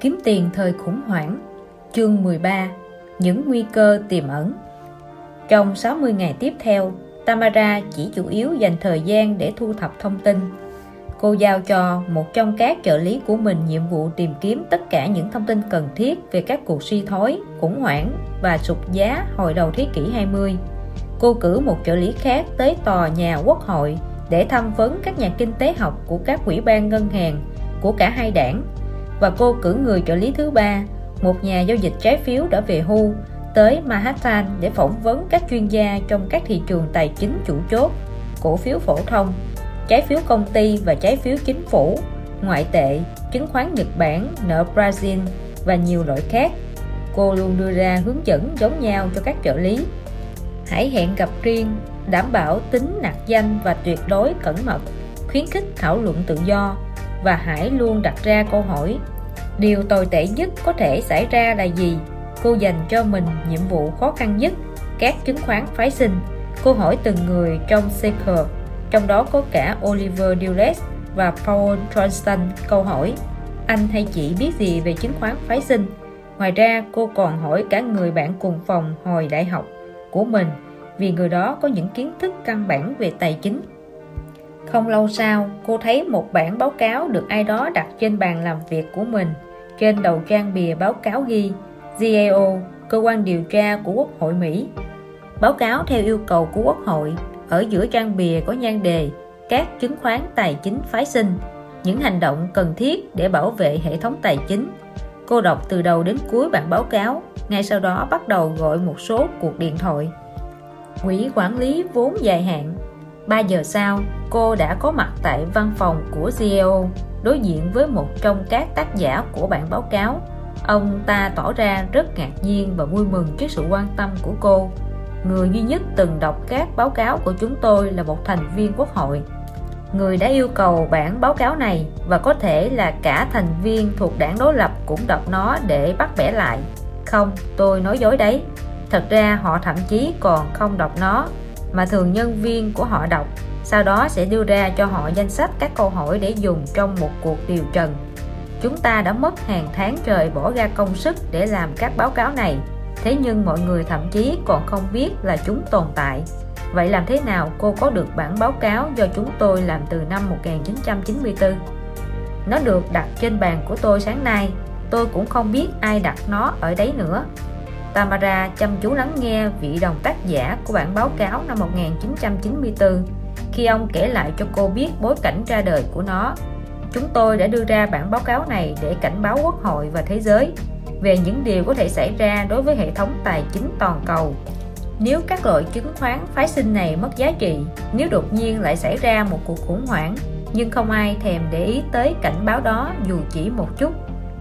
Kiếm tiền thời khủng hoảng Chương 13 Những nguy cơ tiềm ẩn Trong 60 ngày tiếp theo, Tamara chỉ chủ yếu dành thời gian để thu thập thông tin. Cô giao cho một trong các trợ lý của mình nhiệm vụ tìm kiếm tất cả những thông tin cần thiết về các cuộc suy thoái, khủng hoảng và sụt giá hồi đầu thế kỷ 20. Cô cử một trợ lý khác tới tòa nhà quốc hội để tham vấn các nhà kinh tế học của các quỹ ban ngân hàng của cả hai đảng và cô cử người trợ lý thứ ba. Một nhà giao dịch trái phiếu đã về hưu tới Manhattan để phỏng vấn các chuyên gia trong các thị trường tài chính chủ chốt, cổ phiếu phổ thông, trái phiếu công ty và trái phiếu chính phủ, ngoại tệ, chứng khoán Nhật Bản, nợ Brazil và nhiều loại khác. Cô luôn đưa ra hướng dẫn giống nhau cho các trợ lý. Hãy hẹn gặp riêng, đảm bảo tính nạc danh và tuyệt đối cẩn mật, khuyến khích thảo luận tự do và hãy luôn đặt ra câu hỏi. Điều tồi tệ nhất có thể xảy ra là gì? Cô dành cho mình nhiệm vụ khó khăn nhất, các chứng khoán phái sinh. Cô hỏi từng người trong Seeker trong đó có cả Oliver Dulles và Paul Johnston câu hỏi, anh hay chị biết gì về chứng khoán phái sinh? Ngoài ra, cô còn hỏi cả người bạn cùng phòng hồi đại học của mình, vì người đó có những kiến thức căn bản về tài chính không lâu sau cô thấy một bản báo cáo được ai đó đặt trên bàn làm việc của mình trên đầu trang bìa báo cáo ghi GAO, cơ quan điều tra của Quốc hội Mỹ. Báo cáo theo yêu cầu của Quốc hội, ở giữa trang bìa có nhan đề các chứng khoán tài chính phái sinh, những hành động cần thiết để bảo vệ hệ thống tài chính. Cô đọc từ đầu đến cuối bản báo cáo, ngay sau đó bắt đầu gọi một số cuộc điện thoại. Quỹ quản lý vốn dài hạn 3 giờ sau, cô đã có mặt tại văn phòng của CEO đối diện với một trong các tác giả của bản báo cáo. Ông ta tỏ ra rất ngạc nhiên và vui mừng trước sự quan tâm của cô. Người duy nhất từng đọc các báo cáo của chúng tôi là một thành viên quốc hội. Người đã yêu cầu bản báo cáo này và có thể là cả thành viên thuộc đảng đối lập cũng đọc nó để bắt bẻ lại. Không tôi nói dối đấy. Thật ra họ thậm chí còn không đọc nó mà thường nhân viên của họ đọc. Sau đó sẽ đưa ra cho họ danh sách các câu hỏi để dùng trong một cuộc điều trần. Chúng ta đã mất hàng tháng trời bỏ ra công sức để làm các báo cáo này. Thế nhưng mọi người thậm chí còn không biết là chúng tồn tại. Vậy làm thế nào cô có được bản báo cáo do chúng tôi làm từ năm 1994 nó được đặt trên bàn của tôi sáng nay. Tôi cũng không biết ai đặt nó ở đấy nữa. Tamara chăm chú lắng nghe vị đồng tác giả của bản báo cáo năm 1994 khi ông kể lại cho cô biết bối cảnh ra đời của nó, chúng tôi đã đưa ra bản báo cáo này để cảnh báo quốc hội và thế giới về những điều có thể xảy ra đối với hệ thống tài chính toàn cầu. Nếu các loại chứng khoán phái sinh này mất giá trị, nếu đột nhiên lại xảy ra một cuộc khủng hoảng, nhưng không ai thèm để ý tới cảnh báo đó dù chỉ một chút,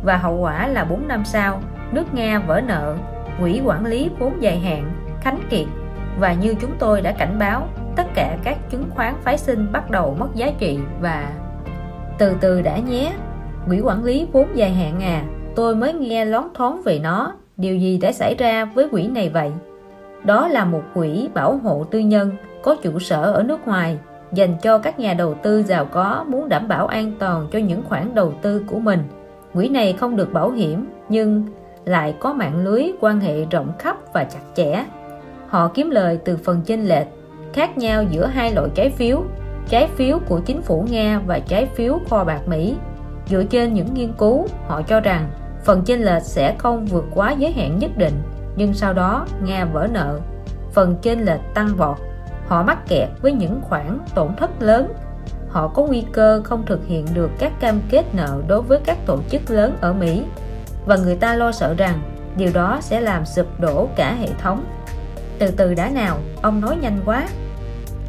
và hậu quả là 4 năm sau, nước Nga vỡ nợ quỹ quản lý vốn dài hạn, khánh kiệt. Và như chúng tôi đã cảnh báo, tất cả các chứng khoán phái sinh bắt đầu mất giá trị và từ từ đã nhé. Quỹ quản lý vốn dài hạn à tôi mới nghe lón thoáng về nó. Điều gì đã xảy ra với quỹ này vậy? Đó là một quỹ bảo hộ tư nhân, có trụ sở ở nước ngoài, dành cho các nhà đầu tư giàu có muốn đảm bảo an toàn cho những khoản đầu tư của mình. Quỹ này không được bảo hiểm, nhưng lại có mạng lưới quan hệ rộng khắp và chặt chẽ. Họ kiếm lời từ phần chênh lệch, khác nhau giữa hai loại trái phiếu trái phiếu của chính phủ Nga và trái phiếu kho bạc Mỹ. Dựa trên những nghiên cứu, họ cho rằng phần chênh lệch sẽ không vượt quá giới hạn nhất định, nhưng sau đó Nga vỡ nợ. Phần chênh lệch tăng vọt, họ mắc kẹt với những khoản tổn thất lớn. Họ có nguy cơ không thực hiện được các cam kết nợ đối với các tổ chức lớn ở Mỹ và người ta lo sợ rằng điều đó sẽ làm sụp đổ cả hệ thống. Từ từ đã nào, ông nói nhanh quá.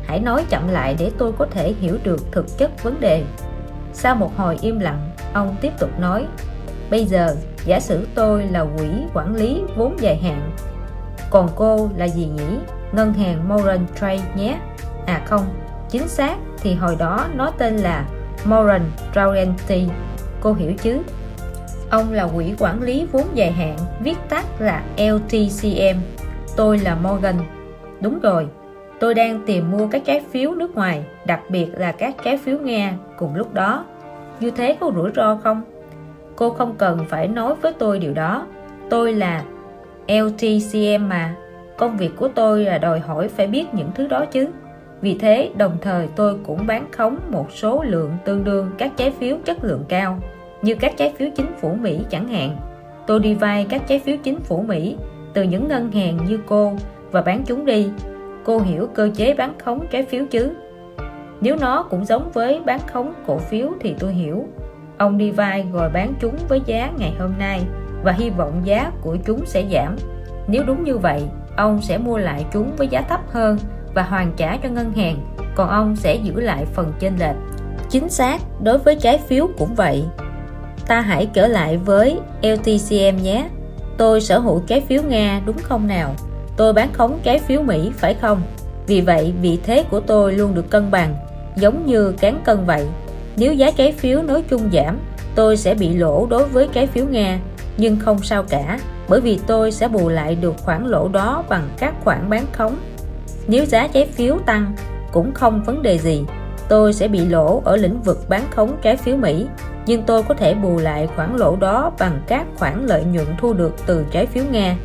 Hãy nói chậm lại để tôi có thể hiểu được thực chất vấn đề. Sau một hồi im lặng, ông tiếp tục nói, bây giờ, giả sử tôi là quỹ quản lý vốn dài hạn, còn cô là gì nhỉ? Ngân hàng Moran Trade nhé. À không, chính xác thì hồi đó nó tên là Moran Realty cô hiểu chứ? Ông là quỹ quản lý vốn dài hạn, viết tắt là LTCM tôi là Morgan. Đúng rồi, tôi đang tìm mua các trái phiếu nước ngoài, đặc biệt là các trái phiếu Nga cùng lúc đó. Như thế có rủi ro không? Cô không cần phải nói với tôi điều đó. Tôi là LTCM mà. Công việc của tôi là đòi hỏi phải biết những thứ đó chứ. Vì thế, đồng thời tôi cũng bán khống một số lượng tương đương các trái phiếu chất lượng cao như các trái phiếu chính phủ Mỹ chẳng hạn. Tôi đi vay các trái phiếu chính phủ Mỹ, từ những ngân hàng như cô và bán chúng đi. Cô hiểu cơ chế bán khống trái phiếu chứ? Nếu nó cũng giống với bán khống cổ phiếu thì tôi hiểu. Ông đi vay rồi bán chúng với giá ngày hôm nay và hy vọng giá của chúng sẽ giảm. Nếu đúng như vậy, ông sẽ mua lại chúng với giá thấp hơn và hoàn trả cho ngân hàng, còn ông sẽ giữ lại phần chênh lệch. Chính xác, đối với trái phiếu cũng vậy ta hãy trở lại với LTCM nhé. Tôi sở hữu trái phiếu Nga, đúng không nào? Tôi bán khống trái phiếu Mỹ, phải không? Vì vậy, vị thế của tôi luôn được cân bằng, giống như cán cân vậy. Nếu giá trái phiếu nói chung giảm, tôi sẽ bị lỗ đối với trái phiếu Nga. Nhưng không sao cả, bởi vì tôi sẽ bù lại được khoản lỗ đó bằng các khoản bán khống. Nếu giá trái phiếu tăng, cũng không vấn đề gì. Tôi sẽ bị lỗ ở lĩnh vực bán khống trái phiếu Mỹ nhưng tôi có thể bù lại khoản lỗ đó bằng các khoản lợi nhuận thu được từ trái phiếu Nga.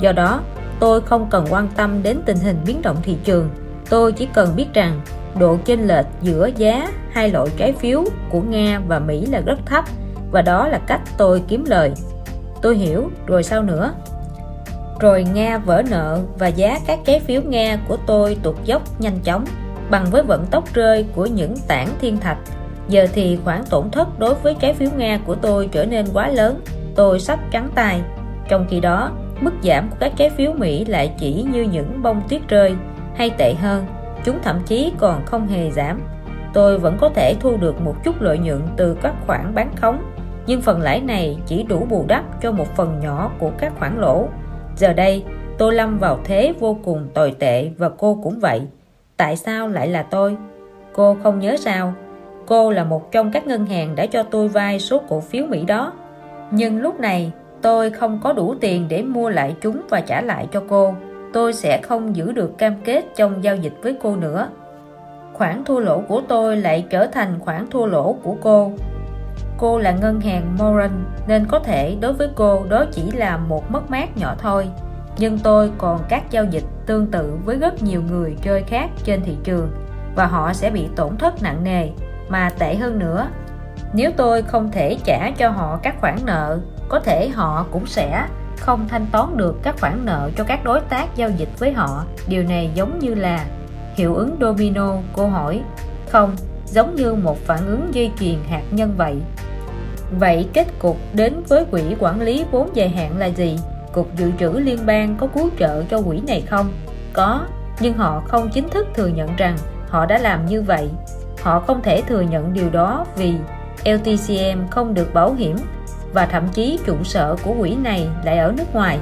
Do đó, tôi không cần quan tâm đến tình hình biến động thị trường. Tôi chỉ cần biết rằng độ chênh lệch giữa giá hai loại trái phiếu của Nga và Mỹ là rất thấp, và đó là cách tôi kiếm lời. Tôi hiểu, rồi sao nữa? Rồi Nga vỡ nợ và giá các trái phiếu Nga của tôi tụt dốc nhanh chóng, bằng với vận tốc rơi của những tảng thiên thạch giờ thì khoản tổn thất đối với trái phiếu Nga của tôi trở nên quá lớn. Tôi sắp trắng tay. Trong khi đó, mức giảm của các trái phiếu Mỹ lại chỉ như những bông tuyết rơi, hay tệ hơn, chúng thậm chí còn không hề giảm. Tôi vẫn có thể thu được một chút lợi nhuận từ các khoản bán khống, nhưng phần lãi này chỉ đủ bù đắp cho một phần nhỏ của các khoản lỗ. Giờ đây, tôi lâm vào thế vô cùng tồi tệ và cô cũng vậy. Tại sao lại là tôi? Cô không nhớ sao? Cô là một trong các ngân hàng đã cho tôi vay số cổ phiếu Mỹ đó. Nhưng lúc này, tôi không có đủ tiền để mua lại chúng và trả lại cho cô. Tôi sẽ không giữ được cam kết trong giao dịch với cô nữa. Khoản thua lỗ của tôi lại trở thành khoản thua lỗ của cô. Cô là ngân hàng Moran, nên có thể đối với cô đó chỉ là một mất mát nhỏ thôi. Nhưng tôi còn các giao dịch tương tự với rất nhiều người chơi khác trên thị trường, và họ sẽ bị tổn thất nặng nề mà tệ hơn nữa. Nếu tôi không thể trả cho họ các khoản nợ, có thể họ cũng sẽ không thanh toán được các khoản nợ cho các đối tác giao dịch với họ. Điều này giống như là hiệu ứng domino cô hỏi. Không, giống như một phản ứng dây chuyền hạt nhân vậy. Vậy kết cục đến với quỹ quản lý vốn dài hạn là gì? Cục dự trữ liên bang có cứu trợ cho quỹ này không? Có, nhưng họ không chính thức thừa nhận rằng họ đã làm như vậy họ không thể thừa nhận điều đó vì LTCM không được bảo hiểm và thậm chí trụ sở của quỹ này lại ở nước ngoài.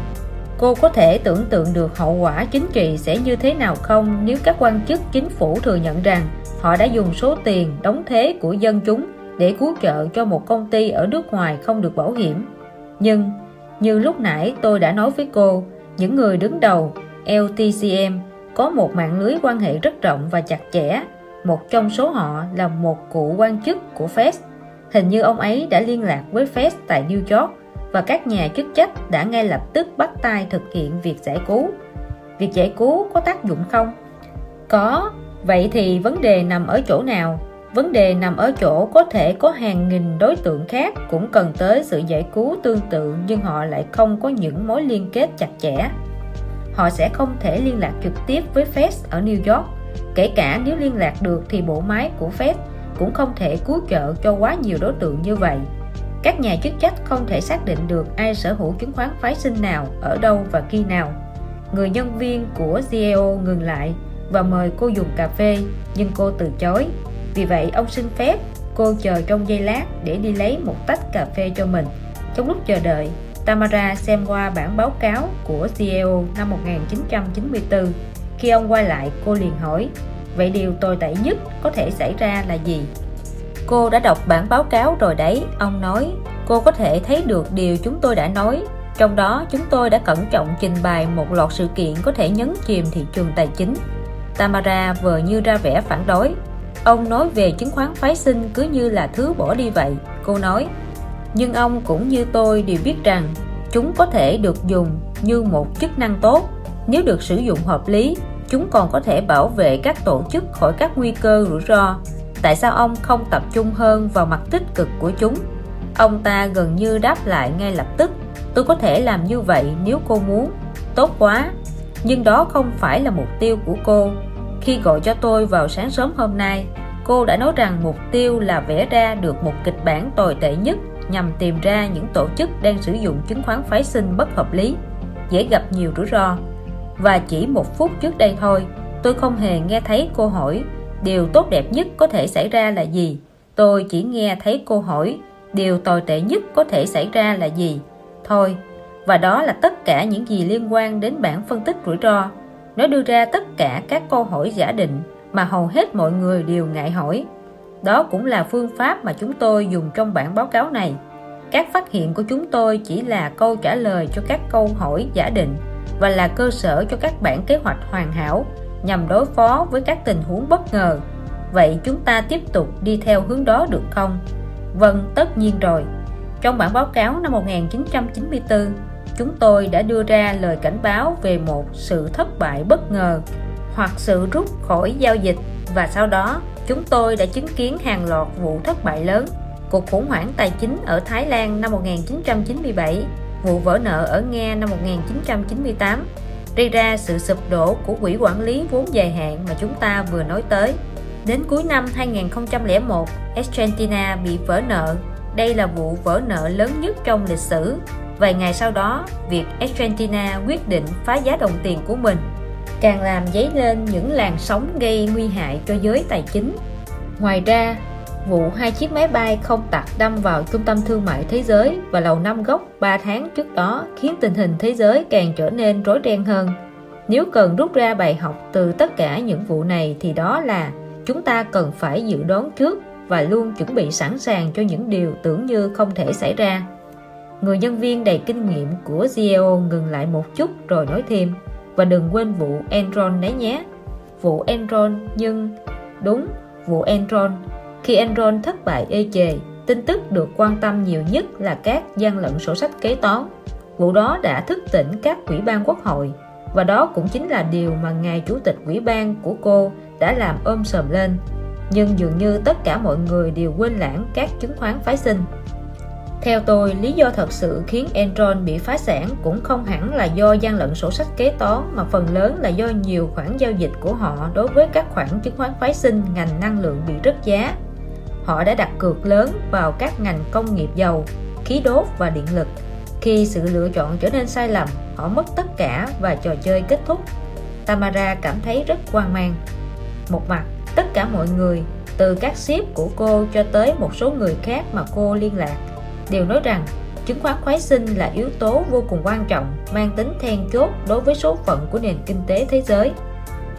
Cô có thể tưởng tượng được hậu quả chính trị sẽ như thế nào không nếu các quan chức chính phủ thừa nhận rằng họ đã dùng số tiền đóng thế của dân chúng để cứu trợ cho một công ty ở nước ngoài không được bảo hiểm. Nhưng, như lúc nãy tôi đã nói với cô, những người đứng đầu LTCM có một mạng lưới quan hệ rất rộng và chặt chẽ một trong số họ là một cựu quan chức của Fed. Hình như ông ấy đã liên lạc với Fed tại New York và các nhà chức trách đã ngay lập tức bắt tay thực hiện việc giải cứu. Việc giải cứu có tác dụng không? Có. Vậy thì vấn đề nằm ở chỗ nào? Vấn đề nằm ở chỗ có thể có hàng nghìn đối tượng khác cũng cần tới sự giải cứu tương tự nhưng họ lại không có những mối liên kết chặt chẽ. Họ sẽ không thể liên lạc trực tiếp với Fed ở New York kể cả nếu liên lạc được thì bộ máy của Fed cũng không thể cứu trợ cho quá nhiều đối tượng như vậy. Các nhà chức trách không thể xác định được ai sở hữu chứng khoán phái sinh nào, ở đâu và khi nào. Người nhân viên của CEO ngừng lại và mời cô dùng cà phê, nhưng cô từ chối. Vì vậy, ông xin phép cô chờ trong giây lát để đi lấy một tách cà phê cho mình. Trong lúc chờ đợi, Tamara xem qua bản báo cáo của CEO năm 1994 khi ông quay lại, cô liền hỏi, vậy điều tồi tệ nhất có thể xảy ra là gì? Cô đã đọc bản báo cáo rồi đấy, ông nói, cô có thể thấy được điều chúng tôi đã nói. Trong đó, chúng tôi đã cẩn trọng trình bày một loạt sự kiện có thể nhấn chìm thị trường tài chính. Tamara vờ như ra vẻ phản đối. Ông nói về chứng khoán phái sinh cứ như là thứ bỏ đi vậy, cô nói. Nhưng ông cũng như tôi đều biết rằng chúng có thể được dùng như một chức năng tốt nếu được sử dụng hợp lý, chúng còn có thể bảo vệ các tổ chức khỏi các nguy cơ rủi ro. Tại sao ông không tập trung hơn vào mặt tích cực của chúng? Ông ta gần như đáp lại ngay lập tức, tôi có thể làm như vậy nếu cô muốn. Tốt quá. Nhưng đó không phải là mục tiêu của cô. Khi gọi cho tôi vào sáng sớm hôm nay, cô đã nói rằng mục tiêu là vẽ ra được một kịch bản tồi tệ nhất nhằm tìm ra những tổ chức đang sử dụng chứng khoán phái sinh bất hợp lý, dễ gặp nhiều rủi ro và chỉ một phút trước đây thôi, tôi không hề nghe thấy cô hỏi, điều tốt đẹp nhất có thể xảy ra là gì? Tôi chỉ nghe thấy cô hỏi, điều tồi tệ nhất có thể xảy ra là gì? Thôi, và đó là tất cả những gì liên quan đến bản phân tích rủi ro. Nó đưa ra tất cả các câu hỏi giả định mà hầu hết mọi người đều ngại hỏi. Đó cũng là phương pháp mà chúng tôi dùng trong bản báo cáo này. Các phát hiện của chúng tôi chỉ là câu trả lời cho các câu hỏi giả định và là cơ sở cho các bản kế hoạch hoàn hảo nhằm đối phó với các tình huống bất ngờ. Vậy chúng ta tiếp tục đi theo hướng đó được không? Vâng tất nhiên rồi. Trong bản báo cáo năm 1994 chúng tôi đã đưa ra lời cảnh báo về một sự thất bại bất ngờ hoặc sự rút khỏi giao dịch và sau đó chúng tôi đã chứng kiến hàng loạt vụ thất bại lớn. Cuộc khủng hoảng tài chính ở Thái Lan năm 1997 vụ vỡ nợ ở Nga năm 1998 gây ra sự sụp đổ của quỹ quản lý vốn dài hạn mà chúng ta vừa nói tới. Đến cuối năm 2001, Argentina bị vỡ nợ. Đây là vụ vỡ nợ lớn nhất trong lịch sử. Vài ngày sau đó, việc Argentina quyết định phá giá đồng tiền của mình càng làm dấy lên những làn sóng gây nguy hại cho giới tài chính. Ngoài ra, vụ hai chiếc máy bay không tặc đâm vào trung tâm thương mại thế giới và lầu năm góc 3 tháng trước đó khiến tình hình thế giới càng trở nên rối ren hơn. Nếu cần rút ra bài học từ tất cả những vụ này thì đó là chúng ta cần phải dự đoán trước và luôn chuẩn bị sẵn sàng cho những điều tưởng như không thể xảy ra. Người nhân viên đầy kinh nghiệm của CEO ngừng lại một chút rồi nói thêm, và đừng quên vụ Enron đấy nhé. Vụ Enron, nhưng đúng, vụ Enron khi Enron thất bại ê chề, tin tức được quan tâm nhiều nhất là các gian lận sổ sách kế toán. Vụ đó đã thức tỉnh các quỹ ban quốc hội và đó cũng chính là điều mà ngài chủ tịch quỹ ban của cô đã làm ôm sờm lên. Nhưng dường như tất cả mọi người đều quên lãng các chứng khoán phái sinh. Theo tôi, lý do thật sự khiến Enron bị phá sản cũng không hẳn là do gian lận sổ sách kế toán mà phần lớn là do nhiều khoản giao dịch của họ đối với các khoản chứng khoán phái sinh ngành năng lượng bị rớt giá họ đã đặt cược lớn vào các ngành công nghiệp dầu, khí đốt và điện lực. Khi sự lựa chọn trở nên sai lầm, họ mất tất cả và trò chơi kết thúc. Tamara cảm thấy rất hoang mang. Một mặt, tất cả mọi người, từ các ship của cô cho tới một số người khác mà cô liên lạc, đều nói rằng chứng khoán khoái sinh là yếu tố vô cùng quan trọng, mang tính then chốt đối với số phận của nền kinh tế thế giới.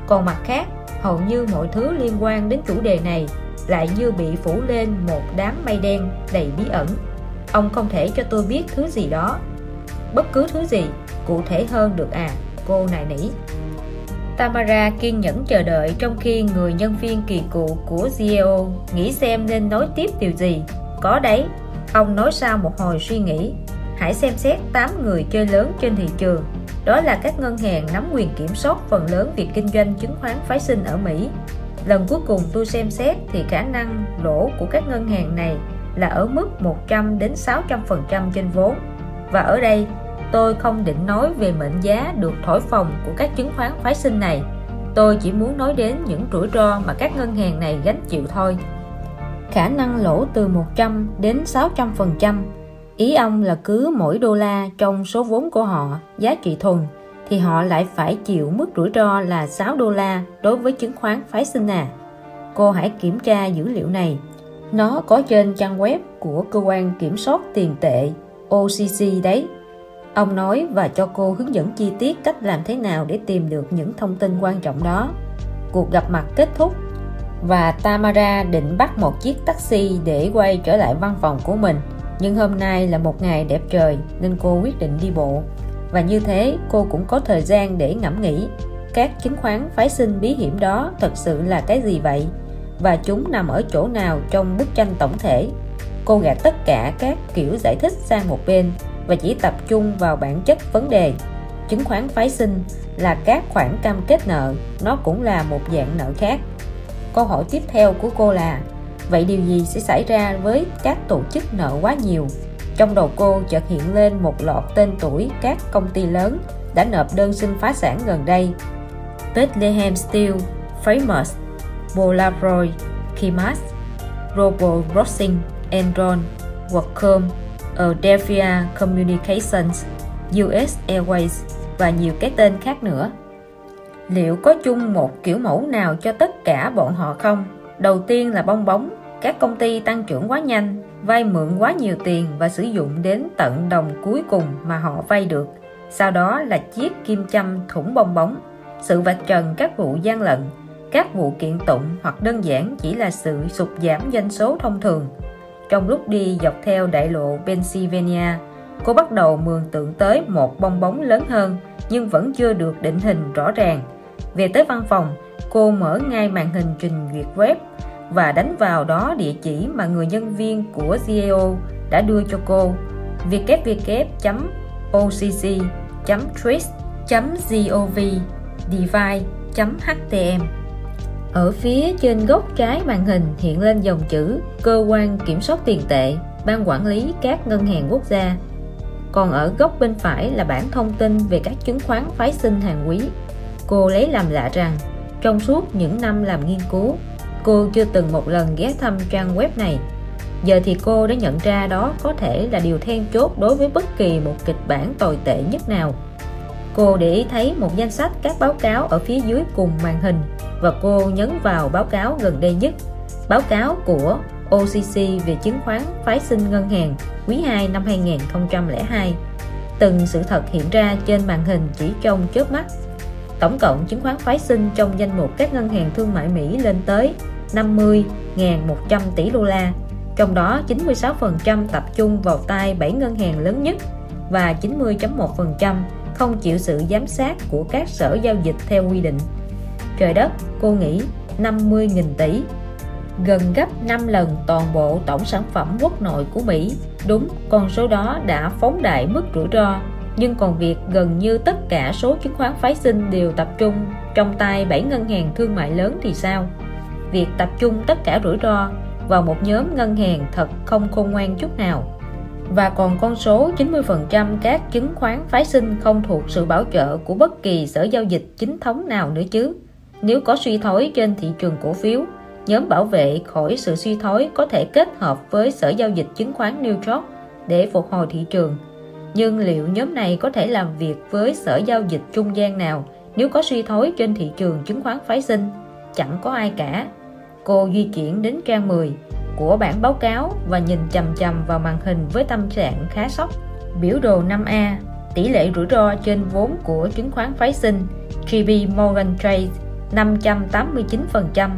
Còn mặt khác, hầu như mọi thứ liên quan đến chủ đề này lại như bị phủ lên một đám mây đen đầy bí ẩn ông không thể cho tôi biết thứ gì đó bất cứ thứ gì cụ thể hơn được à cô nài nỉ Tamara kiên nhẫn chờ đợi trong khi người nhân viên kỳ cựu của CEO nghĩ xem nên nói tiếp điều gì. Có đấy, ông nói sau một hồi suy nghĩ. Hãy xem xét 8 người chơi lớn trên thị trường. Đó là các ngân hàng nắm quyền kiểm soát phần lớn việc kinh doanh chứng khoán phái sinh ở Mỹ lần cuối cùng tôi xem xét thì khả năng lỗ của các ngân hàng này là ở mức 100 đến 600 phần trăm trên vốn. Và ở đây, tôi không định nói về mệnh giá được thổi phồng của các chứng khoán phái sinh này. Tôi chỉ muốn nói đến những rủi ro mà các ngân hàng này gánh chịu thôi. Khả năng lỗ từ 100 đến 600 phần trăm. Ý ông là cứ mỗi đô la trong số vốn của họ, giá trị thuần thì họ lại phải chịu mức rủi ro là 6 đô la đối với chứng khoán phái sinh à. Cô hãy kiểm tra dữ liệu này. Nó có trên trang web của cơ quan kiểm soát tiền tệ OCC đấy. Ông nói và cho cô hướng dẫn chi tiết cách làm thế nào để tìm được những thông tin quan trọng đó. Cuộc gặp mặt kết thúc và Tamara định bắt một chiếc taxi để quay trở lại văn phòng của mình. Nhưng hôm nay là một ngày đẹp trời nên cô quyết định đi bộ và như thế, cô cũng có thời gian để ngẫm nghĩ. Các chứng khoán phái sinh bí hiểm đó thật sự là cái gì vậy? Và chúng nằm ở chỗ nào trong bức tranh tổng thể? Cô gạt tất cả các kiểu giải thích sang một bên và chỉ tập trung vào bản chất vấn đề. Chứng khoán phái sinh là các khoản cam kết nợ. Nó cũng là một dạng nợ khác. Câu hỏi tiếp theo của cô là, vậy điều gì sẽ xảy ra với các tổ chức nợ quá nhiều? Trong đầu cô chợt hiện lên một loạt tên tuổi các công ty lớn đã nộp đơn xin phá sản gần đây Bethlehem Steel, Famous, Polaroid, Kimas, Robo-Rossing, Enron, Wacom, Adelphia Communications, US Airways và nhiều cái tên khác nữa. Liệu có chung một kiểu mẫu nào cho tất cả bọn họ không? Đầu tiên là bong bóng, các công ty tăng trưởng quá nhanh, vay mượn quá nhiều tiền và sử dụng đến tận đồng cuối cùng mà họ vay được. Sau đó là chiếc kim châm thủng bong bóng, sự vạch trần các vụ gian lận, các vụ kiện tụng hoặc đơn giản chỉ là sự sụt giảm doanh số thông thường. Trong lúc đi dọc theo đại lộ Pennsylvania, cô bắt đầu mường tượng tới một bong bóng lớn hơn nhưng vẫn chưa được định hình rõ ràng. Về tới văn phòng, cô mở ngay màn hình trình duyệt web và đánh vào đó địa chỉ mà người nhân viên của CEO đã đưa cho cô www.occ.trist.gov.device.htm ở phía trên góc trái màn hình hiện lên dòng chữ Cơ quan Kiểm soát Tiền tệ, Ban Quản lý các ngân hàng quốc gia. Còn ở góc bên phải là bản thông tin về các chứng khoán phái sinh hàng quý. Cô lấy làm lạ rằng, trong suốt những năm làm nghiên cứu, cô chưa từng một lần ghé thăm trang web này. Giờ thì cô đã nhận ra đó có thể là điều then chốt đối với bất kỳ một kịch bản tồi tệ nhất nào. Cô để ý thấy một danh sách các báo cáo ở phía dưới cùng màn hình và cô nhấn vào báo cáo gần đây nhất báo cáo của OCC về chứng khoán phái sinh ngân hàng quý 2 năm 2002 từng sự thật hiện ra trên màn hình chỉ trong chớp mắt tổng cộng chứng khoán phái sinh trong danh mục các ngân hàng thương mại Mỹ lên tới 50.100 tỷ đô la. Trong đó 96% tập trung vào tay 7 ngân hàng lớn nhất và 90.1% không chịu sự giám sát của các sở giao dịch theo quy định. Trời đất, cô nghĩ 50.000 tỷ, gần gấp 5 lần toàn bộ tổng sản phẩm quốc nội của Mỹ. Đúng, con số đó đã phóng đại mức rủi ro, nhưng còn việc gần như tất cả số chứng khoán phái sinh đều tập trung trong tay 7 ngân hàng thương mại lớn thì sao? Việc tập trung tất cả rủi ro vào một nhóm ngân hàng thật không khôn ngoan chút nào và còn con số 90% các chứng khoán phái sinh không thuộc sự bảo trợ của bất kỳ sở giao dịch chính thống nào nữa chứ nếu có suy thoái trên thị trường cổ phiếu, nhóm bảo vệ khỏi sự suy thoái có thể kết hợp với Sở Giao dịch Chứng khoán New York để phục hồi thị trường. Nhưng liệu nhóm này có thể làm việc với Sở Giao dịch trung gian nào nếu có suy thoái trên thị trường chứng khoán phái sinh? Chẳng có ai cả. Cô di chuyển đến trang 10 của bản báo cáo và nhìn chầm chầm vào màn hình với tâm trạng khá sốc. Biểu đồ 5A, tỷ lệ rủi ro trên vốn của chứng khoán phái sinh JP Morgan Chase 589%,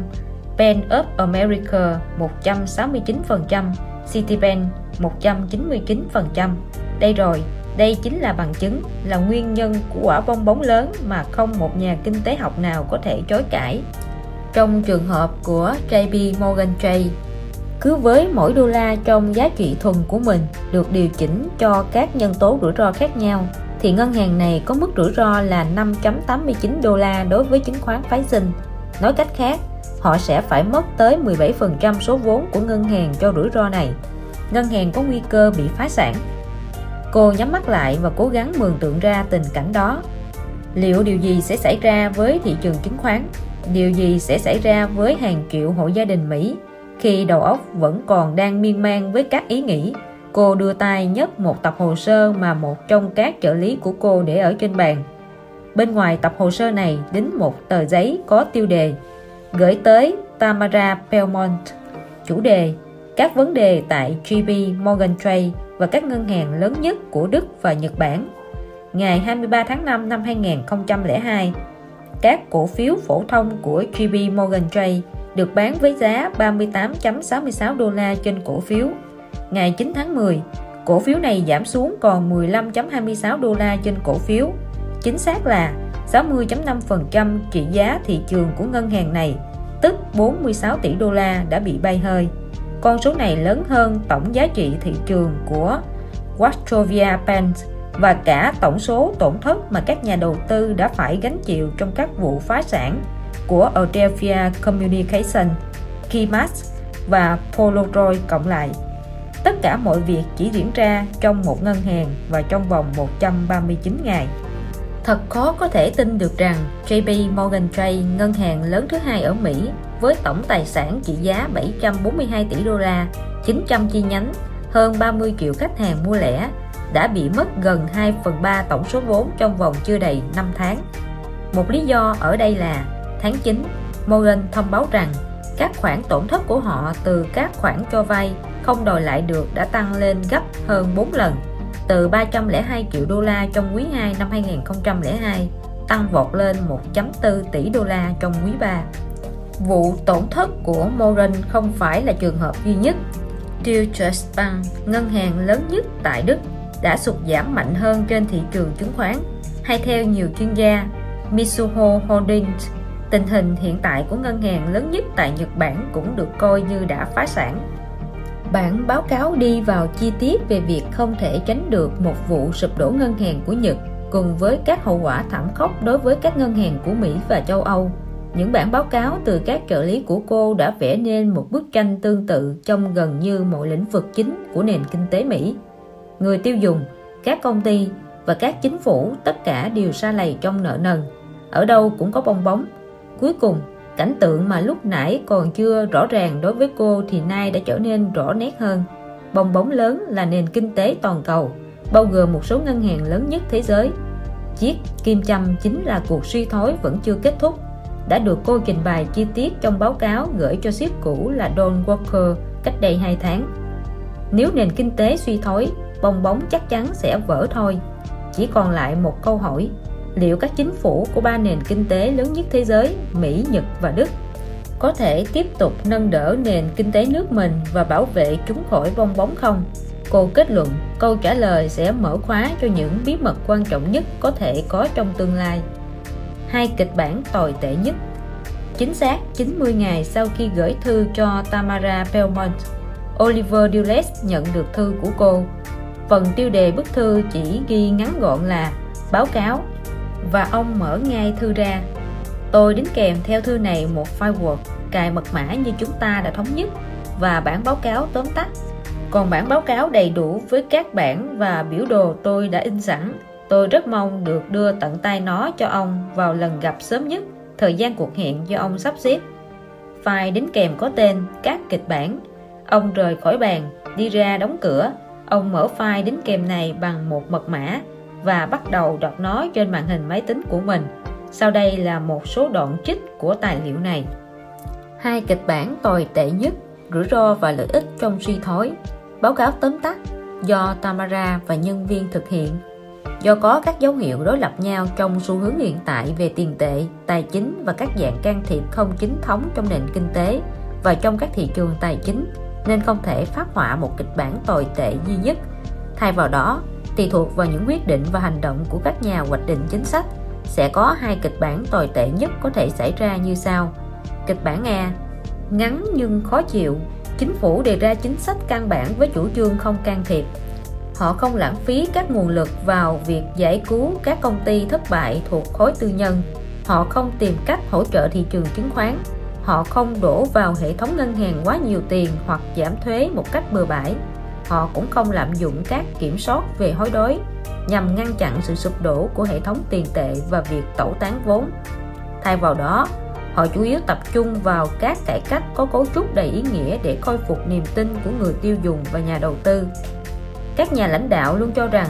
Bank of America 169%, Citibank 199%. Đây rồi, đây chính là bằng chứng, là nguyên nhân của quả bong bóng lớn mà không một nhà kinh tế học nào có thể chối cãi. Trong trường hợp của JP Morgan Chase, cứ với mỗi đô la trong giá trị thuần của mình được điều chỉnh cho các nhân tố rủi ro khác nhau thì ngân hàng này có mức rủi ro là 5.89 đô la đối với chứng khoán phái sinh. Nói cách khác, họ sẽ phải mất tới 17% số vốn của ngân hàng cho rủi ro này. Ngân hàng có nguy cơ bị phá sản. Cô nhắm mắt lại và cố gắng mường tượng ra tình cảnh đó. Liệu điều gì sẽ xảy ra với thị trường chứng khoán? Điều gì sẽ xảy ra với hàng triệu hộ gia đình Mỹ khi đầu óc vẫn còn đang miên man với các ý nghĩ Cô đưa tay nhấc một tập hồ sơ mà một trong các trợ lý của cô để ở trên bàn. Bên ngoài tập hồ sơ này đính một tờ giấy có tiêu đề gửi tới Tamara Belmont. Chủ đề các vấn đề tại JP Morgan Chase và các ngân hàng lớn nhất của Đức và Nhật Bản. Ngày 23 tháng 5 năm 2002, các cổ phiếu phổ thông của JP Morgan Chase được bán với giá 38.66 đô la trên cổ phiếu ngày 9 tháng 10, cổ phiếu này giảm xuống còn 15.26 đô la trên cổ phiếu. Chính xác là 60.5% trị giá thị trường của ngân hàng này, tức 46 tỷ đô la đã bị bay hơi. Con số này lớn hơn tổng giá trị thị trường của Wastrovia Bank và cả tổng số tổn thất mà các nhà đầu tư đã phải gánh chịu trong các vụ phá sản của Adelphia Communication, Kimax và Polaroid cộng lại. Tất cả mọi việc chỉ diễn ra trong một ngân hàng và trong vòng 139 ngày. Thật khó có thể tin được rằng JP Morgan Chase, ngân hàng lớn thứ hai ở Mỹ, với tổng tài sản trị giá 742 tỷ đô la, 900 chi nhánh, hơn 30 triệu khách hàng mua lẻ, đã bị mất gần 2 phần 3 tổng số vốn trong vòng chưa đầy 5 tháng. Một lý do ở đây là tháng 9, Morgan thông báo rằng các khoản tổn thất của họ từ các khoản cho vay không đòi lại được đã tăng lên gấp hơn 4 lần từ 302 triệu đô la trong quý 2 năm 2002 tăng vọt lên 1.4 tỷ đô la trong quý 3. Vụ tổn thất của Morgan không phải là trường hợp duy nhất. Deutsche Bank, ngân hàng lớn nhất tại Đức, đã sụt giảm mạnh hơn trên thị trường chứng khoán. Hay theo nhiều chuyên gia, Mizuho Holdings, tình hình hiện tại của ngân hàng lớn nhất tại Nhật Bản cũng được coi như đã phá sản. Bản báo cáo đi vào chi tiết về việc không thể tránh được một vụ sụp đổ ngân hàng của Nhật cùng với các hậu quả thảm khốc đối với các ngân hàng của Mỹ và châu Âu. Những bản báo cáo từ các trợ lý của cô đã vẽ nên một bức tranh tương tự trong gần như mọi lĩnh vực chính của nền kinh tế Mỹ. Người tiêu dùng, các công ty và các chính phủ tất cả đều xa lầy trong nợ nần. Ở đâu cũng có bong bóng. Cuối cùng, cảnh tượng mà lúc nãy còn chưa rõ ràng đối với cô thì nay đã trở nên rõ nét hơn bong bóng lớn là nền kinh tế toàn cầu bao gồm một số ngân hàng lớn nhất thế giới chiếc kim châm chính là cuộc suy thoái vẫn chưa kết thúc đã được cô trình bày chi tiết trong báo cáo gửi cho ship cũ là Don Walker cách đây 2 tháng nếu nền kinh tế suy thoái bong bóng chắc chắn sẽ vỡ thôi chỉ còn lại một câu hỏi liệu các chính phủ của ba nền kinh tế lớn nhất thế giới Mỹ, Nhật và Đức có thể tiếp tục nâng đỡ nền kinh tế nước mình và bảo vệ chúng khỏi bong bóng không? Cô kết luận câu trả lời sẽ mở khóa cho những bí mật quan trọng nhất có thể có trong tương lai. Hai kịch bản tồi tệ nhất Chính xác 90 ngày sau khi gửi thư cho Tamara Belmont, Oliver Dulles nhận được thư của cô. Phần tiêu đề bức thư chỉ ghi ngắn gọn là báo cáo và ông mở ngay thư ra. Tôi đính kèm theo thư này một file Word cài mật mã như chúng ta đã thống nhất và bản báo cáo tóm tắt. Còn bản báo cáo đầy đủ với các bản và biểu đồ tôi đã in sẵn, tôi rất mong được đưa tận tay nó cho ông vào lần gặp sớm nhất, thời gian cuộc hẹn do ông sắp xếp. File đính kèm có tên các kịch bản. Ông rời khỏi bàn, đi ra đóng cửa ông mở file đính kèm này bằng một mật mã và bắt đầu đọc nó trên màn hình máy tính của mình. Sau đây là một số đoạn trích của tài liệu này. Hai kịch bản tồi tệ nhất, rủi ro và lợi ích trong suy thoái. Báo cáo tóm tắt do Tamara và nhân viên thực hiện. Do có các dấu hiệu đối lập nhau trong xu hướng hiện tại về tiền tệ, tài chính và các dạng can thiệp không chính thống trong nền kinh tế và trong các thị trường tài chính, nên không thể phát họa một kịch bản tồi tệ duy nhất. Thay vào đó, tùy thuộc vào những quyết định và hành động của các nhà hoạch định chính sách sẽ có hai kịch bản tồi tệ nhất có thể xảy ra như sau. Kịch bản A ngắn nhưng khó chịu. Chính phủ đề ra chính sách căn bản với chủ trương không can thiệp. Họ không lãng phí các nguồn lực vào việc giải cứu các công ty thất bại thuộc khối tư nhân. Họ không tìm cách hỗ trợ thị trường chứng khoán họ không đổ vào hệ thống ngân hàng quá nhiều tiền hoặc giảm thuế một cách bừa bãi họ cũng không lạm dụng các kiểm soát về hối đối nhằm ngăn chặn sự sụp đổ của hệ thống tiền tệ và việc tẩu tán vốn. Thay vào đó, họ chủ yếu tập trung vào các cải cách có cấu trúc đầy ý nghĩa để khôi phục niềm tin của người tiêu dùng và nhà đầu tư. Các nhà lãnh đạo luôn cho rằng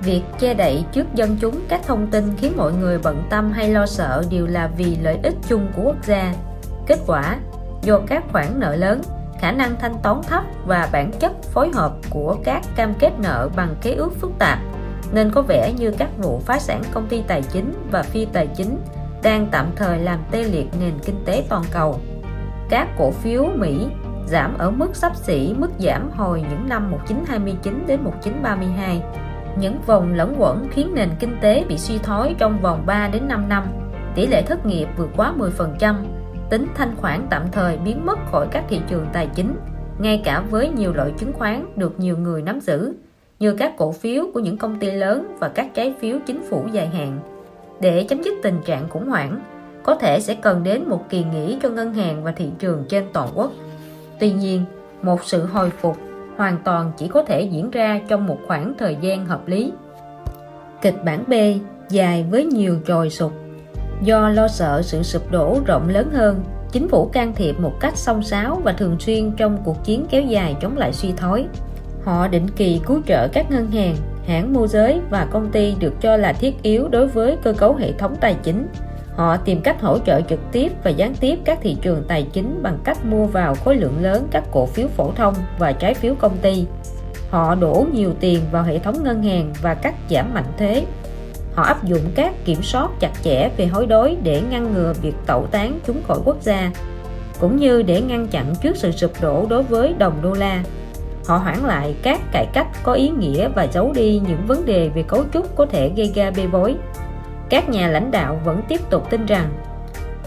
việc che đậy trước dân chúng các thông tin khiến mọi người bận tâm hay lo sợ đều là vì lợi ích chung của quốc gia. Kết quả, do các khoản nợ lớn, khả năng thanh toán thấp và bản chất phối hợp của các cam kết nợ bằng kế ước phức tạp nên có vẻ như các vụ phá sản công ty tài chính và phi tài chính đang tạm thời làm tê liệt nền kinh tế toàn cầu. Các cổ phiếu Mỹ giảm ở mức sắp xỉ mức giảm hồi những năm 1929 đến 1932. Những vòng lẫn quẩn khiến nền kinh tế bị suy thoái trong vòng 3 đến 5 năm. Tỷ lệ thất nghiệp vượt quá 10%, tính thanh khoản tạm thời biến mất khỏi các thị trường tài chính ngay cả với nhiều loại chứng khoán được nhiều người nắm giữ như các cổ phiếu của những công ty lớn và các trái phiếu chính phủ dài hạn. Để chấm dứt tình trạng khủng hoảng, có thể sẽ cần đến một kỳ nghỉ cho ngân hàng và thị trường trên toàn quốc. Tuy nhiên, một sự hồi phục hoàn toàn chỉ có thể diễn ra trong một khoảng thời gian hợp lý. Kịch bản B dài với nhiều trồi sụp Do lo sợ sự sụp đổ rộng lớn hơn, chính phủ can thiệp một cách song sáo và thường xuyên trong cuộc chiến kéo dài chống lại suy thoái. Họ định kỳ cứu trợ các ngân hàng, hãng môi giới và công ty được cho là thiết yếu đối với cơ cấu hệ thống tài chính. Họ tìm cách hỗ trợ trực tiếp và gián tiếp các thị trường tài chính bằng cách mua vào khối lượng lớn các cổ phiếu phổ thông và trái phiếu công ty. Họ đổ nhiều tiền vào hệ thống ngân hàng và cắt giảm mạnh thuế. Họ áp dụng các kiểm soát chặt chẽ về hối đối để ngăn ngừa việc tẩu tán chúng khỏi quốc gia, cũng như để ngăn chặn trước sự sụp đổ đối với đồng đô la. Họ hoãn lại các cải cách có ý nghĩa và giấu đi những vấn đề về cấu trúc có thể gây ra bê bối. Các nhà lãnh đạo vẫn tiếp tục tin rằng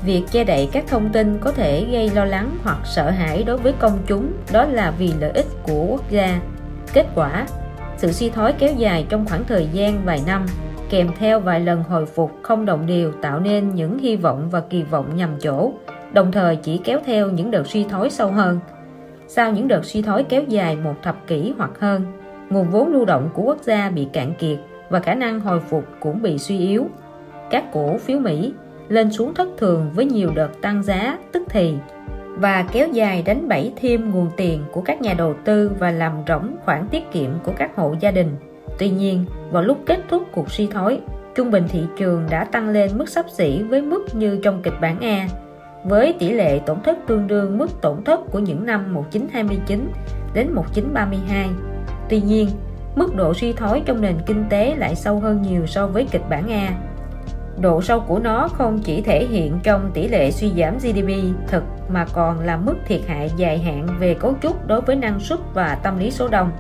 việc che đậy các thông tin có thể gây lo lắng hoặc sợ hãi đối với công chúng đó là vì lợi ích của quốc gia. Kết quả sự suy thoái kéo dài trong khoảng thời gian vài năm kèm theo vài lần hồi phục không đồng đều tạo nên những hy vọng và kỳ vọng nhầm chỗ, đồng thời chỉ kéo theo những đợt suy thoái sâu hơn sau những đợt suy thoái kéo dài một thập kỷ hoặc hơn, nguồn vốn lưu động của quốc gia bị cạn kiệt và khả năng hồi phục cũng bị suy yếu các cổ phiếu Mỹ lên xuống thất thường với nhiều đợt tăng giá tức thì và kéo dài đánh bẫy thêm nguồn tiền của các nhà đầu tư và làm rỗng khoản tiết kiệm của các hộ gia đình. Tuy nhiên, vào lúc kết thúc cuộc suy thoái, trung bình thị trường đã tăng lên mức sắp xỉ với mức như trong kịch bản A với tỷ lệ tổn thất tương đương mức tổn thất của những năm 1929 đến 1932. Tuy nhiên, mức độ suy thoái trong nền kinh tế lại sâu hơn nhiều so với kịch bản A. Độ sâu của nó không chỉ thể hiện trong tỷ lệ suy giảm GDP thực mà còn là mức thiệt hại dài hạn về cấu trúc đối với năng suất và tâm lý số đông.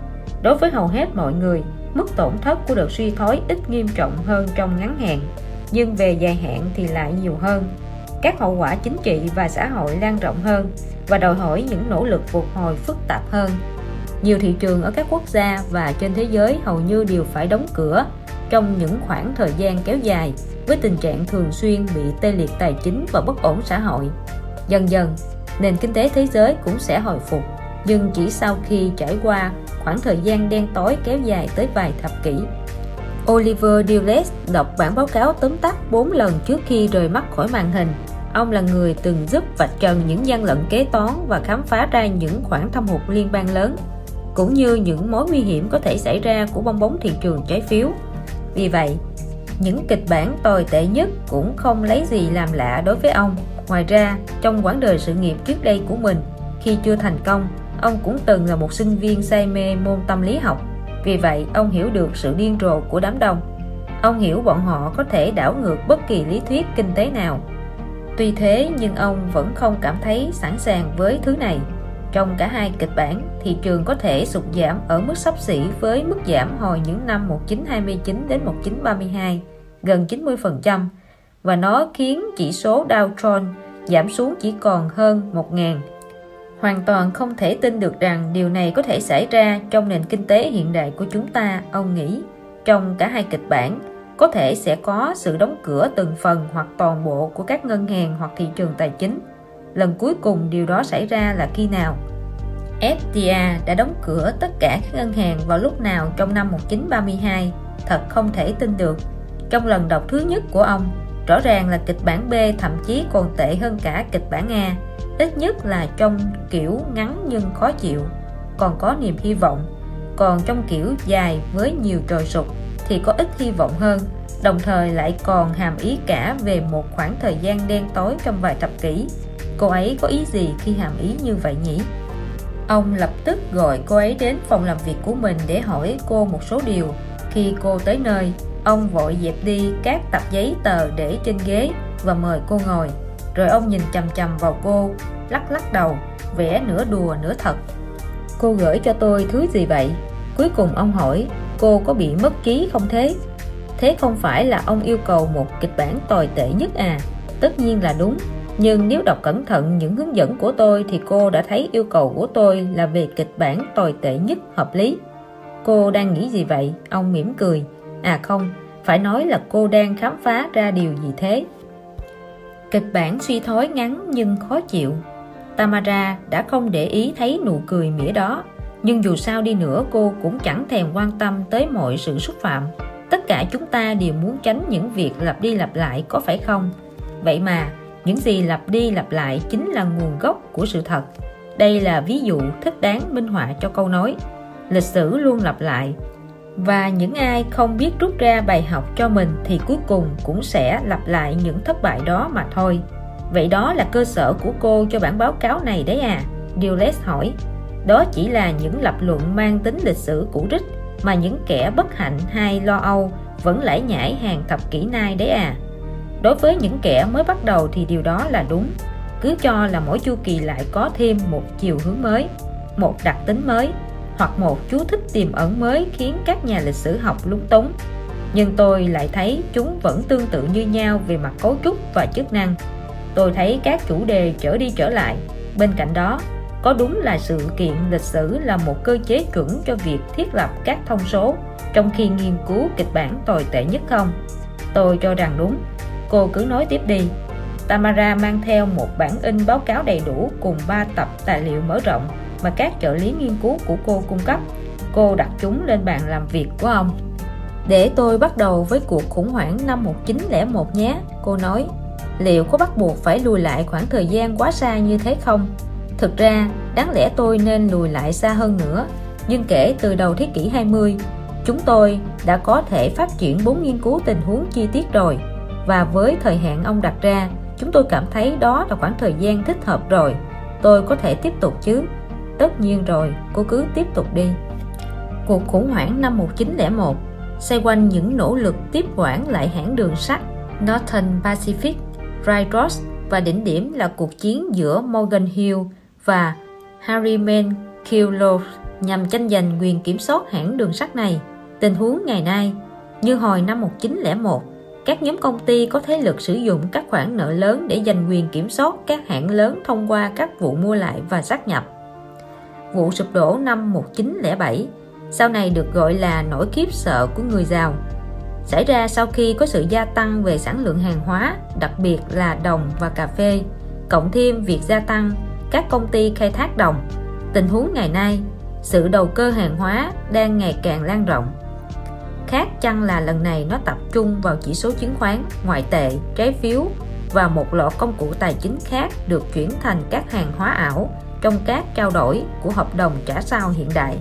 Đối với hầu hết mọi người, mức tổn thất của đợt suy thoái ít nghiêm trọng hơn trong ngắn hạn, nhưng về dài hạn thì lại nhiều hơn các hậu quả chính trị và xã hội lan rộng hơn và đòi hỏi những nỗ lực phục hồi phức tạp hơn. Nhiều thị trường ở các quốc gia và trên thế giới hầu như đều phải đóng cửa trong những khoảng thời gian kéo dài với tình trạng thường xuyên bị tê liệt tài chính và bất ổn xã hội. Dần dần, nền kinh tế thế giới cũng sẽ hồi phục, nhưng chỉ sau khi trải qua khoảng thời gian đen tối kéo dài tới vài thập kỷ. Oliver Dulles đọc bản báo cáo tóm tắt 4 lần trước khi rời mắt khỏi màn hình Ông là người từng giúp vạch trần những gian lận kế toán và khám phá ra những khoản thâm hụt liên bang lớn, cũng như những mối nguy hiểm có thể xảy ra của bong bóng thị trường trái phiếu. Vì vậy, những kịch bản tồi tệ nhất cũng không lấy gì làm lạ đối với ông. Ngoài ra, trong quãng đời sự nghiệp trước đây của mình, khi chưa thành công, ông cũng từng là một sinh viên say mê môn tâm lý học. Vì vậy, ông hiểu được sự điên rồ của đám đông. Ông hiểu bọn họ có thể đảo ngược bất kỳ lý thuyết kinh tế nào Tuy thế nhưng ông vẫn không cảm thấy sẵn sàng với thứ này. Trong cả hai kịch bản, thị trường có thể sụt giảm ở mức sắp xỉ với mức giảm hồi những năm 1929 đến 1932, gần 90%, và nó khiến chỉ số Dow Jones giảm xuống chỉ còn hơn 1.000. Hoàn toàn không thể tin được rằng điều này có thể xảy ra trong nền kinh tế hiện đại của chúng ta, ông nghĩ. Trong cả hai kịch bản, có thể sẽ có sự đóng cửa từng phần hoặc toàn bộ của các ngân hàng hoặc thị trường tài chính. Lần cuối cùng điều đó xảy ra là khi nào? FTA đã đóng cửa tất cả các ngân hàng vào lúc nào trong năm 1932? Thật không thể tin được. Trong lần đọc thứ nhất của ông, rõ ràng là kịch bản B thậm chí còn tệ hơn cả kịch bản A, ít nhất là trong kiểu ngắn nhưng khó chịu, còn có niềm hy vọng. Còn trong kiểu dài với nhiều trồi sụp thì có ít hy vọng hơn. Đồng thời lại còn hàm ý cả về một khoảng thời gian đen tối trong vài thập kỷ. Cô ấy có ý gì khi hàm ý như vậy nhỉ? Ông lập tức gọi cô ấy đến phòng làm việc của mình để hỏi cô một số điều. Khi cô tới nơi ông vội dẹp đi các tập giấy tờ để trên ghế và mời cô ngồi rồi ông nhìn chầm chầm vào cô, lắc lắc đầu, vẽ nửa đùa nửa thật. Cô gửi cho tôi thứ gì vậy? Cuối cùng ông hỏi, cô có bị mất ký không thế? Thế không phải là ông yêu cầu một kịch bản tồi tệ nhất à? Tất nhiên là đúng. Nhưng nếu đọc cẩn thận những hướng dẫn của tôi thì cô đã thấy yêu cầu của tôi là về kịch bản tồi tệ nhất hợp lý. Cô đang nghĩ gì vậy? Ông mỉm cười. À không, phải nói là cô đang khám phá ra điều gì thế? Kịch bản suy thoái ngắn nhưng khó chịu. Tamara đã không để ý thấy nụ cười mỉa đó, nhưng dù sao đi nữa cô cũng chẳng thèm quan tâm tới mọi sự xúc phạm. Tất cả chúng ta đều muốn tránh những việc lặp đi lặp lại có phải không? Vậy mà, những gì lặp đi lặp lại chính là nguồn gốc của sự thật. Đây là ví dụ thích đáng minh họa cho câu nói. Lịch sử luôn lặp lại và những ai không biết rút ra bài học cho mình thì cuối cùng cũng sẽ lặp lại những thất bại đó mà thôi. Vậy đó là cơ sở của cô cho bản báo cáo này đấy à? Dulles hỏi. Đó chỉ là những lập luận mang tính lịch sử cũ rích mà những kẻ bất hạnh hay lo âu vẫn lải nhải hàng thập kỷ nay đấy à? Đối với những kẻ mới bắt đầu thì điều đó là đúng. Cứ cho là mỗi chu kỳ lại có thêm một chiều hướng mới, một đặc tính mới hoặc một chú thích tiềm ẩn mới khiến các nhà lịch sử học lúng túng. Nhưng tôi lại thấy chúng vẫn tương tự như nhau về mặt cấu trúc và chức năng. Tôi thấy các chủ đề trở đi trở lại. Bên cạnh đó, có đúng là sự kiện lịch sử là một cơ chế chuẩn cho việc thiết lập các thông số trong khi nghiên cứu kịch bản tồi tệ nhất không? Tôi cho rằng đúng. Cô cứ nói tiếp đi. Tamara mang theo một bản in báo cáo đầy đủ cùng 3 tập tài liệu mở rộng mà các trợ lý nghiên cứu của cô cung cấp. Cô đặt chúng lên bàn làm việc của ông. Để tôi bắt đầu với cuộc khủng hoảng năm 1901 nhé, cô nói. Liệu có bắt buộc phải lùi lại khoảng thời gian quá xa như thế không? Thực ra, đáng lẽ tôi nên lùi lại xa hơn nữa. Nhưng kể từ đầu thế kỷ 20 chúng tôi đã có thể phát triển bốn nghiên cứu tình huống chi tiết rồi. Và với thời hạn ông đặt ra, chúng tôi cảm thấy đó là khoảng thời gian thích hợp rồi. Tôi có thể tiếp tục chứ? Tất nhiên rồi cô cứ tiếp tục đi cuộc khủng hoảng năm 1901 xoay quanh những nỗ lực tiếp quản lại hãng đường sắt Northern Pacific Railroad và đỉnh điểm là cuộc chiến giữa Morgan Hill và Harriman Kellogg nhằm tranh giành quyền kiểm soát hãng đường sắt này. Tình huống ngày nay, như hồi năm 1901, các nhóm công ty có thế lực sử dụng các khoản nợ lớn để giành quyền kiểm soát các hãng lớn thông qua các vụ mua lại và sát nhập. Vụ sụp đổ năm 1907 sau này được gọi là nỗi khiếp sợ của người giàu. Xảy ra sau khi có sự gia tăng về sản lượng hàng hóa, đặc biệt là đồng và cà phê, cộng thêm việc gia tăng, các công ty khai thác đồng. Tình huống ngày nay, sự đầu cơ hàng hóa đang ngày càng lan rộng. Khác chăng là lần này nó tập trung vào chỉ số chứng khoán, ngoại tệ, trái phiếu và một loạt công cụ tài chính khác được chuyển thành các hàng hóa ảo trong các trao đổi của hợp đồng trả sao hiện đại.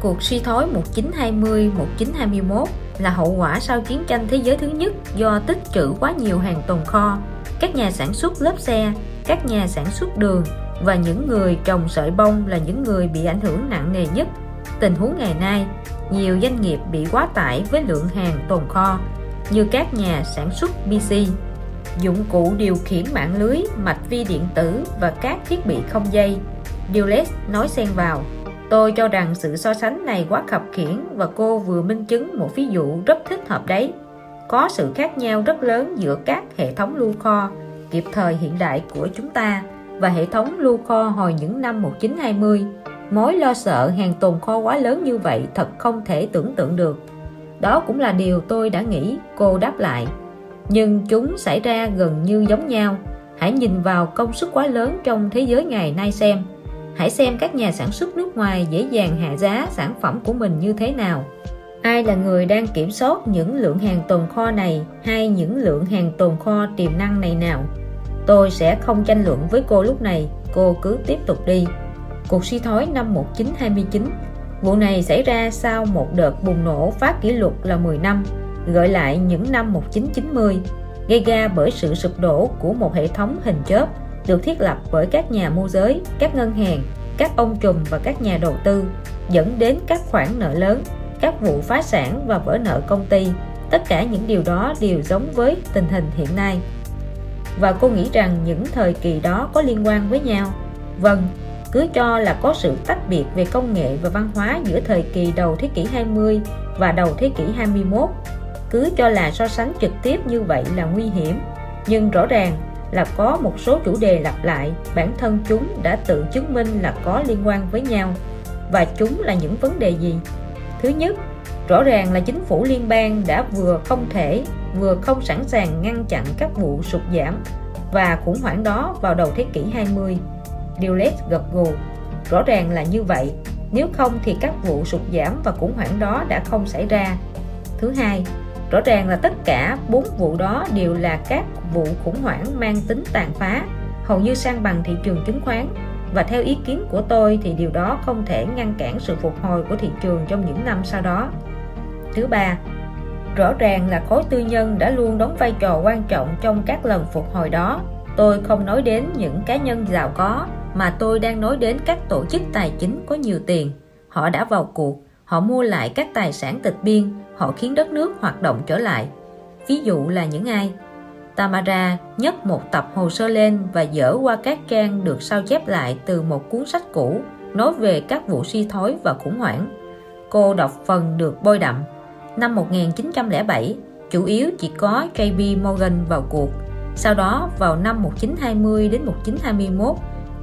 Cuộc suy thoái 1920-1921 là hậu quả sau chiến tranh thế giới thứ nhất do tích trữ quá nhiều hàng tồn kho, các nhà sản xuất lớp xe, các nhà sản xuất đường và những người trồng sợi bông là những người bị ảnh hưởng nặng nề nhất. Tình huống ngày nay, nhiều doanh nghiệp bị quá tải với lượng hàng tồn kho, như các nhà sản xuất PC dụng cụ điều khiển mạng lưới, mạch vi điện tử và các thiết bị không dây. Dulles nói xen vào. Tôi cho rằng sự so sánh này quá khập khiển và cô vừa minh chứng một ví dụ rất thích hợp đấy. Có sự khác nhau rất lớn giữa các hệ thống lưu kho, kịp thời hiện đại của chúng ta, và hệ thống lưu kho hồi những năm 1920 mối lo sợ hàng tồn kho quá lớn như vậy thật không thể tưởng tượng được. Đó cũng là điều tôi đã nghĩ, cô đáp lại nhưng chúng xảy ra gần như giống nhau. Hãy nhìn vào công suất quá lớn trong thế giới ngày nay xem. Hãy xem các nhà sản xuất nước ngoài dễ dàng hạ giá sản phẩm của mình như thế nào. Ai là người đang kiểm soát những lượng hàng tồn kho này hay những lượng hàng tồn kho tiềm năng này nào? Tôi sẽ không tranh luận với cô lúc này. Cô cứ tiếp tục đi. Cuộc suy thoái năm 1929 vụ này xảy ra sau một đợt bùng nổ phá kỷ lục là 10 năm gợi lại những năm 1990 gây ra bởi sự sụp đổ của một hệ thống hình chớp được thiết lập bởi các nhà môi giới, các ngân hàng, các ông trùm và các nhà đầu tư dẫn đến các khoản nợ lớn, các vụ phá sản và vỡ nợ công ty. Tất cả những điều đó đều giống với tình hình hiện nay. Và cô nghĩ rằng những thời kỳ đó có liên quan với nhau. Vâng, cứ cho là có sự tách biệt về công nghệ và văn hóa giữa thời kỳ đầu thế kỷ 20 và đầu thế kỷ 21 cứ cho là so sánh trực tiếp như vậy là nguy hiểm. Nhưng rõ ràng là có một số chủ đề lặp lại, bản thân chúng đã tự chứng minh là có liên quan với nhau. Và chúng là những vấn đề gì? Thứ nhất, rõ ràng là chính phủ liên bang đã vừa không thể, vừa không sẵn sàng ngăn chặn các vụ sụt giảm. Và khủng hoảng đó vào đầu thế kỷ 20 Dulles gật gù. Rõ ràng là như vậy, nếu không thì các vụ sụt giảm và khủng hoảng đó đã không xảy ra. Thứ hai rõ ràng là tất cả bốn vụ đó đều là các vụ khủng hoảng mang tính tàn phá, hầu như sang bằng thị trường chứng khoán. Và theo ý kiến của tôi thì điều đó không thể ngăn cản sự phục hồi của thị trường trong những năm sau đó. Thứ ba, rõ ràng là khối tư nhân đã luôn đóng vai trò quan trọng trong các lần phục hồi đó. Tôi không nói đến những cá nhân giàu có, mà tôi đang nói đến các tổ chức tài chính có nhiều tiền. Họ đã vào cuộc, họ mua lại các tài sản tịch biên họ khiến đất nước hoạt động trở lại ví dụ là những ai Tamara nhấc một tập hồ sơ lên và dở qua các trang được sao chép lại từ một cuốn sách cũ nói về các vụ suy thoái và khủng hoảng. Cô đọc phần được bôi đậm. Năm 1907, chủ yếu chỉ có JP Morgan vào cuộc. Sau đó, vào năm 1920 đến 1921,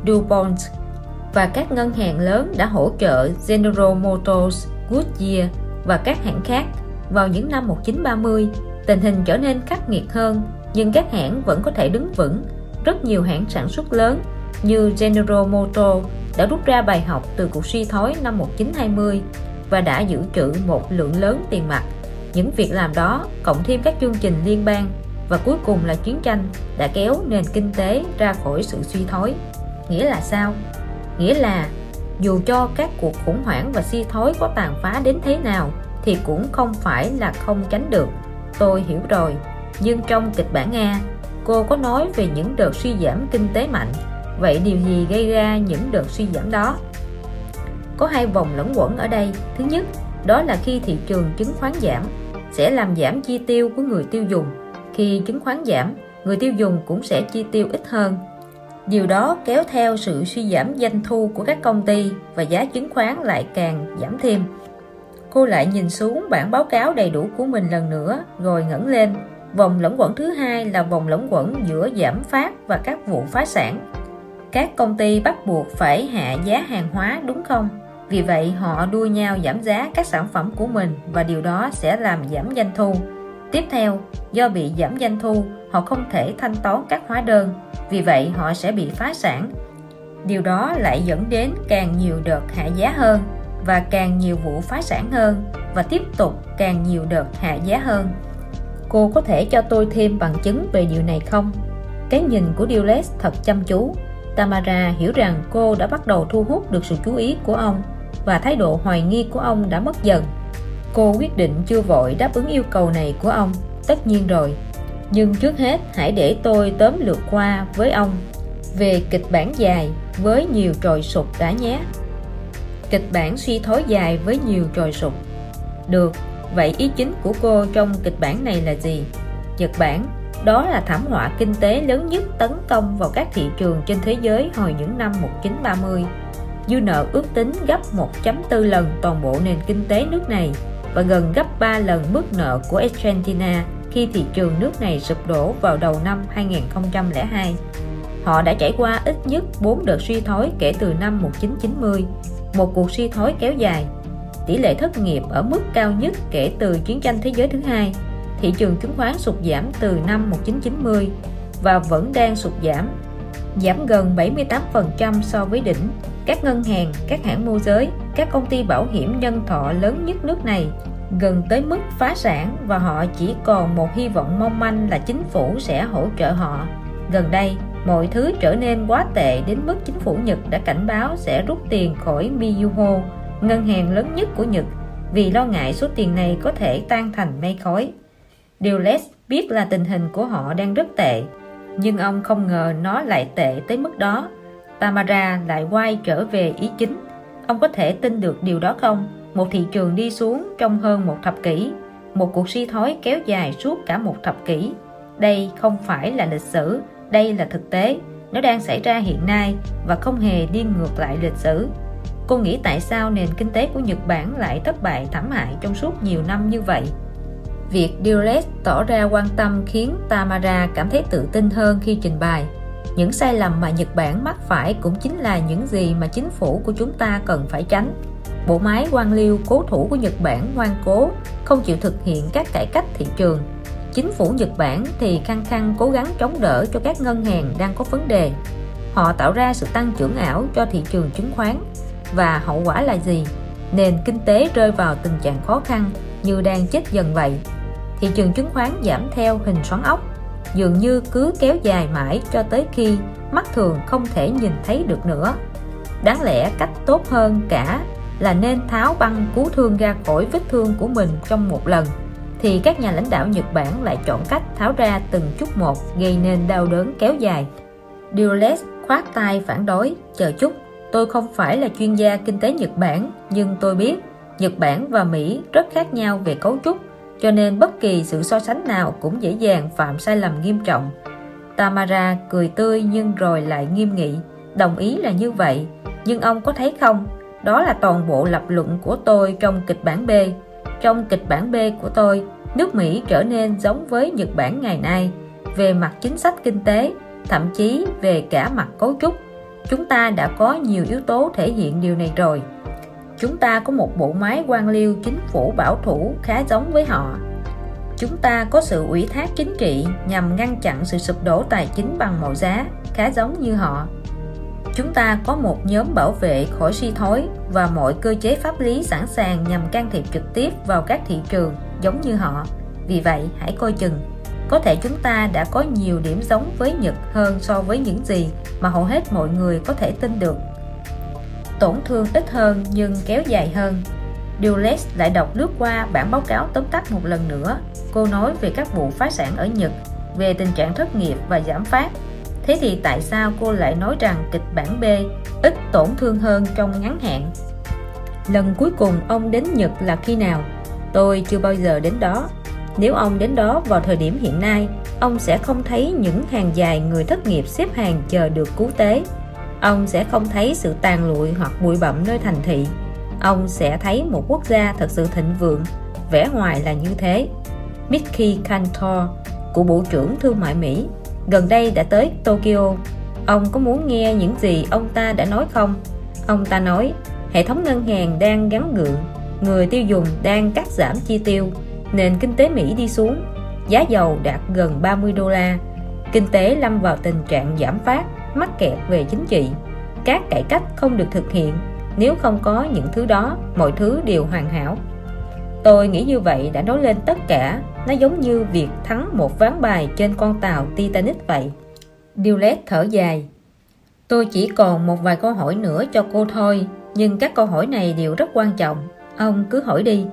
DuPont và các ngân hàng lớn đã hỗ trợ General Motors, Goodyear và các hãng khác. Vào những năm 1930, tình hình trở nên khắc nghiệt hơn nhưng các hãng vẫn có thể đứng vững. Rất nhiều hãng sản xuất lớn như General Motors đã rút ra bài học từ cuộc suy thoái năm 1920 và đã giữ trữ một lượng lớn tiền mặt. Những việc làm đó cộng thêm các chương trình liên bang và cuối cùng là chiến tranh đã kéo nền kinh tế ra khỏi sự suy thoái. Nghĩa là sao? Nghĩa là dù cho các cuộc khủng hoảng và suy thoái có tàn phá đến thế nào, thì cũng không phải là không tránh được. Tôi hiểu rồi. Nhưng trong kịch bản Nga cô có nói về những đợt suy giảm kinh tế mạnh. Vậy điều gì gây ra những đợt suy giảm đó? Có hai vòng lẫn quẩn ở đây. Thứ nhất, đó là khi thị trường chứng khoán giảm, sẽ làm giảm chi tiêu của người tiêu dùng. Khi chứng khoán giảm, người tiêu dùng cũng sẽ chi tiêu ít hơn điều đó kéo theo sự suy giảm doanh thu của các công ty và giá chứng khoán lại càng giảm thêm cô lại nhìn xuống bản báo cáo đầy đủ của mình lần nữa rồi ngẩng lên Vòng lẫn quẩn thứ hai là vòng lẫn quẩn giữa giảm phát và các vụ phá sản. Các công ty bắt buộc phải hạ giá hàng hóa đúng không? Vì vậy họ đua nhau giảm giá các sản phẩm của mình và điều đó sẽ làm giảm doanh thu. Tiếp theo, do bị giảm doanh thu, họ không thể thanh toán các hóa đơn, vì vậy họ sẽ bị phá sản. Điều đó lại dẫn đến càng nhiều đợt hạ giá hơn và càng nhiều vụ phá sản hơn và tiếp tục càng nhiều đợt hạ giá hơn. Cô có thể cho tôi thêm bằng chứng về điều này không? Cái nhìn của Dulles thật chăm chú. Tamara hiểu rằng cô đã bắt đầu thu hút được sự chú ý của ông và thái độ hoài nghi của ông đã mất dần. Cô quyết định chưa vội đáp ứng yêu cầu này của ông, tất nhiên rồi. Nhưng trước hết hãy để tôi tóm lược qua với ông về kịch bản dài với nhiều trồi sụp đã nhé. Kịch bản suy thoái dài với nhiều trồi sụp. Được, Vậy ý chính của cô trong kịch bản này là gì? Nhật Bản, đó là thảm họa kinh tế lớn nhất tấn công vào các thị trường trên thế giới hồi những năm 1930. Dư nợ ước tính gấp 1.4 lần toàn bộ nền kinh tế nước này và gần gấp 3 lần mức nợ của Argentina khi thị trường nước này sụp đổ vào đầu năm 2002. Họ đã trải qua ít nhất 4 đợt suy thoái kể từ năm 1990, một cuộc suy thoái kéo dài. Tỷ lệ thất nghiệp ở mức cao nhất kể từ chiến tranh thế giới thứ hai. Thị trường chứng khoán sụt giảm từ năm 1990 và vẫn đang sụt giảm giảm gần 78% so với đỉnh. Các ngân hàng, các hãng môi giới, các công ty bảo hiểm nhân thọ lớn nhất nước này gần tới mức phá sản và họ chỉ còn một hy vọng mong manh là chính phủ sẽ hỗ trợ họ. Gần đây, mọi thứ trở nên quá tệ đến mức chính phủ Nhật đã cảnh báo sẽ rút tiền khỏi Mizuho ngân hàng lớn nhất của Nhật vì lo ngại số tiền này có thể tan thành mây khói. Điều Les biết là tình hình của họ đang rất tệ, nhưng ông không ngờ nó lại tệ tới mức đó. Tamara lại quay trở về ý chính. Ông có thể tin được điều đó không? Một thị trường đi xuống trong hơn một thập kỷ, một cuộc suy thoái kéo dài suốt cả một thập kỷ. Đây không phải là lịch sử, đây là thực tế. Nó đang xảy ra hiện nay và không hề đi ngược lại lịch sử. Cô nghĩ tại sao nền kinh tế của Nhật Bản lại thất bại thảm hại trong suốt nhiều năm như vậy? Việc Dulles tỏ ra quan tâm khiến Tamara cảm thấy tự tin hơn khi trình bày. Những sai lầm mà Nhật Bản mắc phải cũng chính là những gì mà chính phủ của chúng ta cần phải tránh. Bộ máy quan liêu cố thủ của Nhật Bản ngoan cố, không chịu thực hiện các cải cách thị trường. Chính phủ Nhật Bản thì khăng khăng cố gắng chống đỡ cho các ngân hàng đang có vấn đề. Họ tạo ra sự tăng trưởng ảo cho thị trường chứng khoán và hậu quả là gì? Nền kinh tế rơi vào tình trạng khó khăn như đang chết dần vậy. Thị trường chứng khoán giảm theo hình xoắn ốc dường như cứ kéo dài mãi cho tới khi mắt thường không thể nhìn thấy được nữa. Đáng lẽ cách tốt hơn cả là nên tháo băng cứu thương ra khỏi vết thương của mình trong một lần thì các nhà lãnh đạo Nhật Bản lại chọn cách tháo ra từng chút một gây nên đau đớn kéo dài. Dulles khoát tay phản đối, chờ chút, tôi không phải là chuyên gia kinh tế Nhật Bản nhưng tôi biết Nhật Bản và Mỹ rất khác nhau về cấu trúc cho nên bất kỳ sự so sánh nào cũng dễ dàng phạm sai lầm nghiêm trọng. Tamara cười tươi nhưng rồi lại nghiêm nghị, đồng ý là như vậy, nhưng ông có thấy không, đó là toàn bộ lập luận của tôi trong kịch bản B. Trong kịch bản B của tôi, nước Mỹ trở nên giống với Nhật Bản ngày nay về mặt chính sách kinh tế, thậm chí về cả mặt cấu trúc. Chúng ta đã có nhiều yếu tố thể hiện điều này rồi chúng ta có một bộ máy quan liêu chính phủ bảo thủ khá giống với họ chúng ta có sự ủy thác chính trị nhằm ngăn chặn sự sụp đổ tài chính bằng mọi giá khá giống như họ chúng ta có một nhóm bảo vệ khỏi suy thoái và mọi cơ chế pháp lý sẵn sàng nhằm can thiệp trực tiếp vào các thị trường giống như họ vì vậy hãy coi chừng có thể chúng ta đã có nhiều điểm giống với Nhật hơn so với những gì mà hầu hết mọi người có thể tin được tổn thương ít hơn nhưng kéo dài hơn. Dulles lại đọc lướt qua bản báo cáo tóm tắt một lần nữa. Cô nói về các vụ phá sản ở Nhật, về tình trạng thất nghiệp và giảm phát. Thế thì tại sao cô lại nói rằng kịch bản B ít tổn thương hơn trong ngắn hạn? Lần cuối cùng ông đến Nhật là khi nào? Tôi chưa bao giờ đến đó. Nếu ông đến đó vào thời điểm hiện nay, ông sẽ không thấy những hàng dài người thất nghiệp xếp hàng chờ được cứu tế ông sẽ không thấy sự tàn lụi hoặc bụi bặm nơi thành thị ông sẽ thấy một quốc gia thật sự thịnh vượng vẻ ngoài là như thế Mickey Cantor của Bộ trưởng Thương mại Mỹ gần đây đã tới Tokyo. Ông có muốn nghe những gì ông ta đã nói không? Ông ta nói, hệ thống ngân hàng đang gắn gượng, người tiêu dùng đang cắt giảm chi tiêu, nền kinh tế Mỹ đi xuống, giá dầu đạt gần 30 đô la. Kinh tế lâm vào tình trạng giảm phát, mắc kẹt về chính trị. Các cải cách không được thực hiện, nếu không có những thứ đó, mọi thứ đều hoàn hảo. Tôi nghĩ như vậy đã nói lên tất cả nó giống như việc thắng một ván bài trên con tàu Titanic vậy Dillette thở dài tôi chỉ còn một vài câu hỏi nữa cho cô thôi, nhưng các câu hỏi này đều rất quan trọng ông cứ hỏi đi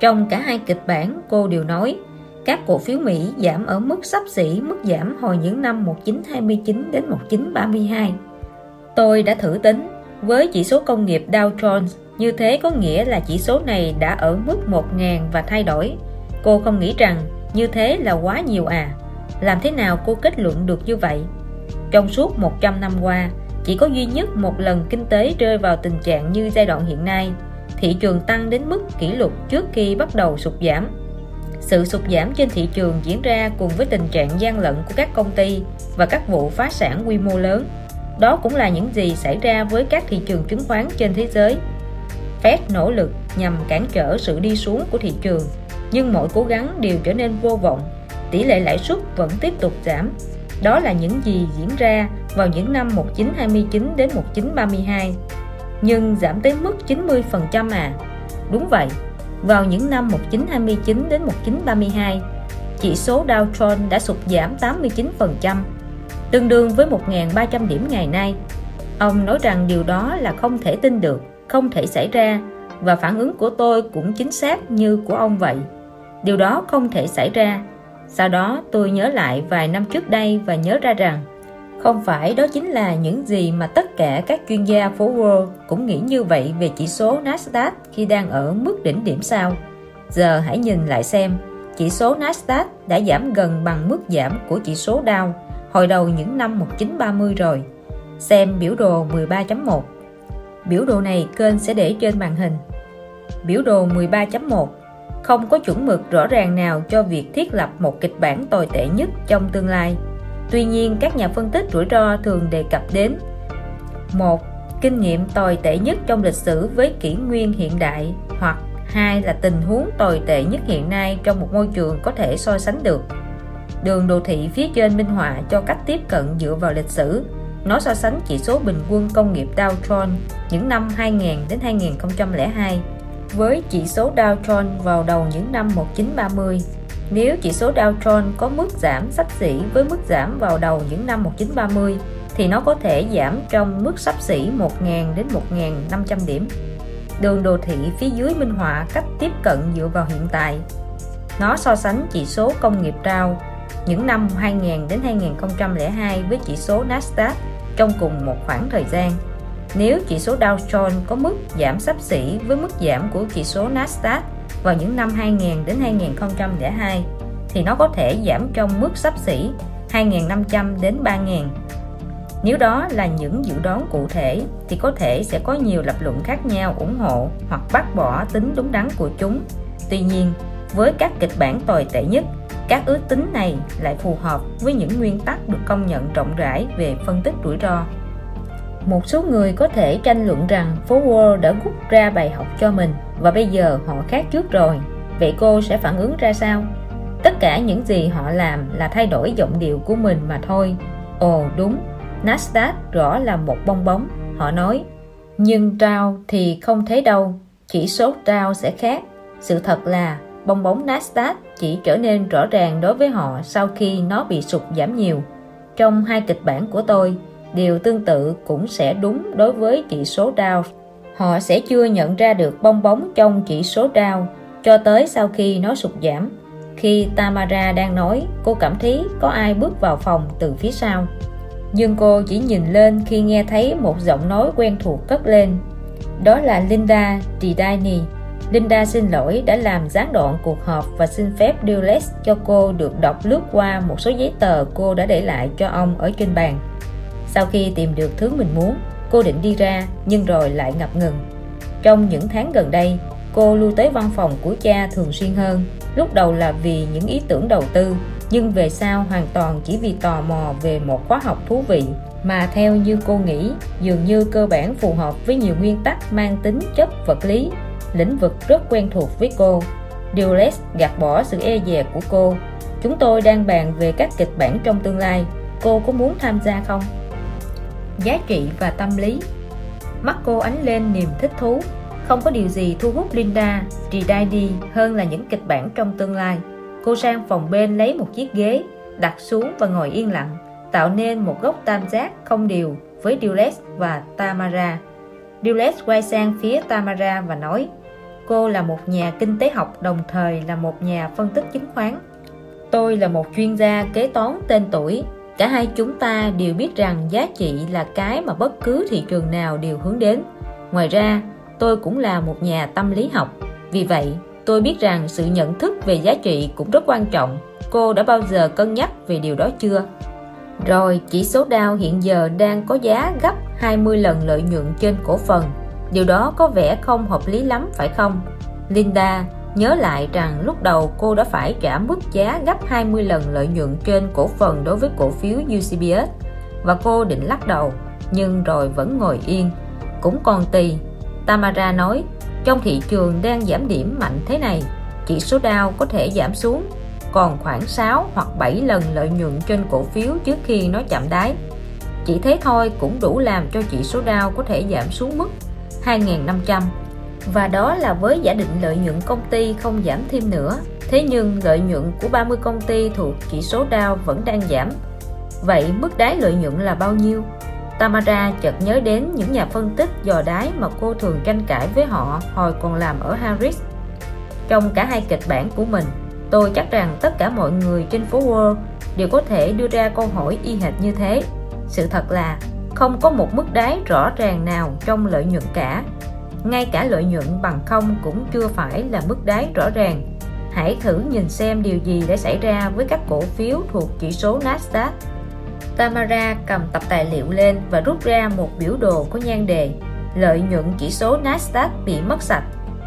trong cả hai kịch bản, cô đều nói, các cổ phiếu Mỹ giảm ở mức sắp xỉ, mức giảm hồi những năm 1929 đến 1932. Tôi đã thử tính, với chỉ số công nghiệp Dow Jones, như thế có nghĩa là chỉ số này đã ở mức 1.000 và thay đổi. Cô không nghĩ rằng như thế là quá nhiều à? Làm thế nào cô kết luận được như vậy? Trong suốt 100 năm qua, chỉ có duy nhất một lần kinh tế rơi vào tình trạng như giai đoạn hiện nay, thị trường tăng đến mức kỷ lục trước khi bắt đầu sụt giảm sự sụt giảm trên thị trường diễn ra cùng với tình trạng gian lận của các công ty và các vụ phá sản quy mô lớn. Đó cũng là những gì xảy ra với các thị trường chứng khoán trên thế giới. Fed nỗ lực nhằm cản trở sự đi xuống của thị trường, nhưng mọi cố gắng đều trở nên vô vọng. Tỷ lệ lãi suất vẫn tiếp tục giảm. Đó là những gì diễn ra vào những năm 1929 đến 1932. Nhưng giảm tới mức 90% à. Đúng vậy, vào những năm 1929 đến 1932, chỉ số Dow Jones đã sụt giảm 89%, tương đương với 1.300 điểm ngày nay. Ông nói rằng điều đó là không thể tin được, không thể xảy ra và phản ứng của tôi cũng chính xác như của ông vậy. Điều đó không thể xảy ra. Sau đó tôi nhớ lại vài năm trước đây và nhớ ra rằng không phải đó chính là những gì mà tất cả các chuyên gia phố Wall cũng nghĩ như vậy về chỉ số Nasdaq khi đang ở mức đỉnh điểm sao? Giờ hãy nhìn lại xem, chỉ số Nasdaq đã giảm gần bằng mức giảm của chỉ số Dow hồi đầu những năm 1930 rồi. Xem biểu đồ 13.1. Biểu đồ này kênh sẽ để trên màn hình. Biểu đồ 13.1 không có chuẩn mực rõ ràng nào cho việc thiết lập một kịch bản tồi tệ nhất trong tương lai. Tuy nhiên, các nhà phân tích rủi ro thường đề cập đến một kinh nghiệm tồi tệ nhất trong lịch sử với kỷ nguyên hiện đại, hoặc hai là tình huống tồi tệ nhất hiện nay trong một môi trường có thể so sánh được. Đường đồ thị phía trên minh họa cho cách tiếp cận dựa vào lịch sử. Nó so sánh chỉ số bình quân công nghiệp Dow Jones những năm 2000 đến 2002 với chỉ số Dow Jones vào đầu những năm 1930 nếu chỉ số Dow Jones có mức giảm sắp xỉ với mức giảm vào đầu những năm 1930 thì nó có thể giảm trong mức sắp xỉ 1.000 đến 1.500 điểm. Đường đồ thị phía dưới minh họa cách tiếp cận dựa vào hiện tại. Nó so sánh chỉ số công nghiệp Dow những năm 2000 đến 2002 với chỉ số Nasdaq trong cùng một khoảng thời gian. Nếu chỉ số Dow Jones có mức giảm sắp xỉ với mức giảm của chỉ số Nasdaq vào những năm 2000 đến 2002 thì nó có thể giảm trong mức sắp xỉ 2.500 đến 3.000 nếu đó là những dự đoán cụ thể thì có thể sẽ có nhiều lập luận khác nhau ủng hộ hoặc bác bỏ tính đúng đắn của chúng. Tuy nhiên, với các kịch bản tồi tệ nhất, các ước tính này lại phù hợp với những nguyên tắc được công nhận rộng rãi về phân tích rủi ro. Một số người có thể tranh luận rằng phố Wall đã rút ra bài học cho mình và bây giờ họ khác trước rồi. Vậy cô sẽ phản ứng ra sao? Tất cả những gì họ làm là thay đổi giọng điệu của mình mà thôi. Ồ đúng, Nasdaq rõ là một bong bóng, họ nói. Nhưng Dow thì không thấy đâu, chỉ số Dow sẽ khác. Sự thật là bong bóng Nasdaq chỉ trở nên rõ ràng đối với họ sau khi nó bị sụt giảm nhiều. Trong hai kịch bản của tôi, điều tương tự cũng sẽ đúng đối với chỉ số Dow. Họ sẽ chưa nhận ra được bong bóng trong chỉ số Dow cho tới sau khi nó sụt giảm. Khi Tamara đang nói, cô cảm thấy có ai bước vào phòng từ phía sau nhưng cô chỉ nhìn lên khi nghe thấy một giọng nói quen thuộc cất lên đó là Linda Didani Linda xin lỗi đã làm gián đoạn cuộc họp và xin phép Dulles cho cô được đọc lướt qua một số giấy tờ cô đã để lại cho ông ở trên bàn sau khi tìm được thứ mình muốn, cô định đi ra, nhưng rồi lại ngập ngừng. Trong những tháng gần đây, cô lưu tới văn phòng của cha thường xuyên hơn. Lúc đầu là vì những ý tưởng đầu tư, nhưng về sau hoàn toàn chỉ vì tò mò về một khóa học thú vị. Mà theo như cô nghĩ, dường như cơ bản phù hợp với nhiều nguyên tắc mang tính chất vật lý, lĩnh vực rất quen thuộc với cô. Dulles gạt bỏ sự e dè của cô. Chúng tôi đang bàn về các kịch bản trong tương lai. Cô có muốn tham gia không? Giá trị và tâm lý. Mắt cô ánh lên niềm thích thú. Không có điều gì thu hút Linda đi hơn là những kịch bản trong tương lai. Cô sang phòng bên lấy một chiếc ghế, đặt xuống và ngồi yên lặng, tạo nên một góc tam giác không đều với Dulles và Tamara. Dulles quay sang phía Tamara và nói, cô là một nhà kinh tế học, đồng thời là một nhà phân tích chứng khoán. Tôi là một chuyên gia kế toán tên tuổi cả hai chúng ta đều biết rằng giá trị là cái mà bất cứ thị trường nào đều hướng đến. Ngoài ra, tôi cũng là một nhà tâm lý học. Vì vậy, tôi biết rằng sự nhận thức về giá trị cũng rất quan trọng. Cô đã bao giờ cân nhắc về điều đó chưa? Rồi, chỉ số Dow hiện giờ đang có giá gấp 20 lần lợi nhuận trên cổ phần. Điều đó có vẻ không hợp lý lắm, phải không? Linda nhớ lại rằng lúc đầu cô đã phải trả mức giá gấp 20 lần lợi nhuận trên cổ phần đối với cổ phiếu UCBS. Và cô định lắc đầu, nhưng rồi vẫn ngồi yên. Cũng còn tùy Tamara nói, trong thị trường đang giảm điểm mạnh thế này, chỉ số Dow có thể giảm xuống còn khoảng 6 hoặc 7 lần lợi nhuận trên cổ phiếu trước khi nó chạm đáy. Chỉ thế thôi cũng đủ làm cho chỉ số Dow có thể giảm xuống mức 2.500 và đó là với giả định lợi nhuận công ty không giảm thêm nữa thế nhưng lợi nhuận của 30 công ty thuộc chỉ số Dow vẫn đang giảm vậy mức đáy lợi nhuận là bao nhiêu Tamara chợt nhớ đến những nhà phân tích dò đáy mà cô thường tranh cãi với họ hồi còn làm ở Harris. Trong cả hai kịch bản của mình, tôi chắc rằng tất cả mọi người trên phố Wall đều có thể đưa ra câu hỏi y hệt như thế. Sự thật là không có một mức đáy rõ ràng nào trong lợi nhuận cả. Ngay cả lợi nhuận bằng không cũng chưa phải là mức đáy rõ ràng. Hãy thử nhìn xem điều gì đã xảy ra với các cổ phiếu thuộc chỉ số Nasdaq Tamara cầm tập tài liệu lên và rút ra một biểu đồ có nhan đề Lợi nhuận chỉ số Nasdaq bị mất sạch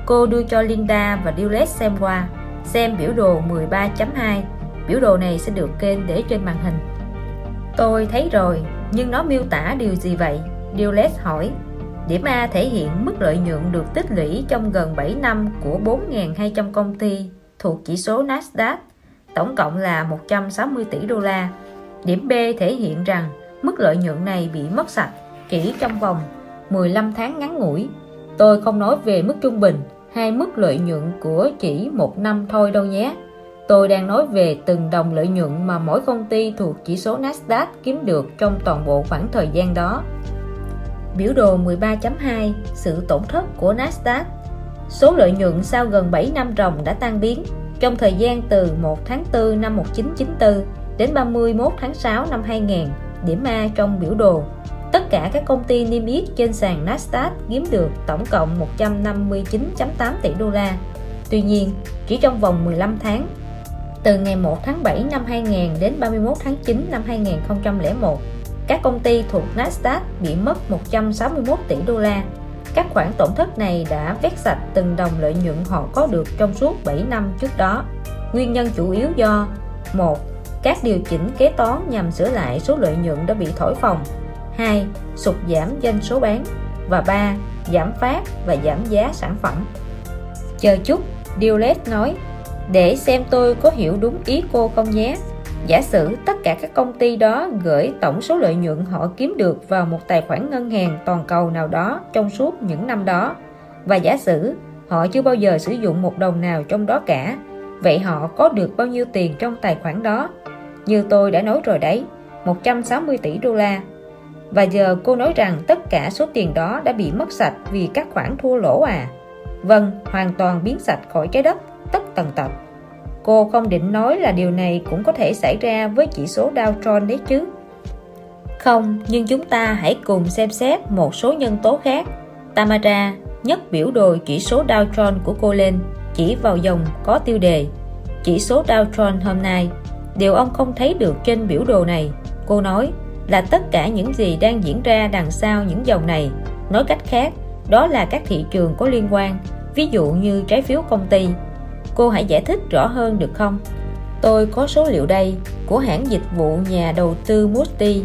Cô đưa cho Linda và Dillette xem qua, xem biểu đồ 13.2. Biểu đồ này sẽ được kênh để trên màn hình. Tôi thấy rồi, nhưng nó miêu tả điều gì vậy? Dillette hỏi. Điểm A thể hiện mức lợi nhuận được tích lũy trong gần 7 năm của 4.200 công ty thuộc chỉ số Nasdaq, tổng cộng là 160 tỷ đô la. Điểm B thể hiện rằng mức lợi nhuận này bị mất sạch chỉ trong vòng 15 tháng ngắn ngủi. Tôi không nói về mức trung bình hay mức lợi nhuận của chỉ một năm thôi đâu nhé. Tôi đang nói về từng đồng lợi nhuận mà mỗi công ty thuộc chỉ số Nasdaq kiếm được trong toàn bộ khoảng thời gian đó. Biểu đồ 13.2 Sự tổn thất của Nasdaq. Số lợi nhuận sau gần 7 năm ròng đã tan biến, trong thời gian từ 1 tháng 4 năm 1994 đến 31 tháng 6 năm 2000 điểm A trong biểu đồ. Tất cả các công ty niêm yết trên sàn Nasdaq kiếm được tổng cộng 159.8 tỷ đô la. Tuy nhiên, chỉ trong vòng 15 tháng, từ ngày 1 tháng 7 năm 2000 đến 31 tháng 9 năm 2001 các công ty thuộc Nasdaq bị mất 161 tỷ đô la các khoản tổn thất này đã vét sạch từng đồng lợi nhuận họ có được trong suốt 7 năm trước đó. Nguyên nhân chủ yếu do một Các điều chỉnh kế toán nhằm sửa lại số lợi nhuận đã bị thổi phồng 2. Sụt giảm doanh số bán và 3. Giảm phát và giảm giá sản phẩm Chờ chút, Diolet nói Để xem tôi có hiểu đúng ý cô không nhé Giả sử tất cả các công ty đó gửi tổng số lợi nhuận họ kiếm được vào một tài khoản ngân hàng toàn cầu nào đó trong suốt những năm đó. Và giả sử họ chưa bao giờ sử dụng một đồng nào trong đó cả, vậy họ có được bao nhiêu tiền trong tài khoản đó? Như tôi đã nói rồi đấy 160 tỷ đô la. Và giờ cô nói rằng tất cả số tiền đó đã bị mất sạch vì các khoản thua lỗ à. Vâng hoàn toàn biến sạch khỏi trái đất, tất tần tật. Cô không định nói là điều này cũng có thể xảy ra với chỉ số Dow Jones đấy chứ. Không, nhưng chúng ta hãy cùng xem xét một số nhân tố khác. Tamara nhấc biểu đồ chỉ số Dow Jones của cô lên, chỉ vào dòng có tiêu đề. Chỉ số Dow Jones hôm nay, điều ông không thấy được trên biểu đồ này, cô nói, là tất cả những gì đang diễn ra đằng sau những dòng này. Nói cách khác, đó là các thị trường có liên quan, ví dụ như trái phiếu công ty, Cô hãy giải thích rõ hơn được không? Tôi có số liệu đây của hãng dịch vụ nhà đầu tư Moody.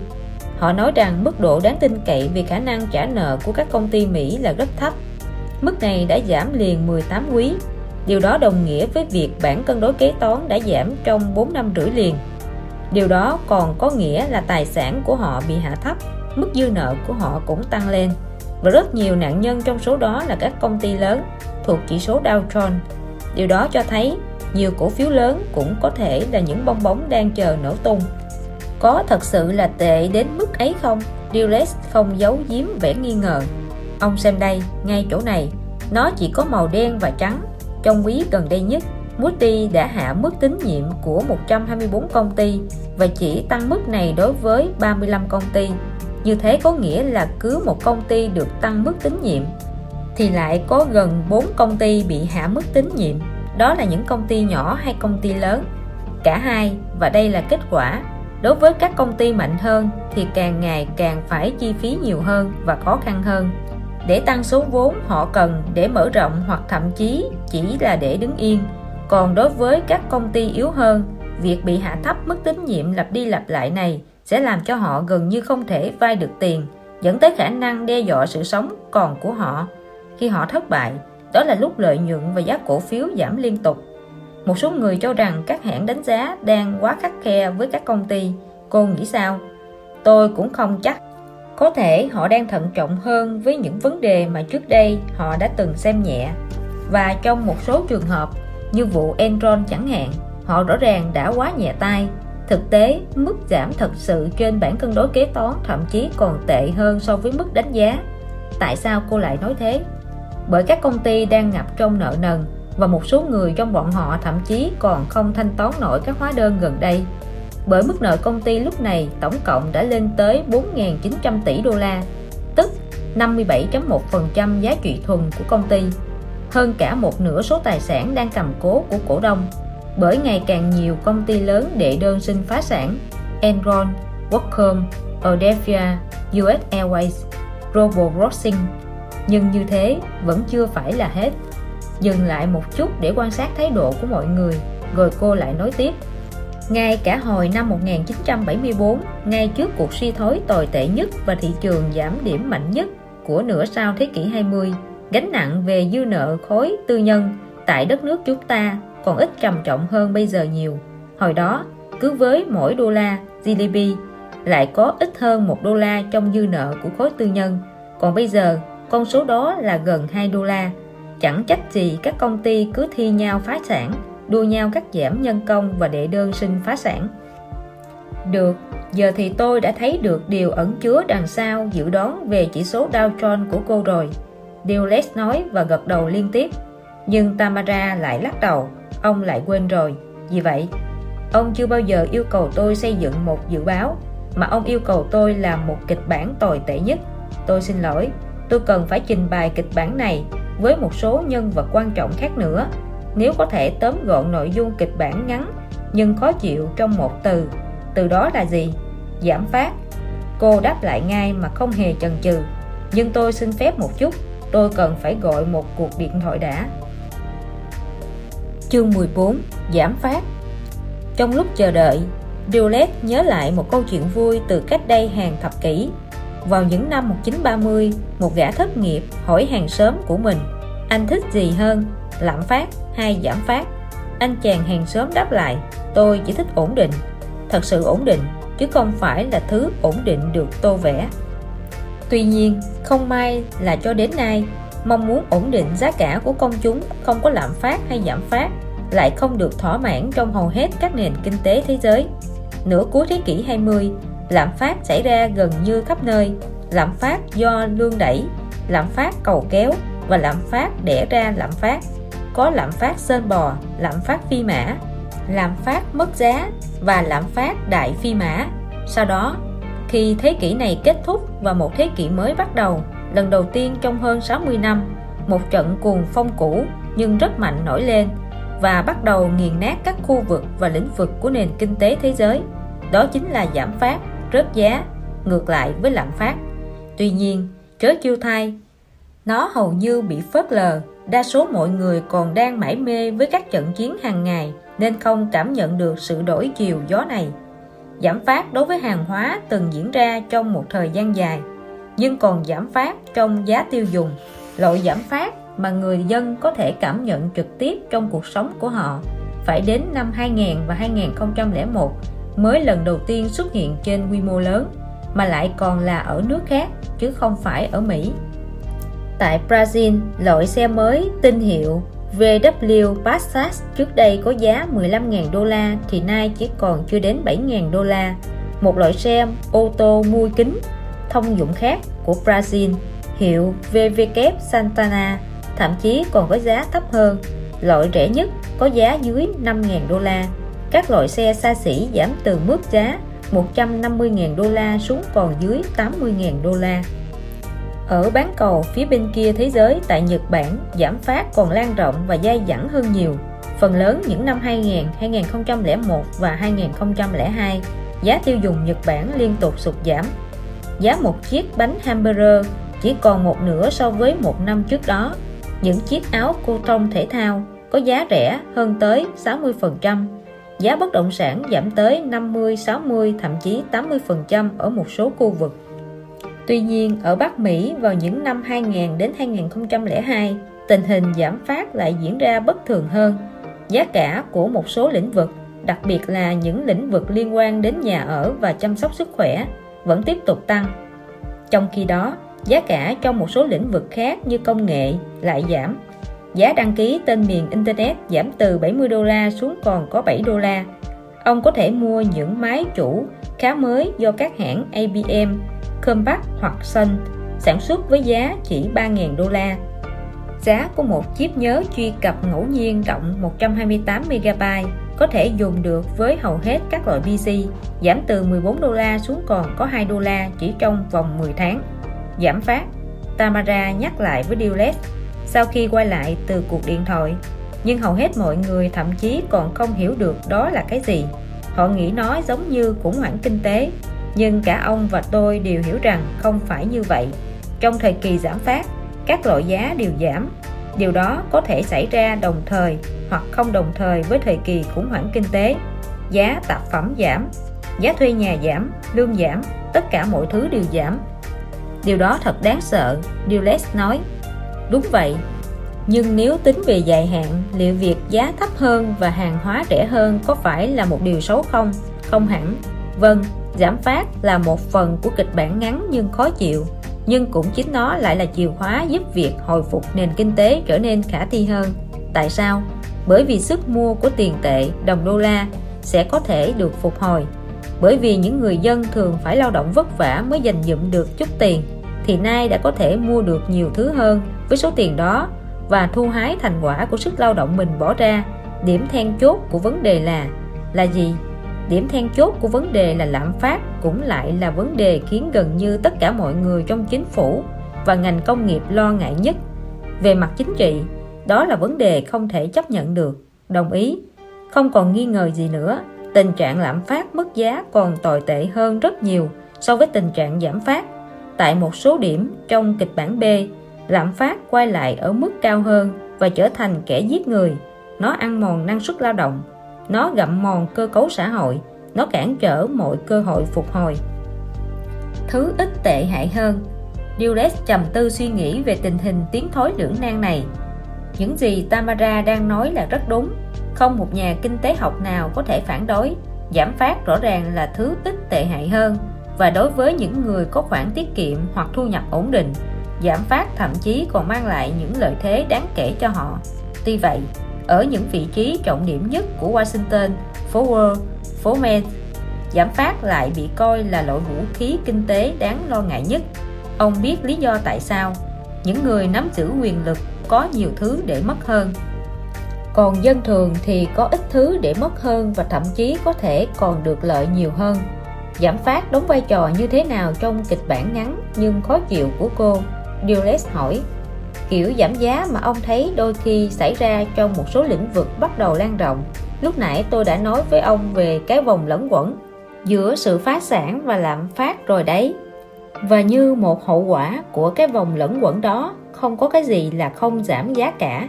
Họ nói rằng mức độ đáng tin cậy về khả năng trả nợ của các công ty Mỹ là rất thấp. Mức này đã giảm liền 18 quý. Điều đó đồng nghĩa với việc bản cân đối kế toán đã giảm trong 4 năm rưỡi liền. Điều đó còn có nghĩa là tài sản của họ bị hạ thấp, mức dư nợ của họ cũng tăng lên. Và rất nhiều nạn nhân trong số đó là các công ty lớn thuộc chỉ số Dow Jones Điều đó cho thấy nhiều cổ phiếu lớn cũng có thể là những bong bóng đang chờ nổ tung. Có thật sự là tệ đến mức ấy không? Dulles không giấu giếm vẻ nghi ngờ. Ông xem đây, ngay chỗ này, nó chỉ có màu đen và trắng. Trong quý gần đây nhất, Moody đã hạ mức tín nhiệm của 124 công ty và chỉ tăng mức này đối với 35 công ty. Như thế có nghĩa là cứ một công ty được tăng mức tín nhiệm thì lại có gần 4 công ty bị hạ mức tín nhiệm. Đó là những công ty nhỏ hay công ty lớn? Cả hai, và đây là kết quả. Đối với các công ty mạnh hơn thì càng ngày càng phải chi phí nhiều hơn và khó khăn hơn. Để tăng số vốn họ cần để mở rộng hoặc thậm chí chỉ là để đứng yên. Còn đối với các công ty yếu hơn, việc bị hạ thấp mức tín nhiệm lặp đi lặp lại này sẽ làm cho họ gần như không thể vay được tiền, dẫn tới khả năng đe dọa sự sống còn của họ khi họ thất bại, đó là lúc lợi nhuận và giá cổ phiếu giảm liên tục. Một số người cho rằng các hãng đánh giá đang quá khắc khe với các công ty. Cô nghĩ sao? Tôi cũng không chắc. Có thể họ đang thận trọng hơn với những vấn đề mà trước đây họ đã từng xem nhẹ. Và trong một số trường hợp, như vụ Enron chẳng hạn, họ rõ ràng đã quá nhẹ tay. Thực tế, mức giảm thật sự trên bản cân đối kế toán thậm chí còn tệ hơn so với mức đánh giá. Tại sao cô lại nói thế? Bởi các công ty đang ngập trong nợ nần và một số người trong bọn họ thậm chí còn không thanh toán nổi các hóa đơn gần đây. Bởi mức nợ công ty lúc này tổng cộng đã lên tới 4.900 tỷ đô la tức 57.1% giá trị thuần của công ty hơn cả một nửa số tài sản đang cầm cố của cổ đông. Bởi ngày càng nhiều công ty lớn đệ đơn xin phá sản Enron, Qualcomm, Odelphia, US Airways, Global Crossing nhưng như thế, vẫn chưa phải là hết. Dừng lại một chút để quan sát thái độ của mọi người, rồi cô lại nói tiếp. Ngay cả hồi năm 1974 ngay trước cuộc suy thoái tồi tệ nhất và thị trường giảm điểm mạnh nhất của nửa sau thế kỷ 20 gánh nặng về dư nợ khối tư nhân tại đất nước chúng ta còn ít trầm trọng hơn bây giờ nhiều. Hồi đó, cứ với mỗi đô la GDP lại có ít hơn một đô la trong dư nợ của khối tư nhân. Còn bây giờ con số đó là gần 2 đô la. Chẳng trách gì các công ty cứ thi nhau phá sản, đua nhau cắt giảm nhân công và đệ đơn xin phá sản. Được, giờ thì tôi đã thấy được điều ẩn chứa đằng sau dự đoán về chỉ số Dow Jones của cô rồi. Dulles nói và gật đầu liên tiếp. Nhưng Tamara lại lắc đầu, ông lại quên rồi. Vì vậy, ông chưa bao giờ yêu cầu tôi xây dựng một dự báo, mà ông yêu cầu tôi làm một kịch bản tồi tệ nhất. Tôi xin lỗi tôi cần phải trình bày kịch bản này với một số nhân vật quan trọng khác nữa. Nếu có thể tóm gọn nội dung kịch bản ngắn nhưng khó chịu trong một từ từ đó là gì? Giảm phát. Cô đáp lại ngay mà không hề chần chừ. Nhưng tôi xin phép một chút, tôi cần phải gọi một cuộc điện thoại đã. Chương 14 giảm phát. Trong lúc chờ đợi Diolet nhớ lại một câu chuyện vui từ cách đây hàng thập kỷ vào những năm 1930 một gã thất nghiệp hỏi hàng xóm của mình, anh thích gì hơn, lạm phát hay giảm phát? Anh chàng hàng xóm đáp lại, tôi chỉ thích ổn định. Thật sự ổn định, chứ không phải là thứ ổn định được tô vẽ. Tuy nhiên, không may là cho đến nay, mong muốn ổn định giá cả của công chúng không có lạm phát hay giảm phát lại không được thỏa mãn trong hầu hết các nền kinh tế thế giới. Nửa cuối thế kỷ 20 lạm phát xảy ra gần như khắp nơi. Lạm phát do lương đẩy lạm phát cầu kéo và lạm phát đẻ ra lạm phát. Có lạm phát sơn bò lạm phát phi mã. Lạm phát mất giá và lạm phát đại phi mã. Sau đó, khi thế kỷ này kết thúc và một thế kỷ mới bắt đầu, lần đầu tiên trong hơn 60 năm, một trận cuồng phong cũ nhưng rất mạnh nổi lên và bắt đầu nghiền nát các khu vực và lĩnh vực của nền kinh tế thế giới. Đó chính là giảm phát rớt giá, ngược lại với lạm phát. Tuy nhiên trớ chiêu thai nó hầu như bị phớt lờ, đa số mọi người còn đang mải mê với các trận chiến hàng ngày nên không cảm nhận được sự đổi chiều gió này. Giảm phát đối với hàng hóa từng diễn ra trong một thời gian dài, nhưng còn giảm phát trong giá tiêu dùng, loại giảm phát mà người dân có thể cảm nhận trực tiếp trong cuộc sống của họ phải đến năm 2000 và 2001 mới lần đầu tiên xuất hiện trên quy mô lớn mà lại còn là ở nước khác chứ không phải ở Mỹ. Tại Brazil, loại xe mới tinh hiệu VW Passat trước đây có giá 15.000 đô la thì nay chỉ còn chưa đến 7.000 đô la. Một loại xe ô tô mui kính thông dụng khác của Brazil hiệu VW Santana thậm chí còn có giá thấp hơn. Loại rẻ nhất có giá dưới 5.000 đô la. Các loại xe xa xỉ giảm từ mức giá 150.000 đô la xuống còn dưới 80.000 đô la. Ở bán cầu phía bên kia thế giới tại Nhật Bản, giảm phát còn lan rộng và dai dẳng hơn nhiều. Phần lớn những năm 2000, 2001 và 2002, giá tiêu dùng Nhật Bản liên tục sụt giảm. Giá một chiếc bánh hamburger chỉ còn một nửa so với một năm trước đó. Những chiếc áo cô tông thể thao có giá rẻ hơn tới 60%. Giá bất động sản giảm tới 50, 60, thậm chí 80% ở một số khu vực. Tuy nhiên, ở Bắc Mỹ vào những năm 2000 đến 2002, tình hình giảm phát lại diễn ra bất thường hơn. Giá cả của một số lĩnh vực, đặc biệt là những lĩnh vực liên quan đến nhà ở và chăm sóc sức khỏe, vẫn tiếp tục tăng. Trong khi đó, giá cả trong một số lĩnh vực khác như công nghệ lại giảm. Giá đăng ký tên miền Internet giảm từ 70 đô la xuống còn có 7 đô la. Ông có thể mua những máy chủ khá mới do các hãng IBM Compaq hoặc Sun sản xuất với giá chỉ 3.000 đô la. Giá của một chip nhớ truy cập ngẫu nhiên rộng 128MB có thể dùng được với hầu hết các loại PC, giảm từ 14 đô la xuống còn có 2 đô la chỉ trong vòng 10 tháng. Giảm phát, Tamara nhắc lại với Diolet sau khi quay lại từ cuộc điện thoại. Nhưng hầu hết mọi người thậm chí còn không hiểu được đó là cái gì. Họ nghĩ nó giống như khủng hoảng kinh tế, nhưng cả ông và tôi đều hiểu rằng không phải như vậy trong thời kỳ giảm phát các loại giá đều giảm điều đó có thể xảy ra đồng thời hoặc không đồng thời với thời kỳ khủng hoảng kinh tế giá tạp phẩm giảm, giá thuê nhà giảm, lương giảm, tất cả mọi thứ đều giảm điều đó thật đáng sợ Dulles nói đúng vậy. Nhưng nếu tính về dài hạn, liệu việc giá thấp hơn và hàng hóa rẻ hơn có phải là một điều xấu không? Không hẳn. Vâng giảm phát là một phần của kịch bản ngắn nhưng khó chịu. Nhưng cũng chính nó lại là chìa khóa giúp việc hồi phục nền kinh tế trở nên khả thi hơn. Tại sao? Bởi vì sức mua của tiền tệ, đồng đô la sẽ có thể được phục hồi. Bởi vì những người dân thường phải lao động vất vả mới dành dụm được chút tiền thì nay đã có thể mua được nhiều thứ hơn với số tiền đó và thu hái thành quả của sức lao động mình bỏ ra. Điểm then chốt của vấn đề là là gì? Điểm then chốt của vấn đề là lạm phát cũng lại là vấn đề khiến gần như tất cả mọi người trong chính phủ và ngành công nghiệp lo ngại nhất. Về mặt chính trị, đó là vấn đề không thể chấp nhận được. Đồng ý. Không còn nghi ngờ gì nữa, tình trạng lạm phát mất giá còn tồi tệ hơn rất nhiều so với tình trạng giảm phát tại một số điểm trong kịch bản B, lạm phát quay lại ở mức cao hơn và trở thành kẻ giết người. Nó ăn mòn năng suất lao động, nó gặm mòn cơ cấu xã hội, nó cản trở mọi cơ hội phục hồi. Thứ ít tệ hại hơn, Dulles trầm tư suy nghĩ về tình hình tiến thối lưỡng nan này. Những gì Tamara đang nói là rất đúng, không một nhà kinh tế học nào có thể phản đối, giảm phát rõ ràng là thứ ít tệ hại hơn và đối với những người có khoản tiết kiệm hoặc thu nhập ổn định giảm phát thậm chí còn mang lại những lợi thế đáng kể cho họ tuy vậy ở những vị trí trọng điểm nhất của Washington, phố Wall, phố Main, giảm phát lại bị coi là loại vũ khí kinh tế đáng lo ngại nhất. Ông biết lý do tại sao. Những người nắm giữ quyền lực có nhiều thứ để mất hơn. Còn dân thường thì có ít thứ để mất hơn và thậm chí có thể còn được lợi nhiều hơn. Giảm phát đóng vai trò như thế nào trong kịch bản ngắn nhưng khó chịu của cô? Dulles hỏi. Kiểu giảm giá mà ông thấy đôi khi xảy ra trong một số lĩnh vực bắt đầu lan rộng. Lúc nãy tôi đã nói với ông về cái vòng lẫn quẩn, giữa sự phá sản và lạm phát rồi đấy. Và như một hậu quả của cái vòng lẫn quẩn đó, không có cái gì là không giảm giá cả.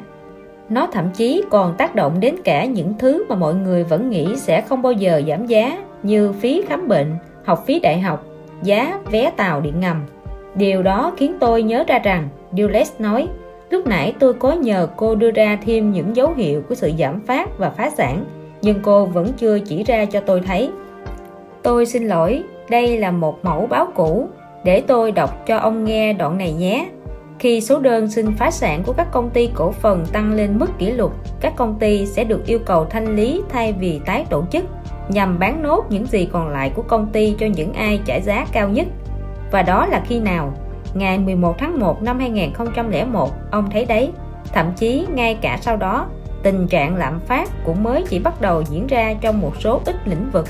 Nó thậm chí còn tác động đến cả những thứ mà mọi người vẫn nghĩ sẽ không bao giờ giảm giá như phí khám bệnh, học phí đại học, giá vé tàu điện ngầm. Điều đó khiến tôi nhớ ra rằng Dulles nói, lúc nãy tôi có nhờ cô đưa ra thêm những dấu hiệu của sự giảm phát và phá sản, nhưng cô vẫn chưa chỉ ra cho tôi thấy. Tôi xin lỗi, đây là một mẫu báo cũ, để tôi đọc cho ông nghe đoạn này nhé. Khi số đơn xin phá sản của các công ty cổ phần tăng lên mức kỷ lục, các công ty sẽ được yêu cầu thanh lý thay vì tái tổ chức nhằm bán nốt những gì còn lại của công ty cho những ai trả giá cao nhất. Và đó là khi nào? Ngày 11 tháng 1 năm 2001 ông thấy đấy. Thậm chí, ngay cả sau đó, tình trạng lạm phát cũng mới chỉ bắt đầu diễn ra trong một số ít lĩnh vực.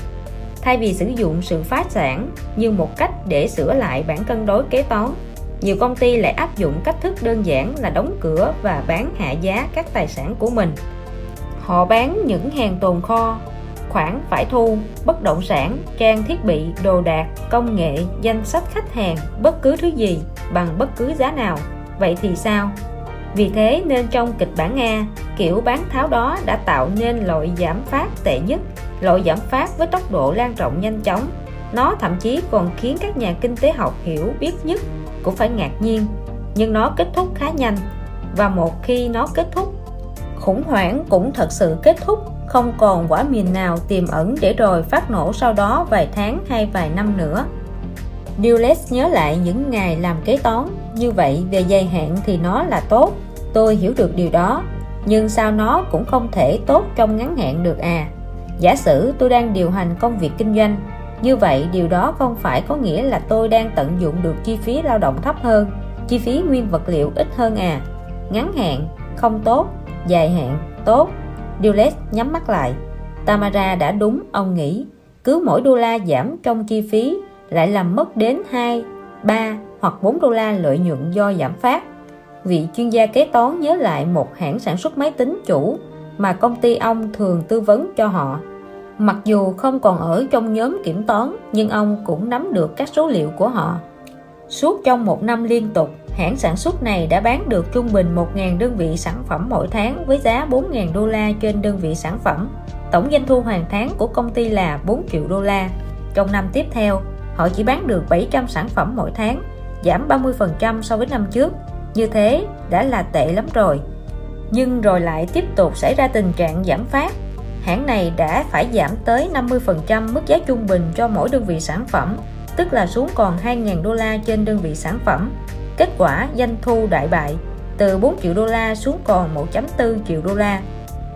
Thay vì sử dụng sự phá sản như một cách để sửa lại bản cân đối kế toán, nhiều công ty lại áp dụng cách thức đơn giản là đóng cửa và bán hạ giá các tài sản của mình. Họ bán những hàng tồn kho khoản phải thu, bất động sản, trang thiết bị, đồ đạc, công nghệ, danh sách khách hàng, bất cứ thứ gì bằng bất cứ giá nào. Vậy thì sao? Vì thế nên trong kịch bản Nga kiểu bán tháo đó đã tạo nên loại giảm phát tệ nhất, loại giảm phát với tốc độ lan rộng nhanh chóng. Nó thậm chí còn khiến các nhà kinh tế học hiểu biết nhất cũng phải ngạc nhiên, nhưng nó kết thúc khá nhanh. Và một khi nó kết thúc, khủng hoảng cũng thật sự kết thúc không còn quả mìn nào tiềm ẩn để rồi phát nổ sau đó vài tháng hay vài năm nữa. Dulles nhớ lại những ngày làm kế toán, như vậy về dài hạn thì nó là tốt, tôi hiểu được điều đó, nhưng sao nó cũng không thể tốt trong ngắn hạn được à. Giả sử tôi đang điều hành công việc kinh doanh, như vậy điều đó không phải có nghĩa là tôi đang tận dụng được chi phí lao động thấp hơn, chi phí nguyên vật liệu ít hơn à. Ngắn hạn, không tốt, dài hạn, tốt Dulles nhắm mắt lại. Tamara đã đúng, ông nghĩ. Cứ mỗi đô la giảm trong chi phí lại làm mất đến 2, 3 hoặc 4 đô la lợi nhuận do giảm phát. Vị chuyên gia kế toán nhớ lại một hãng sản xuất máy tính chủ mà công ty ông thường tư vấn cho họ. Mặc dù không còn ở trong nhóm kiểm toán, nhưng ông cũng nắm được các số liệu của họ. Suốt trong một năm liên tục, hãng sản xuất này đã bán được trung bình 1.000 đơn vị sản phẩm mỗi tháng với giá 4.000 đô la trên đơn vị sản phẩm. Tổng doanh thu hàng tháng của công ty là 4 triệu đô la. Trong năm tiếp theo, họ chỉ bán được 700 sản phẩm mỗi tháng, giảm 30% so với năm trước. Như thế đã là tệ lắm rồi. Nhưng rồi lại tiếp tục xảy ra tình trạng giảm phát. Hãng này đã phải giảm tới 50% mức giá trung bình cho mỗi đơn vị sản phẩm, tức là xuống còn 2.000 đô la trên đơn vị sản phẩm. Kết quả doanh thu đại bại, từ 4 triệu đô la xuống còn 1.4 triệu đô la.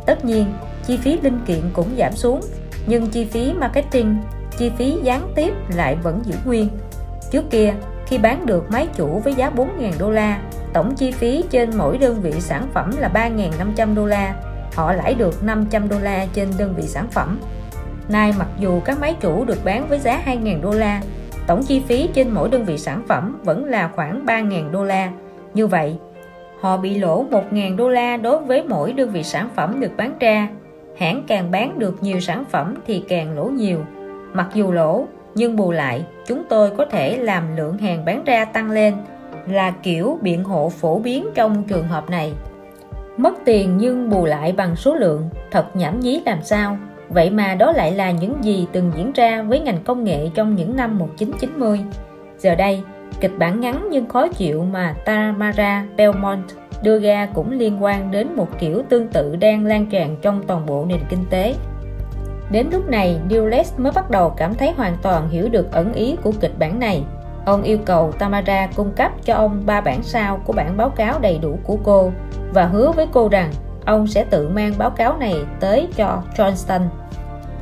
Tất nhiên, chi phí linh kiện cũng giảm xuống, nhưng chi phí marketing, chi phí gián tiếp lại vẫn giữ nguyên. Trước kia, khi bán được máy chủ với giá 4.000 đô la, tổng chi phí trên mỗi đơn vị sản phẩm là 3.500 đô la, họ lãi được 500 đô la trên đơn vị sản phẩm. Nay mặc dù các máy chủ được bán với giá 2.000 đô la, tổng chi phí trên mỗi đơn vị sản phẩm vẫn là khoảng 3.000 đô la. Như vậy, họ bị lỗ 1.000 đô la đối với mỗi đơn vị sản phẩm được bán ra. Hãng càng bán được nhiều sản phẩm thì càng lỗ nhiều. Mặc dù lỗ, nhưng bù lại, chúng tôi có thể làm lượng hàng bán ra tăng lên là kiểu biện hộ phổ biến trong trường hợp này. Mất tiền nhưng bù lại bằng số lượng, thật nhảm nhí làm sao? Vậy mà đó lại là những gì từng diễn ra với ngành công nghệ trong những năm 1990. Giờ đây, kịch bản ngắn nhưng khó chịu mà Tamara Belmont đưa ra cũng liên quan đến một kiểu tương tự đang lan tràn trong toàn bộ nền kinh tế. Đến lúc này, Dulles mới bắt đầu cảm thấy hoàn toàn hiểu được ẩn ý của kịch bản này. Ông yêu cầu Tamara cung cấp cho ông ba bản sao của bản báo cáo đầy đủ của cô và hứa với cô rằng ông sẽ tự mang báo cáo này tới cho Johnston.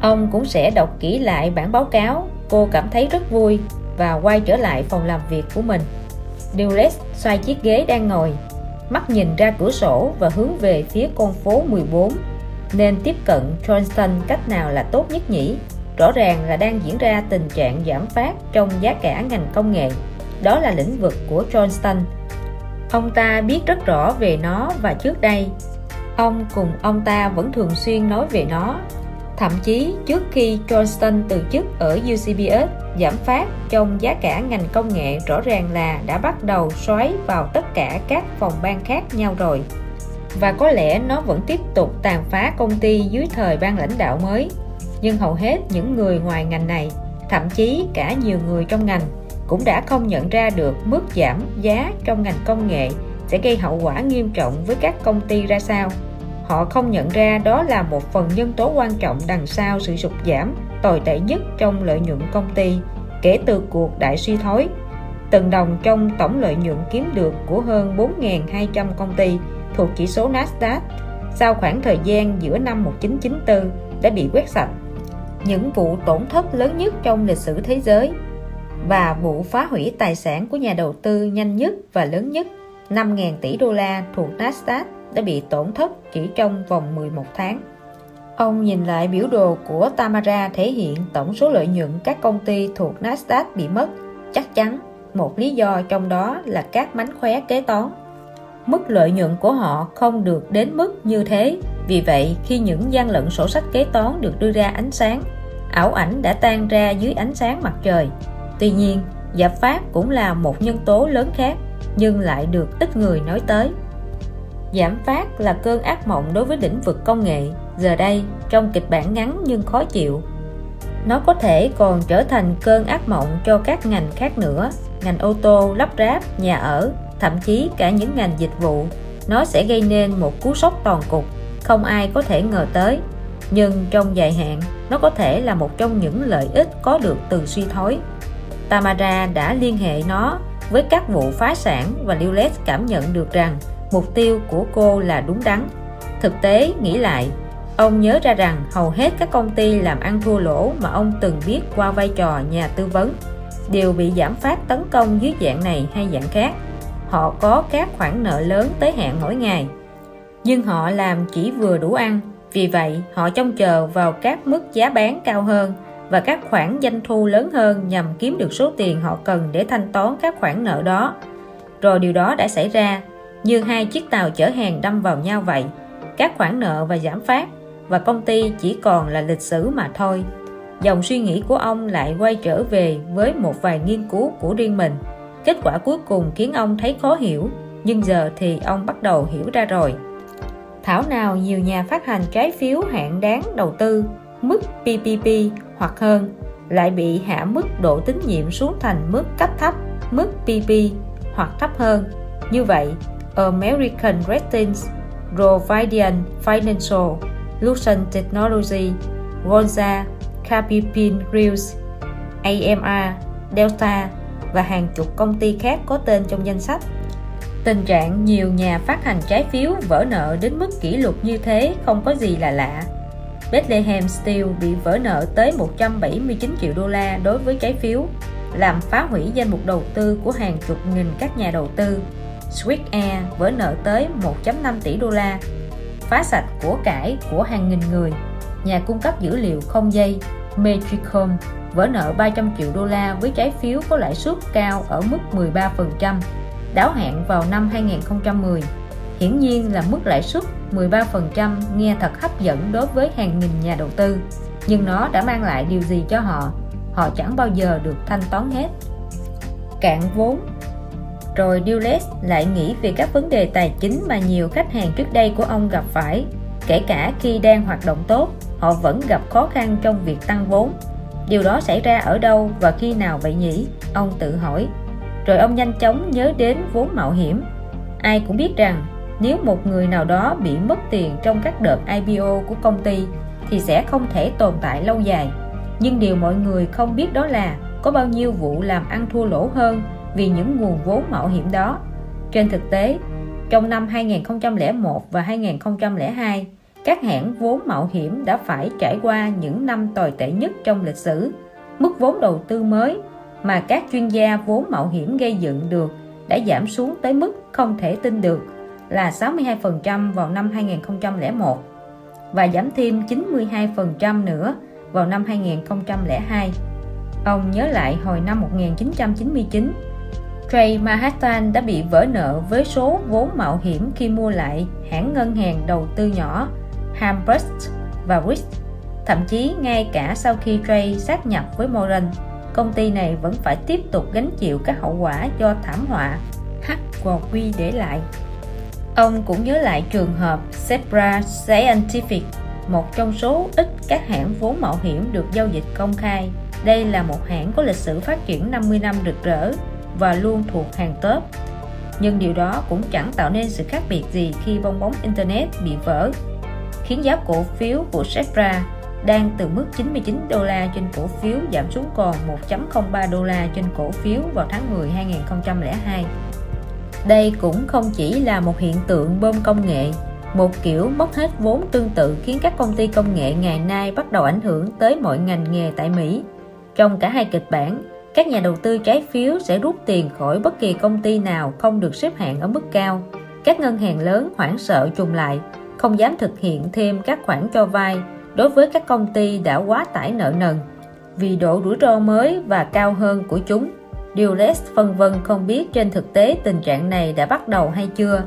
Ông cũng sẽ đọc kỹ lại bản báo cáo, cô cảm thấy rất vui và quay trở lại phòng làm việc của mình. Dulles xoay chiếc ghế đang ngồi, mắt nhìn ra cửa sổ và hướng về phía con phố 14 nên tiếp cận Johnston cách nào là tốt nhất nhỉ? Rõ ràng là đang diễn ra tình trạng giảm phát trong giá cả ngành công nghệ. Đó là lĩnh vực của Johnston. Ông ta biết rất rõ về nó và trước đây, ông cùng ông ta vẫn thường xuyên nói về nó. Thậm chí trước khi Johnston từ chức ở UCBS, giảm phát trong giá cả ngành công nghệ rõ ràng là đã bắt đầu xoáy vào tất cả các phòng ban khác nhau rồi. Và có lẽ nó vẫn tiếp tục tàn phá công ty dưới thời ban lãnh đạo mới. Nhưng hầu hết những người ngoài ngành này thậm chí cả nhiều người trong ngành cũng đã không nhận ra được mức giảm giá trong ngành công nghệ sẽ gây hậu quả nghiêm trọng với các công ty ra sao họ không nhận ra đó là một phần nhân tố quan trọng đằng sau sự sụt giảm, tồi tệ nhất trong lợi nhuận công ty, kể từ cuộc đại suy thoái từng đồng trong tổng lợi nhuận kiếm được của hơn 4.200 công ty thuộc chỉ số Nasdaq sau khoảng thời gian giữa năm 1994 đã bị quét sạch. Những vụ tổn thất lớn nhất trong lịch sử thế giới và vụ phá hủy tài sản của nhà đầu tư nhanh nhất và lớn nhất 5.000 tỷ đô la thuộc Nasdaq đã bị tổn thất chỉ trong vòng 11 tháng. Ông nhìn lại biểu đồ của Tamara thể hiện tổng số lợi nhuận các công ty thuộc Nasdaq bị mất. Chắc chắn một lý do trong đó là các mánh khóe kế toán mức lợi nhuận của họ không được đến mức như thế vì vậy, khi những gian lận sổ sách kế toán được đưa ra ánh sáng, ảo ảnh đã tan ra dưới ánh sáng mặt trời tuy nhiên giả phát cũng là một nhân tố lớn khác, nhưng lại được ít người nói tới giảm phát là cơn ác mộng đối với lĩnh vực công nghệ. Giờ đây, trong kịch bản ngắn nhưng khó chịu. Nó có thể còn trở thành cơn ác mộng cho các ngành khác nữa. Ngành ô tô, lắp ráp, nhà ở, thậm chí cả những ngành dịch vụ. Nó sẽ gây nên một cú sốc toàn cục, không ai có thể ngờ tới. Nhưng trong dài hạn, nó có thể là một trong những lợi ích có được từ suy thoái Tamara đã liên hệ nó với các vụ phá sản và Lilith cảm nhận được rằng mục tiêu của cô là đúng đắn. Thực tế, nghĩ lại, ông nhớ ra rằng hầu hết các công ty làm ăn thua lỗ mà ông từng biết qua vai trò nhà tư vấn đều bị giảm phát tấn công dưới dạng này hay dạng khác. Họ có các khoản nợ lớn tới hạn mỗi ngày, nhưng họ làm chỉ vừa đủ ăn. Vì vậy, họ trông chờ vào các mức giá bán cao hơn và các khoản doanh thu lớn hơn nhằm kiếm được số tiền họ cần để thanh toán các khoản nợ đó. Rồi điều đó đã xảy ra như hai chiếc tàu chở hàng đâm vào nhau vậy các khoản nợ và giảm phát và công ty chỉ còn là lịch sử mà thôi dòng suy nghĩ của ông lại quay trở về với một vài nghiên cứu của riêng mình Kết quả cuối cùng khiến ông thấy khó hiểu, nhưng giờ thì ông bắt đầu hiểu ra rồi. Thảo nào nhiều nhà phát hành trái phiếu hạn đáng đầu tư, mức PPP hoặc hơn, lại bị hạ mức độ tín nhiệm xuống thành mức cấp thấp, mức PP hoặc thấp hơn. Như vậy, American Ratings, Providian Financial, Lucent Technology, Gonza, Capipin Reels, AMR, Delta và hàng chục công ty khác có tên trong danh sách. Tình trạng nhiều nhà phát hành trái phiếu vỡ nợ đến mức kỷ lục như thế không có gì là lạ. Bethlehem Steel bị vỡ nợ tới 179 triệu đô la đối với trái phiếu, làm phá hủy danh mục đầu tư của hàng chục nghìn các nhà đầu tư. Swiss Air vỡ nợ tới 1.5 tỷ đô la, phá sạch của cải của hàng nghìn người. Nhà cung cấp dữ liệu không dây Metricom vỡ nợ 300 triệu đô la với trái phiếu có lãi suất cao ở mức 13%, đáo hạn vào năm 2010. Hiển nhiên là mức lãi suất 13% nghe thật hấp dẫn đối với hàng nghìn nhà đầu tư, nhưng nó đã mang lại điều gì cho họ? Họ chẳng bao giờ được thanh toán hết. Cạn vốn rồi Dulles lại nghĩ về các vấn đề tài chính mà nhiều khách hàng trước đây của ông gặp phải. Kể cả khi đang hoạt động tốt, họ vẫn gặp khó khăn trong việc tăng vốn. Điều đó xảy ra ở đâu và khi nào vậy nhỉ? Ông tự hỏi. Rồi ông nhanh chóng nhớ đến vốn mạo hiểm. Ai cũng biết rằng nếu một người nào đó bị mất tiền trong các đợt IPO của công ty thì sẽ không thể tồn tại lâu dài. Nhưng điều mọi người không biết đó là có bao nhiêu vụ làm ăn thua lỗ hơn vì những nguồn vốn mạo hiểm đó trên thực tế trong năm 2001 và 2002 các hãng vốn mạo hiểm đã phải trải qua những năm tồi tệ nhất trong lịch sử. Mức vốn đầu tư mới mà các chuyên gia vốn mạo hiểm gây dựng được đã giảm xuống tới mức không thể tin được là 62% vào năm 2001 và giảm thêm 92% nữa vào năm 2002. Ông nhớ lại hồi năm 1999, Trey Manhattan đã bị vỡ nợ với số vốn mạo hiểm khi mua lại hãng ngân hàng đầu tư nhỏ Hambrust và Rich. Thậm chí ngay cả sau khi Trey sát nhập với Moran, công ty này vẫn phải tiếp tục gánh chịu các hậu quả do thảm họa HQ để lại. Ông cũng nhớ lại trường hợp Zebra Scientific, một trong số ít các hãng vốn mạo hiểm được giao dịch công khai. Đây là một hãng có lịch sử phát triển 50 năm rực rỡ và luôn thuộc hàng top. Nhưng điều đó cũng chẳng tạo nên sự khác biệt gì khi bong bóng Internet bị vỡ khiến giá cổ phiếu của Zebra đang từ mức 99 đô la trên cổ phiếu giảm xuống còn 1.03 đô la trên cổ phiếu vào tháng 10 2002. Đây cũng không chỉ là một hiện tượng bơm công nghệ, một kiểu mất hết vốn tương tự khiến các công ty công nghệ ngày nay bắt đầu ảnh hưởng tới mọi ngành nghề tại Mỹ. Trong cả hai kịch bản, các nhà đầu tư trái phiếu sẽ rút tiền khỏi bất kỳ công ty nào không được xếp hạng ở mức cao. Các ngân hàng lớn hoảng sợ trùng lại không dám thực hiện thêm các khoản cho vay đối với các công ty đã quá tải nợ nần vì độ rủi ro mới và cao hơn của chúng. Dulles phân vân không biết trên thực tế tình trạng này đã bắt đầu hay chưa.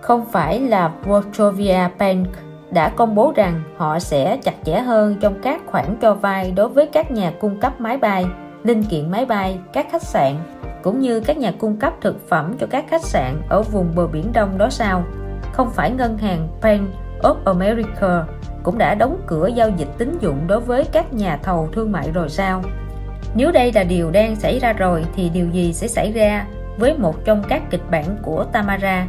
Không phải là Wachovia Bank đã công bố rằng họ sẽ chặt chẽ hơn trong các khoản cho vay đối với các nhà cung cấp máy bay, linh kiện máy bay, các khách sạn, cũng như các nhà cung cấp thực phẩm cho các khách sạn ở vùng bờ biển Đông đó sao? không phải ngân hàng Bank of America cũng đã đóng cửa giao dịch tín dụng đối với các nhà thầu thương mại rồi sao? Nếu đây là điều đang xảy ra rồi thì điều gì sẽ xảy ra với một trong các kịch bản của Tamara?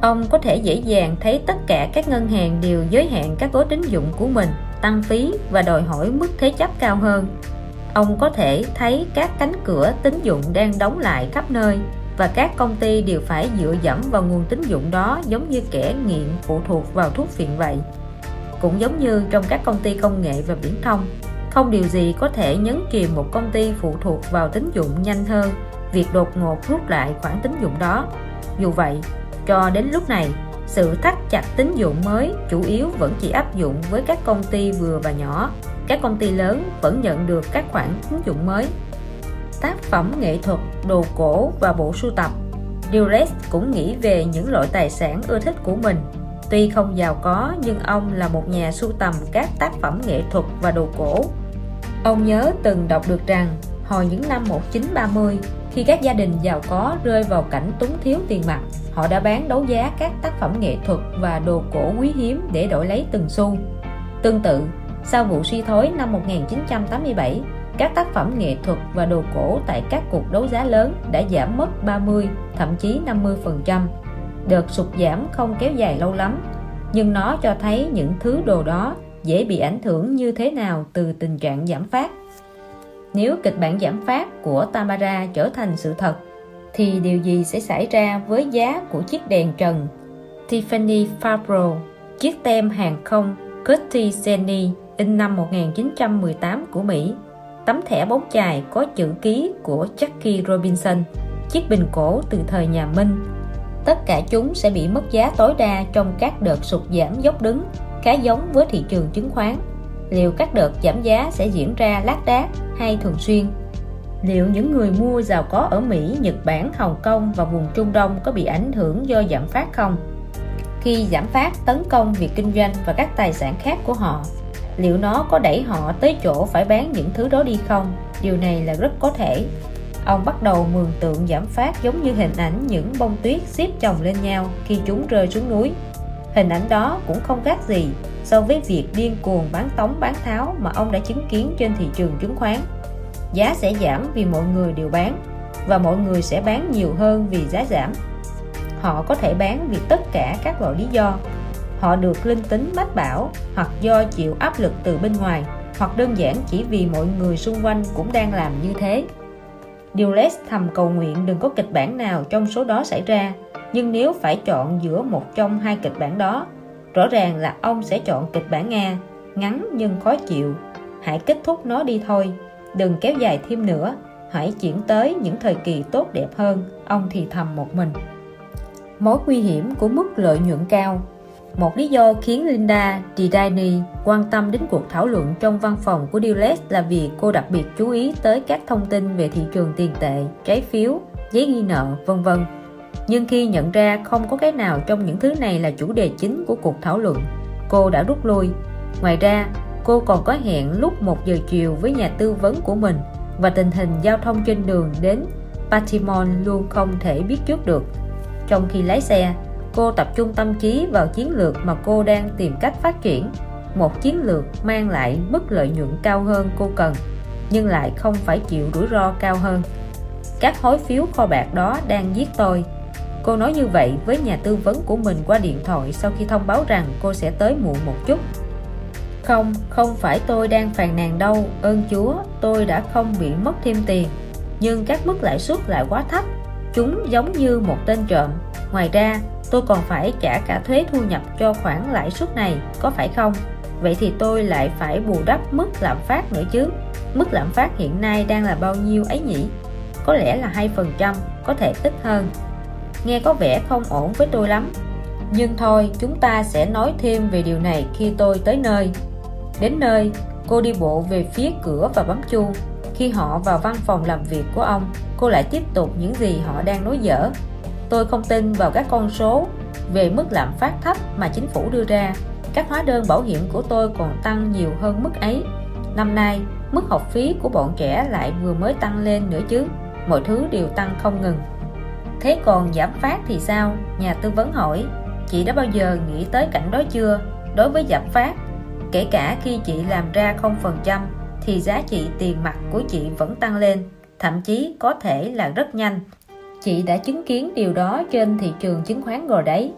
Ông có thể dễ dàng thấy tất cả các ngân hàng đều giới hạn các gói tín dụng của mình, tăng phí và đòi hỏi mức thế chấp cao hơn. Ông có thể thấy các cánh cửa tín dụng đang đóng lại khắp nơi và các công ty đều phải dựa dẫm vào nguồn tín dụng đó giống như kẻ nghiện phụ thuộc vào thuốc phiện vậy. Cũng giống như trong các công ty công nghệ và viễn thông, không điều gì có thể nhấn chìm một công ty phụ thuộc vào tín dụng nhanh hơn việc đột ngột rút lại khoản tín dụng đó. Dù vậy, cho đến lúc này, sự thắt chặt tín dụng mới chủ yếu vẫn chỉ áp dụng với các công ty vừa và nhỏ. Các công ty lớn vẫn nhận được các khoản tín dụng mới tác phẩm nghệ thuật, đồ cổ và bộ sưu tập. Durex cũng nghĩ về những loại tài sản ưa thích của mình. Tuy không giàu có nhưng ông là một nhà sưu tầm các tác phẩm nghệ thuật và đồ cổ. Ông nhớ từng đọc được rằng hồi những năm 1930, khi các gia đình giàu có rơi vào cảnh túng thiếu tiền mặt họ đã bán đấu giá các tác phẩm nghệ thuật và đồ cổ quý hiếm để đổi lấy từng xu tương tự sau vụ suy thoái năm 1987 các tác phẩm nghệ thuật và đồ cổ tại các cuộc đấu giá lớn đã giảm mất 30 thậm chí 50% đợt sụt giảm không kéo dài lâu lắm, nhưng nó cho thấy những thứ đồ đó dễ bị ảnh hưởng như thế nào từ tình trạng giảm phát. Nếu kịch bản giảm phát của Tamara trở thành sự thật, thì điều gì sẽ xảy ra với giá của chiếc đèn trần? Tiffany Fabro chiếc tem hàng không Cutty Jenny in năm 1918 của Mỹ tấm thẻ bóng chài có chữ ký của Jackie Robinson chiếc bình cổ từ thời nhà Minh. Tất cả chúng sẽ bị mất giá tối đa trong các đợt sụt giảm dốc đứng khá giống với thị trường chứng khoán. Liệu các đợt giảm giá sẽ diễn ra lác đác hay thường xuyên? Liệu những người mua giàu có ở Mỹ, Nhật Bản, Hồng Kông và vùng Trung Đông có bị ảnh hưởng do giảm phát không? Khi giảm phát tấn công việc kinh doanh và các tài sản khác của họ, liệu nó có đẩy họ tới chỗ phải bán những thứ đó đi không? Điều này là rất có thể. Ông bắt đầu mường tượng giảm phát giống như hình ảnh những bông tuyết xếp chồng lên nhau khi chúng rơi xuống núi. Hình ảnh đó cũng không khác gì so với việc điên cuồng bán tống bán tháo mà ông đã chứng kiến trên thị trường chứng khoán giá sẽ giảm vì mọi người đều bán, và mọi người sẽ bán nhiều hơn vì giá giảm họ có thể bán vì tất cả các loại lý do họ được linh tính mách bảo hoặc do chịu áp lực từ bên ngoài hoặc đơn giản chỉ vì mọi người xung quanh cũng đang làm như thế. Dulles thầm cầu nguyện đừng có kịch bản nào trong số đó xảy ra, nhưng nếu phải chọn giữa một trong hai kịch bản đó, rõ ràng là ông sẽ chọn kịch bản Nga ngắn nhưng khó chịu. Hãy kết thúc nó đi thôi, đừng kéo dài thêm nữa, hãy chuyển tới những thời kỳ tốt đẹp hơn, ông thì thầm một mình. Mối nguy hiểm của mức lợi nhuận cao một lý do khiến Linda Didani quan tâm đến cuộc thảo luận trong văn phòng của Dulles là vì cô đặc biệt chú ý tới các thông tin về thị trường tiền tệ, trái phiếu, giấy ghi nợ, vân vân. Nhưng khi nhận ra không có cái nào trong những thứ này là chủ đề chính của cuộc thảo luận, cô đã rút lui. Ngoài ra, cô còn có hẹn lúc 1 giờ chiều với nhà tư vấn của mình và tình hình giao thông trên đường đến Baltimore luôn không thể biết trước được. Trong khi lái xe, cô tập trung tâm trí vào chiến lược mà cô đang tìm cách phát triển. Một chiến lược mang lại mức lợi nhuận cao hơn cô cần, nhưng lại không phải chịu rủi ro cao hơn. Các hối phiếu kho bạc đó đang giết tôi. Cô nói như vậy với nhà tư vấn của mình qua điện thoại sau khi thông báo rằng cô sẽ tới muộn một chút. Không không phải tôi đang phàn nàn đâu, ơn chúa, tôi đã không bị mất thêm tiền. Nhưng các mức lãi suất lại quá thấp, chúng giống như một tên trộm. Ngoài ra tôi còn phải trả cả thuế thu nhập cho khoản lãi suất này, có phải không? Vậy thì tôi lại phải bù đắp mức lạm phát nữa chứ. Mức lạm phát hiện nay đang là bao nhiêu ấy nhỉ? Có lẽ là hai phần trăm, có thể ít hơn. Nghe có vẻ không ổn với tôi lắm. Nhưng thôi, chúng ta sẽ nói thêm về điều này khi tôi tới nơi. Đến nơi, cô đi bộ về phía cửa và bấm chuông. Khi họ vào văn phòng làm việc của ông, cô lại tiếp tục những gì họ đang nói dở tôi không tin vào các con số về mức lạm phát thấp mà chính phủ đưa ra. Các hóa đơn bảo hiểm của tôi còn tăng nhiều hơn mức ấy. Năm nay, mức học phí của bọn trẻ lại vừa mới tăng lên nữa chứ. Mọi thứ đều tăng không ngừng. Thế còn giảm phát thì sao? Nhà tư vấn hỏi. Chị đã bao giờ nghĩ tới cảnh đó chưa? Đối với giảm phát, kể cả khi chị làm ra 0% thì giá trị tiền mặt của chị vẫn tăng lên. Thậm chí có thể là rất nhanh chị đã chứng kiến điều đó trên thị trường chứng khoán rồi đấy.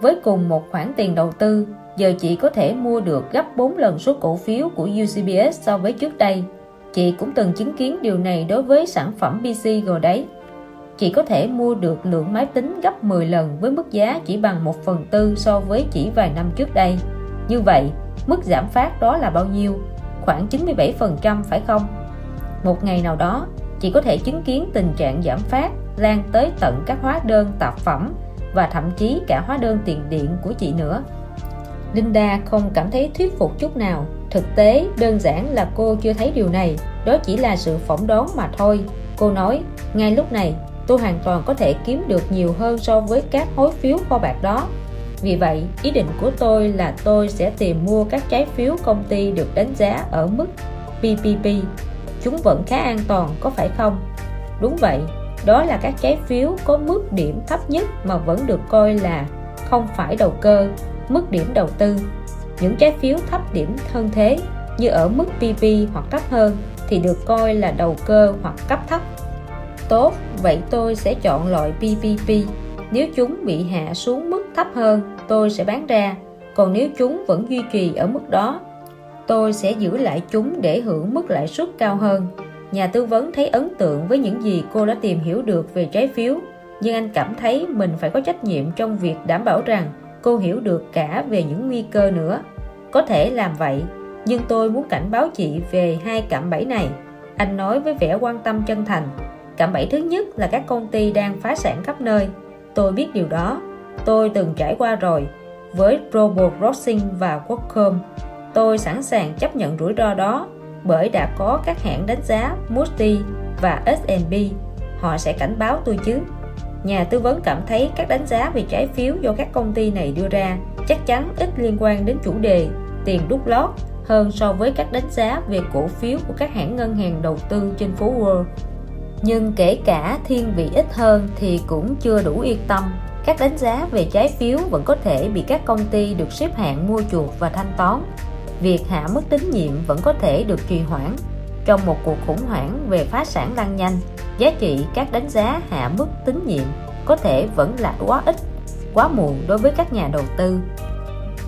Với cùng một khoản tiền đầu tư, giờ chị có thể mua được gấp 4 lần số cổ phiếu của UCBS so với trước đây. Chị cũng từng chứng kiến điều này đối với sản phẩm PC rồi đấy. Chị có thể mua được lượng máy tính gấp 10 lần với mức giá chỉ bằng 1 phần tư so với chỉ vài năm trước đây. Như vậy, mức giảm phát đó là bao nhiêu? Khoảng 97% phải không? Một ngày nào đó chị có thể chứng kiến tình trạng giảm phát, lan tới tận các hóa đơn, tạp phẩm và thậm chí cả hóa đơn tiền điện của chị nữa. Linda không cảm thấy thuyết phục chút nào. Thực tế, đơn giản là cô chưa thấy điều này. Đó chỉ là sự phỏng đoán mà thôi. Cô nói, ngay lúc này, tôi hoàn toàn có thể kiếm được nhiều hơn so với các hối phiếu kho bạc đó. Vì vậy, ý định của tôi là tôi sẽ tìm mua các trái phiếu công ty được đánh giá ở mức PPP chúng vẫn khá an toàn, có phải không? Đúng vậy, đó là các trái phiếu có mức điểm thấp nhất mà vẫn được coi là không phải đầu cơ, mức điểm đầu tư. Những trái phiếu thấp điểm hơn thế như ở mức PV hoặc thấp hơn thì được coi là đầu cơ hoặc cấp thấp. Tốt, vậy tôi sẽ chọn loại PPP nếu chúng bị hạ xuống mức thấp hơn, tôi sẽ bán ra. Còn nếu chúng vẫn duy trì ở mức đó tôi sẽ giữ lại chúng để hưởng mức lãi suất cao hơn. Nhà tư vấn thấy ấn tượng với những gì cô đã tìm hiểu được về trái phiếu, nhưng anh cảm thấy mình phải có trách nhiệm trong việc đảm bảo rằng cô hiểu được cả về những nguy cơ nữa. Có thể làm vậy, nhưng tôi muốn cảnh báo chị về hai cạm bẫy này. Anh nói với vẻ quan tâm chân thành, cạm bẫy thứ nhất là các công ty đang phá sản khắp nơi. Tôi biết điều đó. Tôi từng trải qua rồi, với Global Crossing và Qualcomm tôi sẵn sàng chấp nhận rủi ro đó bởi đã có các hãng đánh giá Moody và S&P họ sẽ cảnh báo tôi chứ nhà tư vấn cảm thấy các đánh giá về trái phiếu do các công ty này đưa ra chắc chắn ít liên quan đến chủ đề tiền đút lót hơn so với các đánh giá về cổ phiếu của các hãng ngân hàng đầu tư trên phố Wall. Nhưng kể cả thiên vị ít hơn thì cũng chưa đủ yên tâm. Các đánh giá về trái phiếu vẫn có thể bị các công ty được xếp hạng mua chuộc và thanh toán. Việc hạ mức tín nhiệm vẫn có thể được trì hoãn. Trong một cuộc khủng hoảng về phá sản lan nhanh, giá trị các đánh giá hạ mức tín nhiệm có thể vẫn là quá ít, quá muộn đối với các nhà đầu tư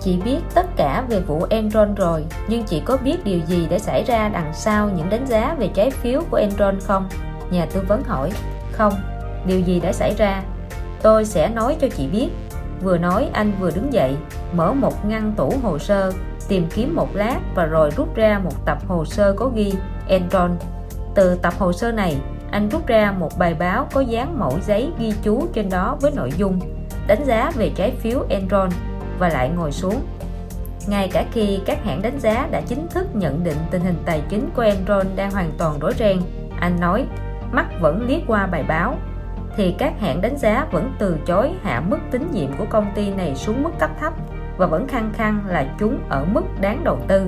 Chị biết tất cả về vụ Enron rồi, nhưng chị có biết điều gì đã xảy ra đằng sau những đánh giá về trái phiếu của Enron không? Nhà tư vấn hỏi. Không, điều gì đã xảy ra? Tôi sẽ nói cho chị biết. Vừa nói anh vừa đứng dậy, mở một ngăn tủ hồ sơ, tìm kiếm một lát và rồi rút ra một tập hồ sơ có ghi Enron. Từ tập hồ sơ này, anh rút ra một bài báo có dán mẫu giấy ghi chú trên đó với nội dung đánh giá về trái phiếu Enron và lại ngồi xuống. Ngay cả khi các hãng đánh giá đã chính thức nhận định tình hình tài chính của Enron đang hoàn toàn rối ren anh nói mắt vẫn liếc qua bài báo. Thì các hãng đánh giá vẫn từ chối hạ mức tín nhiệm của công ty này xuống mức cấp thấp và vẫn khăng khăng là chúng ở mức đáng đầu tư.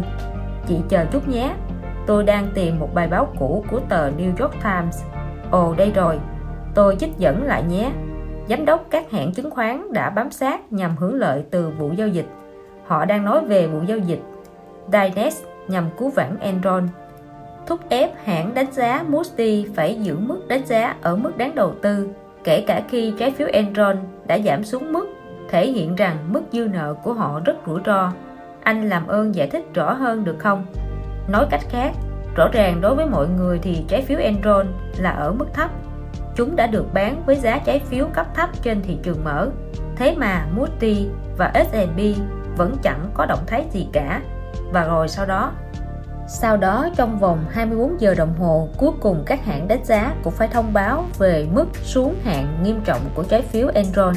Chị chờ chút nhé. Tôi đang tìm một bài báo cũ của tờ New York Times. Ồ đây rồi. Tôi trích dẫn lại nhé. Giám đốc các hãng chứng khoán đã bám sát nhằm hưởng lợi từ vụ giao dịch. Họ đang nói về vụ giao dịch. Dynex nhằm cứu vãn Enron. Thúc ép hãng đánh giá Moody phải giữ mức đánh giá ở mức đáng đầu tư, kể cả khi trái phiếu Enron đã giảm xuống mức, thể hiện rằng mức dư nợ của họ rất rủi ro. Anh làm ơn giải thích rõ hơn được không? Nói cách khác, rõ ràng đối với mọi người thì trái phiếu Enron là ở mức thấp. Chúng đã được bán với giá trái phiếu cấp thấp trên thị trường mở. Thế mà Moody và S&P vẫn chẳng có động thái gì cả. Và rồi sau đó? Sau đó trong vòng 24 giờ đồng hồ cuối cùng các hãng đánh giá cũng phải thông báo về mức xuống hạn nghiêm trọng của trái phiếu Enron.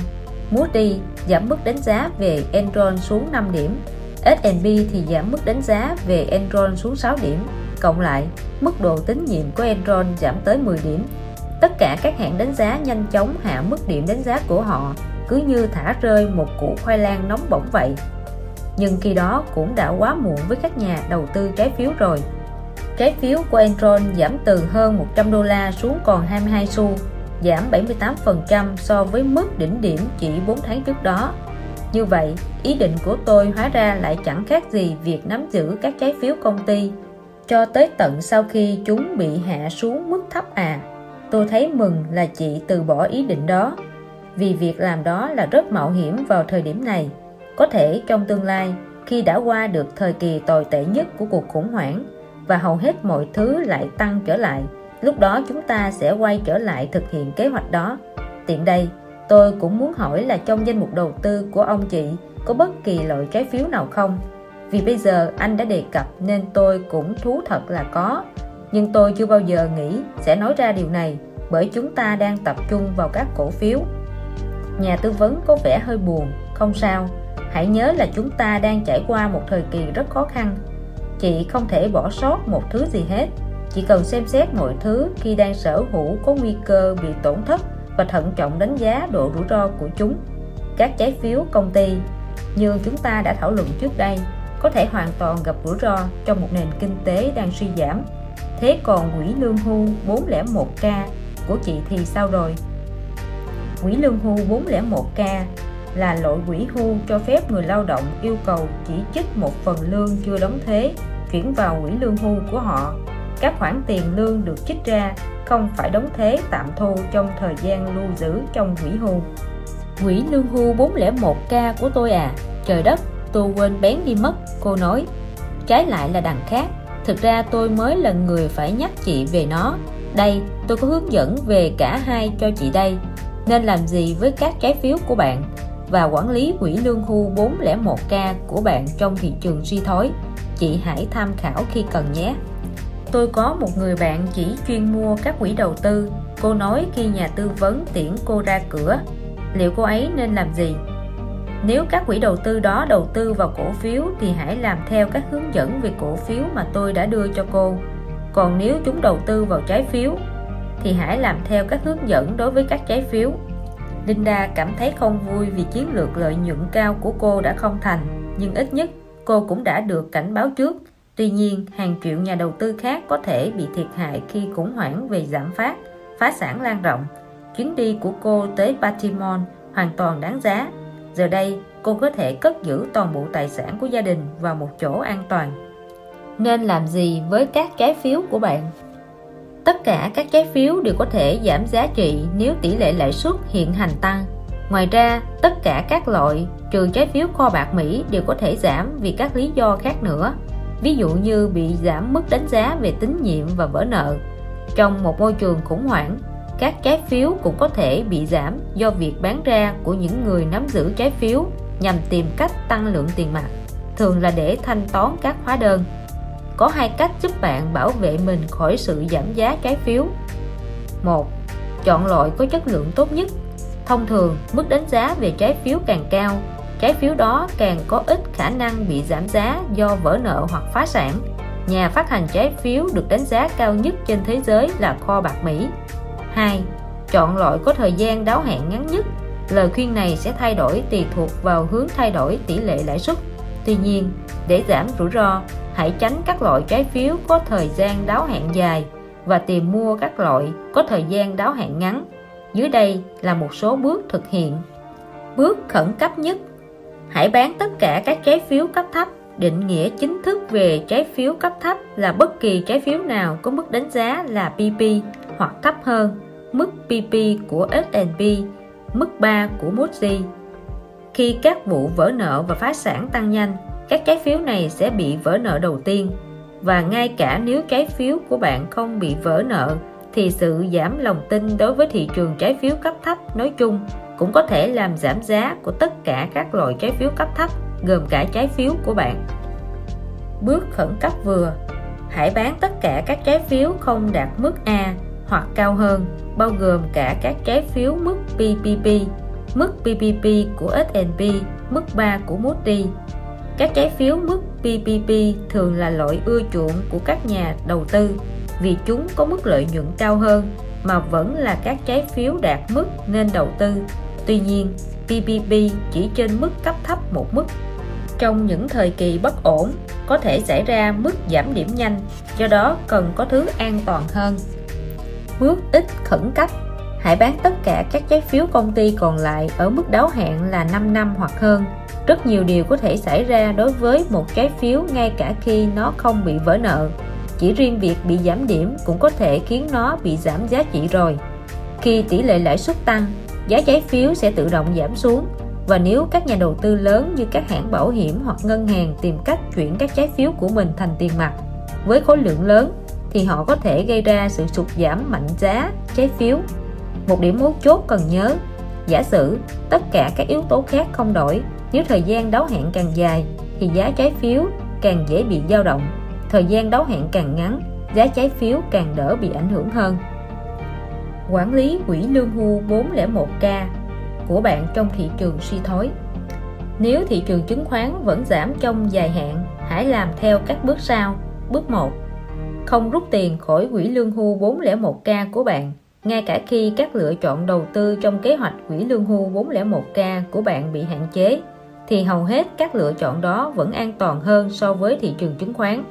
Moody giảm mức đánh giá về Enron xuống 5 điểm. S&P thì giảm mức đánh giá về Enron xuống 6 điểm. Cộng lại, mức độ tín nhiệm của Enron giảm tới 10 điểm. Tất cả các hãng đánh giá nhanh chóng hạ mức điểm đánh giá của họ, cứ như thả rơi một củ khoai lang nóng bỏng vậy. Nhưng khi đó cũng đã quá muộn với các nhà đầu tư trái phiếu rồi. Trái phiếu của Enron giảm từ hơn 100 đô la xuống còn 22 xu giảm 78% so với mức đỉnh điểm chỉ 4 tháng trước đó. Như vậy, ý định của tôi hóa ra lại chẳng khác gì việc nắm giữ các trái phiếu công ty. Cho tới tận sau khi chúng bị hạ xuống mức thấp à tôi thấy mừng là chị từ bỏ ý định đó. Vì việc làm đó là rất mạo hiểm vào thời điểm này. Có thể trong tương lai, khi đã qua được thời kỳ tồi tệ nhất của cuộc khủng hoảng và hầu hết mọi thứ lại tăng trở lại lúc đó chúng ta sẽ quay trở lại thực hiện kế hoạch đó. Tiện đây, tôi cũng muốn hỏi là trong danh mục đầu tư của ông chị, có bất kỳ loại trái phiếu nào không? Vì bây giờ anh đã đề cập nên tôi cũng thú thật là có. Nhưng tôi chưa bao giờ nghĩ sẽ nói ra điều này, bởi chúng ta đang tập trung vào các cổ phiếu. Nhà tư vấn có vẻ hơi buồn, không sao. Hãy nhớ là chúng ta đang trải qua một thời kỳ rất khó khăn. Chị không thể bỏ sót một thứ gì hết chỉ cần xem xét mọi thứ khi đang sở hữu có nguy cơ bị tổn thất và thận trọng đánh giá độ rủi ro của chúng, các trái phiếu công ty như chúng ta đã thảo luận trước đây có thể hoàn toàn gặp rủi ro trong một nền kinh tế đang suy giảm. Thế còn quỹ lương hưu 401k của chị thì sao rồi? Quỹ lương hưu 401k là loại quỹ hưu cho phép người lao động yêu cầu chỉ trích một phần lương chưa đóng thuế chuyển vào quỹ lương hưu của họ các khoản tiền lương được trích ra, không phải đóng thuế tạm thu trong thời gian lưu giữ trong quỹ hưu. Quỹ lương hưu 401k của tôi à. Trời đất, tôi quên bén đi mất, cô nói. Trái lại là đằng khác. Thực ra tôi mới là người phải nhắc chị về nó. Đây, tôi có hướng dẫn về cả hai cho chị đây. Nên làm gì với các trái phiếu của bạn? Và quản lý quỹ lương hưu 401k của bạn trong thị trường suy thoái, chị hãy tham khảo khi cần nhé tôi có một người bạn chỉ chuyên mua các quỹ đầu tư. Cô nói khi nhà tư vấn tiễn cô ra cửa, liệu cô ấy nên làm gì? Nếu các quỹ đầu tư đó đầu tư vào cổ phiếu thì hãy làm theo các hướng dẫn về cổ phiếu mà tôi đã đưa cho cô. Còn nếu chúng đầu tư vào trái phiếu thì hãy làm theo các hướng dẫn đối với các trái phiếu. Linda cảm thấy không vui vì chiến lược lợi nhuận cao của cô đã không thành, nhưng ít nhất cô cũng đã được cảnh báo trước tuy nhiên, hàng triệu nhà đầu tư khác có thể bị thiệt hại khi khủng hoảng về giảm phát, phá sản lan rộng. Chuyến đi của cô tới Baltimore hoàn toàn đáng giá. Giờ đây, cô có thể cất giữ toàn bộ tài sản của gia đình vào một chỗ an toàn. Nên làm gì với các trái phiếu của bạn? Tất cả các trái phiếu đều có thể giảm giá trị nếu tỷ lệ lãi suất hiện hành tăng. Ngoài ra, tất cả các loại, trừ trái phiếu kho bạc Mỹ đều có thể giảm vì các lý do khác nữa ví dụ như bị giảm mức đánh giá về tín nhiệm và vỡ nợ. Trong một môi trường khủng hoảng, các trái phiếu cũng có thể bị giảm do việc bán ra của những người nắm giữ trái phiếu nhằm tìm cách tăng lượng tiền mặt, thường là để thanh toán các hóa đơn. Có hai cách giúp bạn bảo vệ mình khỏi sự giảm giá trái phiếu. Một, chọn loại có chất lượng tốt nhất. Thông thường, mức đánh giá về trái phiếu càng cao trái phiếu đó càng có ít khả năng bị giảm giá do vỡ nợ hoặc phá sản. Nhà phát hành trái phiếu được đánh giá cao nhất trên thế giới là kho bạc Mỹ. 2. Chọn loại có thời gian đáo hạn ngắn nhất. Lời khuyên này sẽ thay đổi tùy thuộc vào hướng thay đổi tỷ lệ lãi suất. Tuy nhiên, để giảm rủi ro, hãy tránh các loại trái phiếu có thời gian đáo hạn dài và tìm mua các loại có thời gian đáo hạn ngắn. Dưới đây là một số bước thực hiện. Bước khẩn cấp nhất hãy bán tất cả các trái phiếu cấp thấp định nghĩa chính thức về trái phiếu cấp thấp là bất kỳ trái phiếu nào có mức đánh giá là PP hoặc thấp hơn mức PP của S&P, mức 3 của Moody. Khi các vụ vỡ nợ và phá sản tăng nhanh, các trái phiếu này sẽ bị vỡ nợ đầu tiên và ngay cả nếu trái phiếu của bạn không bị vỡ nợ thì sự giảm lòng tin đối với thị trường trái phiếu cấp thấp nói chung cũng có thể làm giảm giá của tất cả các loại trái phiếu cấp thấp, gồm cả trái phiếu của bạn bước khẩn cấp vừa, hãy bán tất cả các trái phiếu không đạt mức A hoặc cao hơn, bao gồm cả các trái phiếu mức PPP mức PPP của S&P mức 3 của Moody các trái phiếu mức PPP thường là loại ưa chuộng của các nhà đầu tư vì chúng có mức lợi nhuận cao hơn mà vẫn là các trái phiếu đạt mức nên đầu tư. Tuy nhiên, PPP chỉ trên mức cấp thấp một mức. Trong những thời kỳ bất ổn, có thể xảy ra mức giảm điểm nhanh, do đó cần có thứ an toàn hơn. Bước ít khẩn cấp Hãy bán tất cả các trái phiếu công ty còn lại ở mức đáo hạn là 5 năm hoặc hơn rất nhiều điều có thể xảy ra đối với một trái phiếu ngay cả khi nó không bị vỡ nợ chỉ riêng việc bị giảm điểm cũng có thể khiến nó bị giảm giá trị rồi khi tỷ lệ lãi suất tăng giá trái phiếu sẽ tự động giảm xuống. Và nếu các nhà đầu tư lớn như các hãng bảo hiểm hoặc ngân hàng tìm cách chuyển các trái phiếu của mình thành tiền mặt với khối lượng lớn, thì họ có thể gây ra sự sụt giảm mạnh giá trái phiếu. Một điểm mấu chốt cần nhớ, giả sử tất cả các yếu tố khác không đổi, nếu thời gian đáo hạn càng dài, thì giá trái phiếu càng dễ bị dao động. Thời gian đáo hạn càng ngắn, giá trái phiếu càng đỡ bị ảnh hưởng hơn quản lý quỹ lương hưu 401k của bạn trong thị trường suy thoái. Nếu thị trường chứng khoán vẫn giảm trong dài hạn, hãy làm theo các bước sau. Bước 1 không rút tiền khỏi quỹ lương hưu 401k của bạn, ngay cả khi các lựa chọn đầu tư trong kế hoạch quỹ lương hưu 401k của bạn bị hạn chế, thì hầu hết các lựa chọn đó vẫn an toàn hơn so với thị trường chứng khoán.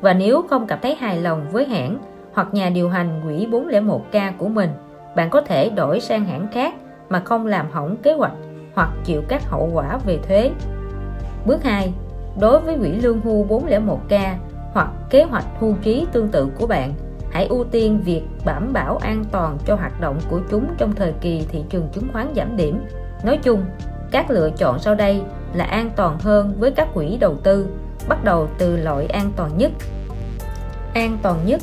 Và nếu không cảm thấy hài lòng với hãng hoặc nhà điều hành quỹ 401k của mình bạn có thể đổi sang hãng khác mà không làm hỏng kế hoạch hoặc chịu các hậu quả về thuế. Bước 2. Đối với quỹ lương hưu 401k hoặc kế hoạch hưu trí tương tự của bạn, hãy ưu tiên việc đảm bảo an toàn cho hoạt động của chúng trong thời kỳ thị trường chứng khoán giảm điểm. Nói chung, các lựa chọn sau đây là an toàn hơn với các quỹ đầu tư, bắt đầu từ loại an toàn nhất. An toàn nhất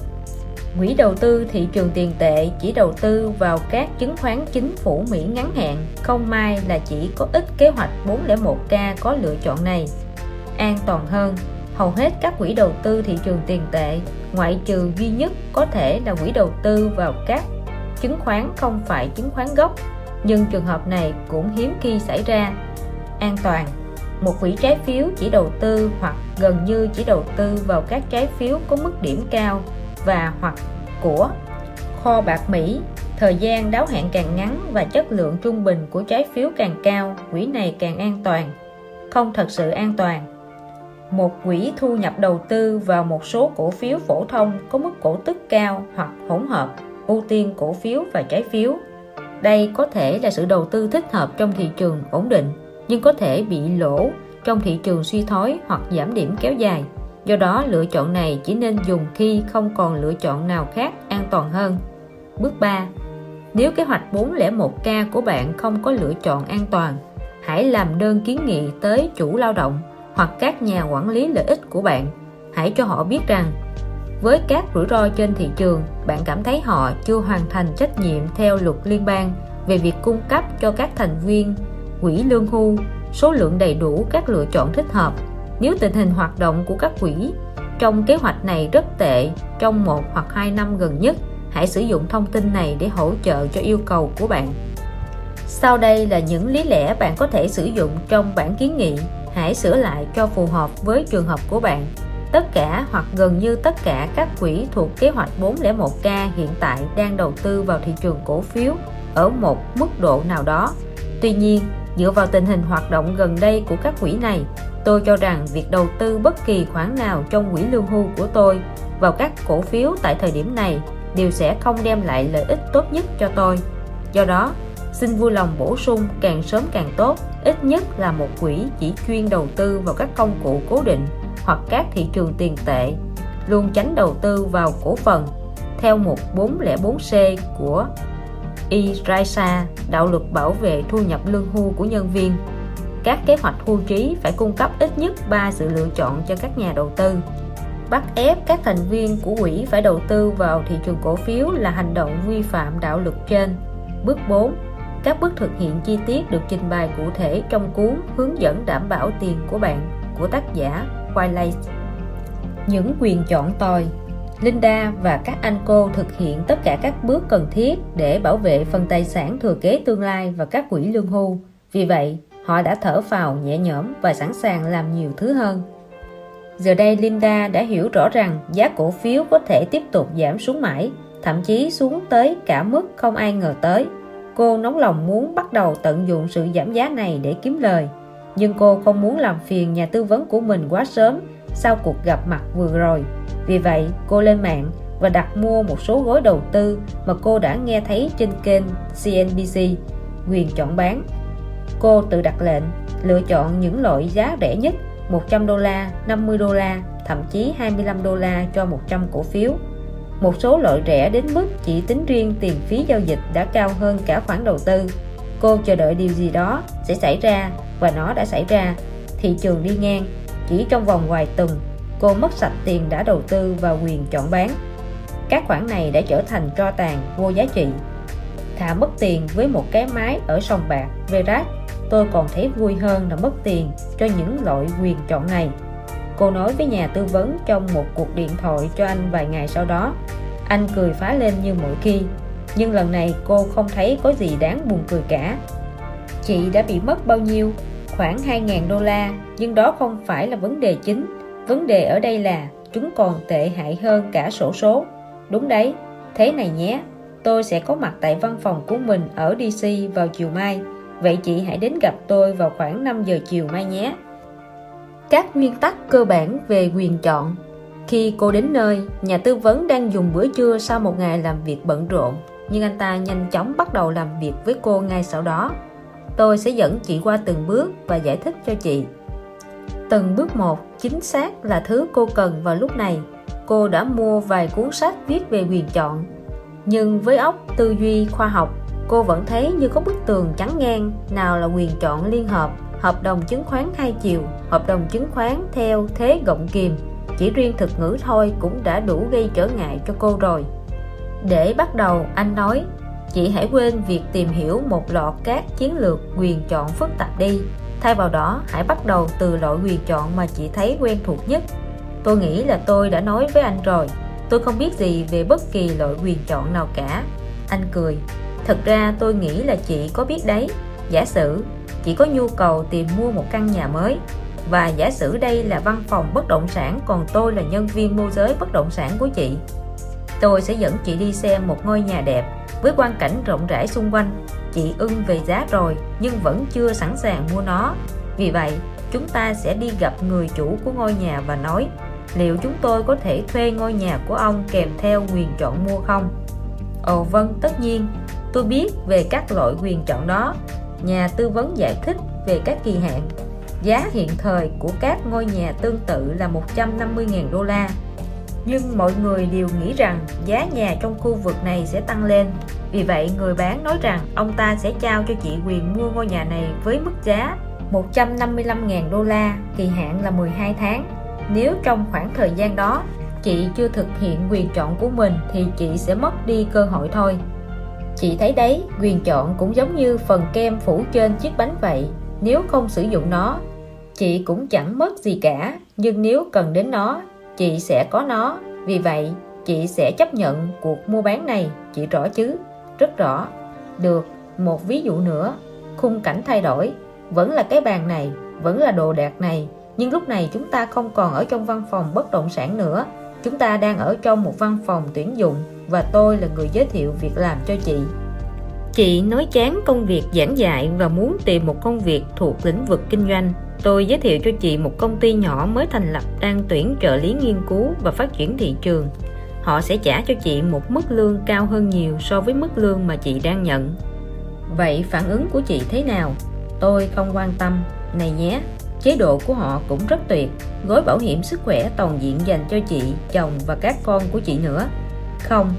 Quỹ đầu tư thị trường tiền tệ chỉ đầu tư vào các chứng khoán chính phủ Mỹ ngắn hạn, không may là chỉ có ít kế hoạch 401k có lựa chọn này. An toàn hơn, hầu hết các quỹ đầu tư thị trường tiền tệ, ngoại trừ duy nhất có thể là quỹ đầu tư vào các chứng khoán không phải chứng khoán gốc, nhưng trường hợp này cũng hiếm khi xảy ra. An toàn một quỹ trái phiếu chỉ đầu tư hoặc gần như chỉ đầu tư vào các trái phiếu có mức điểm cao và hoặc của. Kho bạc Mỹ, thời gian đáo hạn càng ngắn và chất lượng trung bình của trái phiếu càng cao, quỹ này càng an toàn. Không thật sự an toàn. Một quỹ thu nhập đầu tư vào một số cổ phiếu phổ thông có mức cổ tức cao hoặc hỗn hợp, ưu tiên cổ phiếu và trái phiếu. Đây có thể là sự đầu tư thích hợp trong thị trường ổn định, nhưng có thể bị lỗ trong thị trường suy thoái hoặc giảm điểm kéo dài do đó, lựa chọn này chỉ nên dùng khi không còn lựa chọn nào khác an toàn hơn. Bước 3 nếu kế hoạch 401k của bạn không có lựa chọn an toàn, hãy làm đơn kiến nghị tới chủ lao động hoặc các nhà quản lý lợi ích của bạn. Hãy cho họ biết rằng, với các rủi ro trên thị trường, bạn cảm thấy họ chưa hoàn thành trách nhiệm theo luật liên bang về việc cung cấp cho các thành viên quỹ lương hưu, số lượng đầy đủ các lựa chọn thích hợp nếu tình hình hoạt động của các quỹ trong kế hoạch này rất tệ trong một hoặc hai năm gần nhất, hãy sử dụng thông tin này để hỗ trợ cho yêu cầu của bạn. Sau đây là những lý lẽ bạn có thể sử dụng trong bản kiến nghị. Hãy sửa lại cho phù hợp với trường hợp của bạn. Tất cả hoặc gần như tất cả các quỹ thuộc kế hoạch 401k hiện tại đang đầu tư vào thị trường cổ phiếu ở một mức độ nào đó tuy nhiên, dựa vào tình hình hoạt động gần đây của các quỹ này, tôi cho rằng việc đầu tư bất kỳ khoản nào trong quỹ lương hưu của tôi vào các cổ phiếu tại thời điểm này đều sẽ không đem lại lợi ích tốt nhất cho tôi. Do đó, xin vui lòng bổ sung càng sớm càng tốt, ít nhất là một quỹ chỉ chuyên đầu tư vào các công cụ cố định hoặc các thị trường tiền tệ, luôn tránh đầu tư vào cổ phần theo mục 404C của ERISA, đạo luật bảo vệ thu nhập lương hưu của nhân viên. Các kế hoạch hưu trí phải cung cấp ít nhất 3 sự lựa chọn cho các nhà đầu tư. Bắt ép các thành viên của quỹ phải đầu tư vào thị trường cổ phiếu là hành động vi phạm đạo luật trên. Bước 4 các bước thực hiện chi tiết được trình bày cụ thể trong cuốn hướng dẫn đảm bảo tiền của bạn của tác giả Wiley. Những quyền chọn tòi Linda và các anh cô thực hiện tất cả các bước cần thiết để bảo vệ phần tài sản thừa kế tương lai và các quỹ lương hưu. Vì vậy, họ đã thở phào nhẹ nhõm và sẵn sàng làm nhiều thứ hơn. Giờ đây Linda đã hiểu rõ rằng giá cổ phiếu có thể tiếp tục giảm xuống mãi, thậm chí xuống tới cả mức không ai ngờ tới. Cô nóng lòng muốn bắt đầu tận dụng sự giảm giá này để kiếm lời. Nhưng cô không muốn làm phiền nhà tư vấn của mình quá sớm sau cuộc gặp mặt vừa rồi. Vì vậy, cô lên mạng và đặt mua một số gói đầu tư mà cô đã nghe thấy trên kênh CNBC, quyền chọn bán. Cô tự đặt lệnh, lựa chọn những loại giá rẻ nhất 100 đô la, 50 đô la, thậm chí 25 đô la cho 100 cổ phiếu. Một số loại rẻ đến mức chỉ tính riêng tiền phí giao dịch đã cao hơn cả khoản đầu tư. Cô chờ đợi điều gì đó sẽ xảy ra và nó đã xảy ra. Thị trường đi ngang, chỉ trong vòng vài tuần cô mất sạch tiền đã đầu tư vào quyền chọn bán. Các khoản này đã trở thành tro tàn, vô giá trị. Thả mất tiền với một cái máy ở sòng bạc Verat tôi còn thấy vui hơn là mất tiền cho những loại quyền chọn này. Cô nói với nhà tư vấn trong một cuộc điện thoại cho anh vài ngày sau đó. Anh cười phá lên như mọi khi, nhưng lần này cô không thấy có gì đáng buồn cười cả. Chị đã bị mất bao nhiêu? Khoảng 2.000 đô la, nhưng đó không phải là vấn đề chính vấn đề ở đây là chúng còn tệ hại hơn cả sổ số. Đúng đấy, thế này nhé, tôi sẽ có mặt tại văn phòng của mình ở DC vào chiều mai. Vậy chị hãy đến gặp tôi vào khoảng 5 giờ chiều mai nhé. Các nguyên tắc cơ bản về quyền chọn. Khi cô đến nơi, nhà tư vấn đang dùng bữa trưa sau một ngày làm việc bận rộn, nhưng anh ta nhanh chóng bắt đầu làm việc với cô ngay sau đó. Tôi sẽ dẫn chị qua từng bước và giải thích cho chị từng bước một, chính xác là thứ cô cần vào lúc này. Cô đã mua vài cuốn sách viết về quyền chọn. Nhưng với óc tư duy khoa học, cô vẫn thấy như có bức tường chắn ngang nào là quyền chọn liên hợp hợp đồng chứng khoán hai chiều, hợp đồng chứng khoán theo thế gọng kìm. Chỉ riêng thực ngữ thôi cũng đã đủ gây trở ngại cho cô rồi. Để bắt đầu, anh nói, chị hãy quên việc tìm hiểu một loạt các chiến lược quyền chọn phức tạp đi thay vào đó, hãy bắt đầu từ loại quyền chọn mà chị thấy quen thuộc nhất. Tôi nghĩ là tôi đã nói với anh rồi. Tôi không biết gì về bất kỳ loại quyền chọn nào cả. Anh cười. Thật ra tôi nghĩ là chị có biết đấy. Giả sử, chị có nhu cầu tìm mua một căn nhà mới. Và giả sử đây là văn phòng bất động sản, còn tôi là nhân viên môi giới bất động sản của chị. Tôi sẽ dẫn chị đi xem một ngôi nhà đẹp với quang cảnh rộng rãi xung quanh chị ưng về giá rồi, nhưng vẫn chưa sẵn sàng mua nó. Vì vậy, chúng ta sẽ đi gặp người chủ của ngôi nhà và nói, liệu chúng tôi có thể thuê ngôi nhà của ông kèm theo quyền chọn mua không? Ồ vâng tất nhiên. Tôi biết về các loại quyền chọn đó. Nhà tư vấn giải thích về các kỳ hạn. Giá hiện thời của các ngôi nhà tương tự là 150.000 đô la nhưng mọi người đều nghĩ rằng giá nhà trong khu vực này sẽ tăng lên. Vì vậy, người bán nói rằng ông ta sẽ trao cho chị quyền mua ngôi nhà này với mức giá 155.000 đô la, kỳ hạn là 12 tháng. Nếu trong khoảng thời gian đó chị chưa thực hiện quyền chọn của mình thì chị sẽ mất đi cơ hội thôi. Chị thấy đấy, quyền chọn cũng giống như phần kem phủ trên chiếc bánh vậy. Nếu không sử dụng nó, chị cũng chẳng mất gì cả. Nhưng nếu cần đến nó chị sẽ có nó. Vì vậy, chị sẽ chấp nhận cuộc mua bán này. Chị rõ chứ? Rất rõ. Được, một ví dụ nữa. Khung cảnh thay đổi. Vẫn là cái bàn này, vẫn là đồ đạc này. Nhưng lúc này chúng ta không còn ở trong văn phòng bất động sản nữa. Chúng ta đang ở trong một văn phòng tuyển dụng và tôi là người giới thiệu việc làm cho chị chị nói chán công việc giảng dạy và muốn tìm một công việc thuộc lĩnh vực kinh doanh. Tôi giới thiệu cho chị một công ty nhỏ mới thành lập đang tuyển trợ lý nghiên cứu và phát triển thị trường. Họ sẽ trả cho chị một mức lương cao hơn nhiều so với mức lương mà chị đang nhận. Vậy phản ứng của chị thế nào? Tôi không quan tâm. Này nhé, chế độ của họ cũng rất tuyệt. Gói bảo hiểm sức khỏe toàn diện dành cho chị, chồng và các con của chị nữa. Không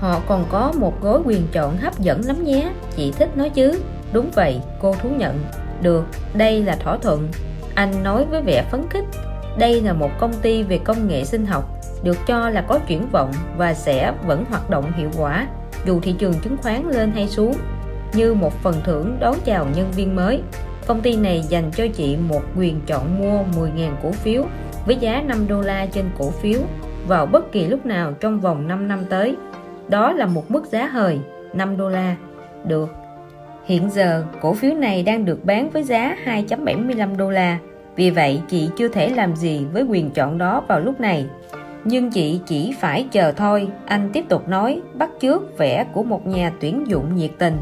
họ còn có một gói quyền chọn hấp dẫn lắm nhé. Chị thích nó chứ? Đúng vậy, cô thú nhận. Được, đây là thỏa thuận. Anh nói với vẻ phấn khích. Đây là một công ty về công nghệ sinh học, được cho là có triển vọng và sẽ vẫn hoạt động hiệu quả, dù thị trường chứng khoán lên hay xuống. Như một phần thưởng đón chào nhân viên mới, công ty này dành cho chị một quyền chọn mua 10.000 cổ phiếu với giá 5 đô la trên cổ phiếu vào bất kỳ lúc nào trong vòng 5 năm tới đó là một mức giá hời 5 đô la. Được. Hiện giờ, cổ phiếu này đang được bán với giá 2.75 đô la. Vì vậy, chị chưa thể làm gì với quyền chọn đó vào lúc này. Nhưng chị chỉ phải chờ thôi, anh tiếp tục nói, bắt chước vẻ của một nhà tuyển dụng nhiệt tình.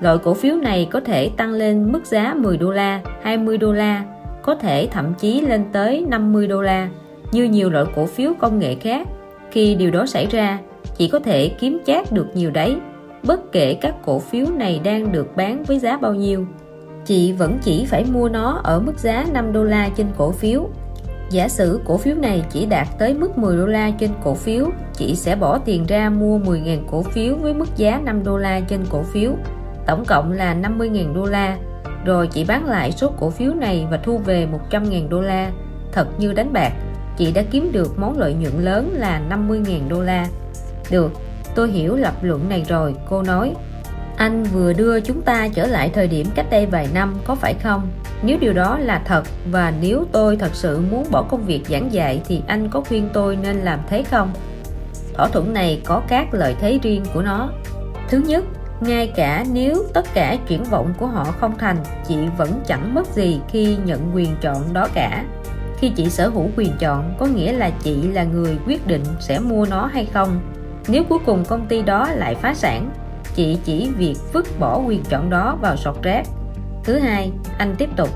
Loại cổ phiếu này có thể tăng lên mức giá 10 đô la 20 đô la, có thể thậm chí lên tới 50 đô la. Như nhiều loại cổ phiếu công nghệ khác, khi điều đó xảy ra chỉ có thể kiếm chát được nhiều đấy. Bất kể các cổ phiếu này đang được bán với giá bao nhiêu, chị vẫn chỉ phải mua nó ở mức giá 5 đô la trên cổ phiếu. Giả sử cổ phiếu này chỉ đạt tới mức 10 đô la trên cổ phiếu, chị sẽ bỏ tiền ra mua 10.000 cổ phiếu với mức giá 5 đô la trên cổ phiếu. Tổng cộng là 50.000 đô la. Rồi chị bán lại số cổ phiếu này và thu về 100.000 đô la. Thật như đánh bạc, chị đã kiếm được món lợi nhuận lớn là 50.000 đô la được, tôi hiểu lập luận này rồi, cô nói. Anh vừa đưa chúng ta trở lại thời điểm cách đây vài năm, có phải không? Nếu điều đó là thật, và nếu tôi thật sự muốn bỏ công việc giảng dạy, thì anh có khuyên tôi nên làm thế không? Thỏa thuận này có các lợi thế riêng của nó. Thứ nhất, ngay cả nếu tất cả chuyển vọng của họ không thành, chị vẫn chẳng mất gì khi nhận quyền chọn đó cả. Khi chị sở hữu quyền chọn, có nghĩa là chị là người quyết định sẽ mua nó hay không? Nếu cuối cùng công ty đó lại phá sản, chị chỉ việc vứt bỏ quyền chọn đó vào sọt rác. Thứ hai, anh tiếp tục,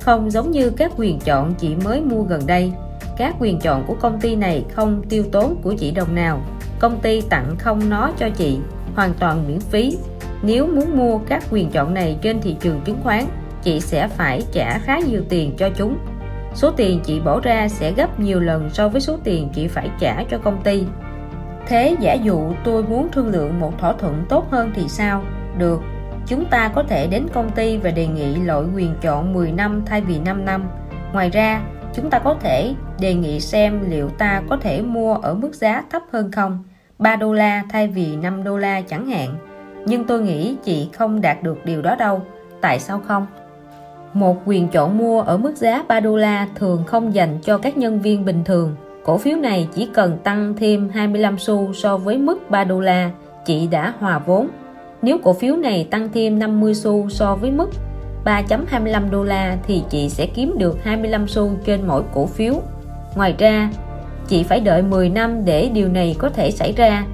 không giống như các quyền chọn chị mới mua gần đây. Các quyền chọn của công ty này không tiêu tốn của chị đồng nào. Công ty tặng không nó cho chị, hoàn toàn miễn phí. Nếu muốn mua các quyền chọn này trên thị trường chứng khoán, chị sẽ phải trả khá nhiều tiền cho chúng. Số tiền chị bỏ ra sẽ gấp nhiều lần so với số tiền chị phải trả cho công ty thế giả dụ tôi muốn thương lượng một thỏa thuận tốt hơn thì sao? Được, chúng ta có thể đến công ty và đề nghị loại quyền chọn 10 năm thay vì 5 năm. Ngoài ra, chúng ta có thể đề nghị xem liệu ta có thể mua ở mức giá thấp hơn không? 3 đô la thay vì 5 đô la chẳng hạn. Nhưng tôi nghĩ chị không đạt được điều đó đâu. Tại sao không? Một quyền chọn mua ở mức giá 3 đô la thường không dành cho các nhân viên bình thường cổ phiếu này chỉ cần tăng thêm 25 xu so với mức 3 đô la, chị đã hòa vốn. Nếu cổ phiếu này tăng thêm 50 xu so với mức 3.25 đô la thì chị sẽ kiếm được 25 xu trên mỗi cổ phiếu. Ngoài ra, chị phải đợi 10 năm để điều này có thể xảy ra.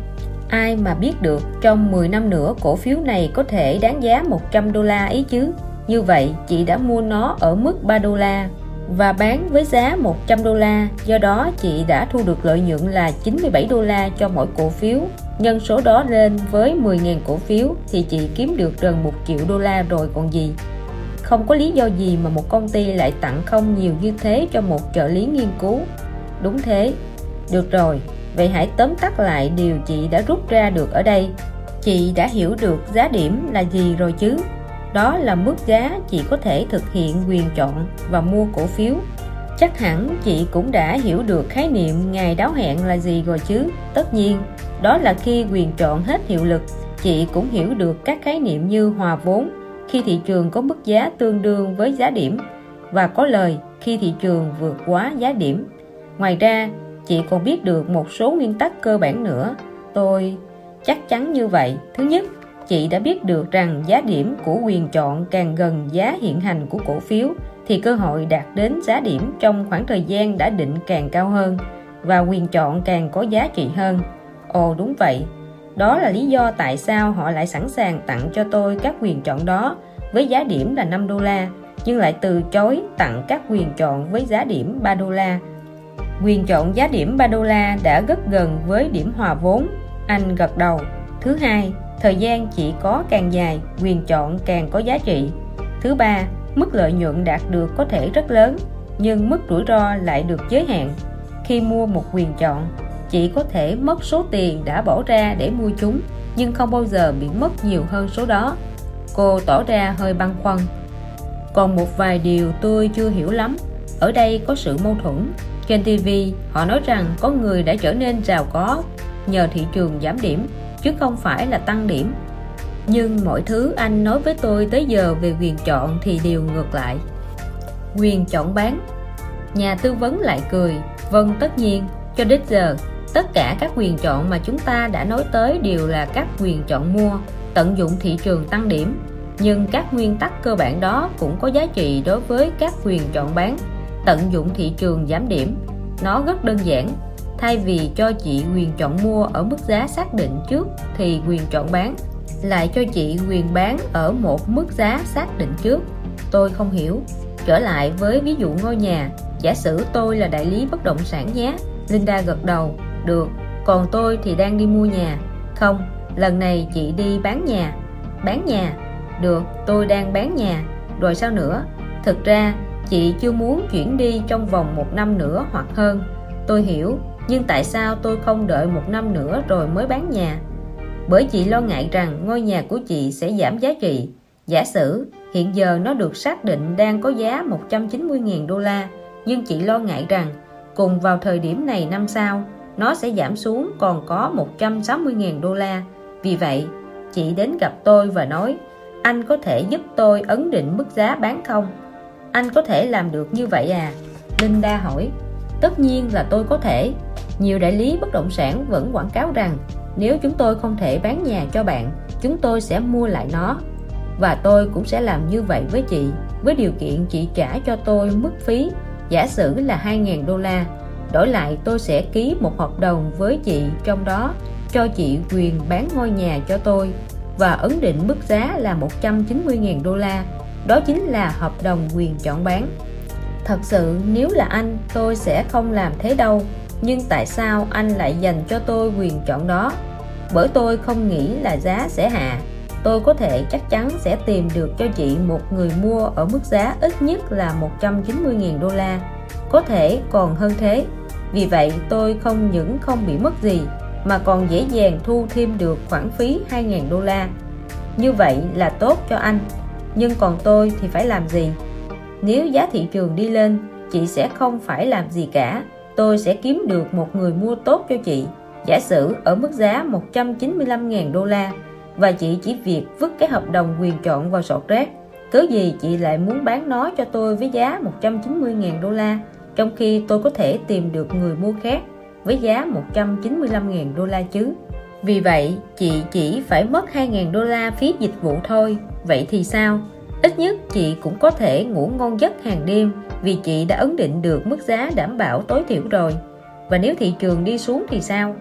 Ai mà biết được trong 10 năm nữa cổ phiếu này có thể đáng giá 100 đô la ấy chứ? Như vậy, chị đã mua nó ở mức 3 đô la và bán với giá 100 đô la. Do đó, chị đã thu được lợi nhuận là 97 đô la cho mỗi cổ phiếu. Nhân số đó lên với 10.000 cổ phiếu thì chị kiếm được gần 1 triệu đô la rồi còn gì. Không có lý do gì mà một công ty lại tặng không nhiều như thế cho một trợ lý nghiên cứu. Đúng thế. Được rồi. Vậy hãy tóm tắt lại điều chị đã rút ra được ở đây. Chị đã hiểu được giá điểm là gì rồi chứ? Đó là mức giá chị có thể thực hiện quyền chọn và mua cổ phiếu. Chắc hẳn chị cũng đã hiểu được khái niệm ngày đáo hẹn là gì rồi chứ. Tất nhiên, đó là khi quyền chọn hết hiệu lực, chị cũng hiểu được các khái niệm như hòa vốn, khi thị trường có mức giá tương đương với giá điểm, và có lời, khi thị trường vượt quá giá điểm. Ngoài ra, chị còn biết được một số nguyên tắc cơ bản nữa. Tôi, chắc chắn như vậy. Thứ nhất chị đã biết được rằng giá điểm của quyền chọn càng gần giá hiện hành của cổ phiếu, thì cơ hội đạt đến giá điểm trong khoảng thời gian đã định càng cao hơn và quyền chọn càng có giá trị hơn. Ồ, đúng vậy. Đó là lý do tại sao họ lại sẵn sàng tặng cho tôi các quyền chọn đó với giá điểm là 5 đô la, nhưng lại từ chối tặng các quyền chọn với giá điểm 3 đô la. Quyền chọn giá điểm 3 đô la đã rất gần với điểm hòa vốn. Anh gật đầu. Thứ hai thời gian chỉ có càng dài, quyền chọn càng có giá trị. Thứ ba, mức lợi nhuận đạt được có thể rất lớn, nhưng mức rủi ro lại được giới hạn. Khi mua một quyền chọn, chỉ có thể mất số tiền đã bỏ ra để mua chúng, nhưng không bao giờ bị mất nhiều hơn số đó. Cô tỏ ra hơi băn khoăn. Còn một vài điều tôi chưa hiểu lắm. Ở đây có sự mâu thuẫn. Trên TV họ nói rằng có người đã trở nên giàu có. Nhờ thị trường giảm điểm chứ không phải là tăng điểm. Nhưng mọi thứ anh nói với tôi tới giờ về quyền chọn thì đều ngược lại. Quyền chọn bán. Nhà tư vấn lại cười vâng tất nhiên. Cho đến giờ, tất cả các quyền chọn mà chúng ta đã nói tới đều là các quyền chọn mua, tận dụng thị trường tăng điểm. Nhưng các nguyên tắc cơ bản đó cũng có giá trị đối với các quyền chọn bán, tận dụng thị trường giảm điểm. Nó rất đơn giản thay vì cho chị quyền chọn mua ở mức giá xác định trước thì quyền chọn bán. Lại cho chị quyền bán ở một mức giá xác định trước. Tôi không hiểu. Trở lại với ví dụ ngôi nhà. Giả sử tôi là đại lý bất động sản nhé. Linda gật đầu. Được. Còn tôi thì đang đi mua nhà. Không. Lần này chị đi bán nhà. Bán nhà? Được. Tôi đang bán nhà. Rồi sao nữa? Thực ra, chị chưa muốn chuyển đi trong vòng một năm nữa hoặc hơn. Tôi hiểu nhưng tại sao tôi không đợi một năm nữa rồi mới bán nhà? Bởi chị lo ngại rằng ngôi nhà của chị sẽ giảm giá trị. Giả sử, hiện giờ nó được xác định đang có giá 190.000 đô la, nhưng chị lo ngại rằng cùng vào thời điểm này năm sau, nó sẽ giảm xuống còn có 160.000 đô la. Vì vậy, chị đến gặp tôi và nói, anh có thể giúp tôi ấn định mức giá bán không? Anh có thể làm được như vậy à? Linda hỏi. Tất nhiên là tôi có thể nhiều đại lý bất động sản vẫn quảng cáo rằng, nếu chúng tôi không thể bán nhà cho bạn, chúng tôi sẽ mua lại nó. Và tôi cũng sẽ làm như vậy với chị, với điều kiện chị trả cho tôi mức phí, giả sử là 2.000 đô la. Đổi lại, tôi sẽ ký một hợp đồng với chị trong đó, cho chị quyền bán ngôi nhà cho tôi. Và ấn định mức giá là 190.000 đô la, đó chính là hợp đồng quyền chọn bán. Thật sự, nếu là anh, tôi sẽ không làm thế đâu nhưng tại sao anh lại dành cho tôi quyền chọn đó? Bởi tôi không nghĩ là giá sẽ hạ. Tôi có thể chắc chắn sẽ tìm được cho chị một người mua ở mức giá ít nhất là 190.000 đô la. Có thể còn hơn thế. Vì vậy, tôi không những không bị mất gì, mà còn dễ dàng thu thêm được khoản phí 2.000 đô la. Như vậy là tốt cho anh. Nhưng còn tôi thì phải làm gì? Nếu giá thị trường đi lên, chị sẽ không phải làm gì cả tôi sẽ kiếm được một người mua tốt cho chị. Giả sử ở mức giá 195.000 đô la và chị chỉ việc vứt cái hợp đồng quyền chọn vào sọt rác. Cớ gì chị lại muốn bán nó cho tôi với giá 190.000 đô la, trong khi tôi có thể tìm được người mua khác với giá 195.000 đô la chứ? Vì vậy, chị chỉ phải mất 2.000 đô la phí dịch vụ thôi. Vậy thì sao? Ít nhất chị cũng có thể ngủ ngon giấc hàng đêm vì chị đã ấn định được mức giá đảm bảo tối thiểu rồi. Và nếu thị trường đi xuống thì sao?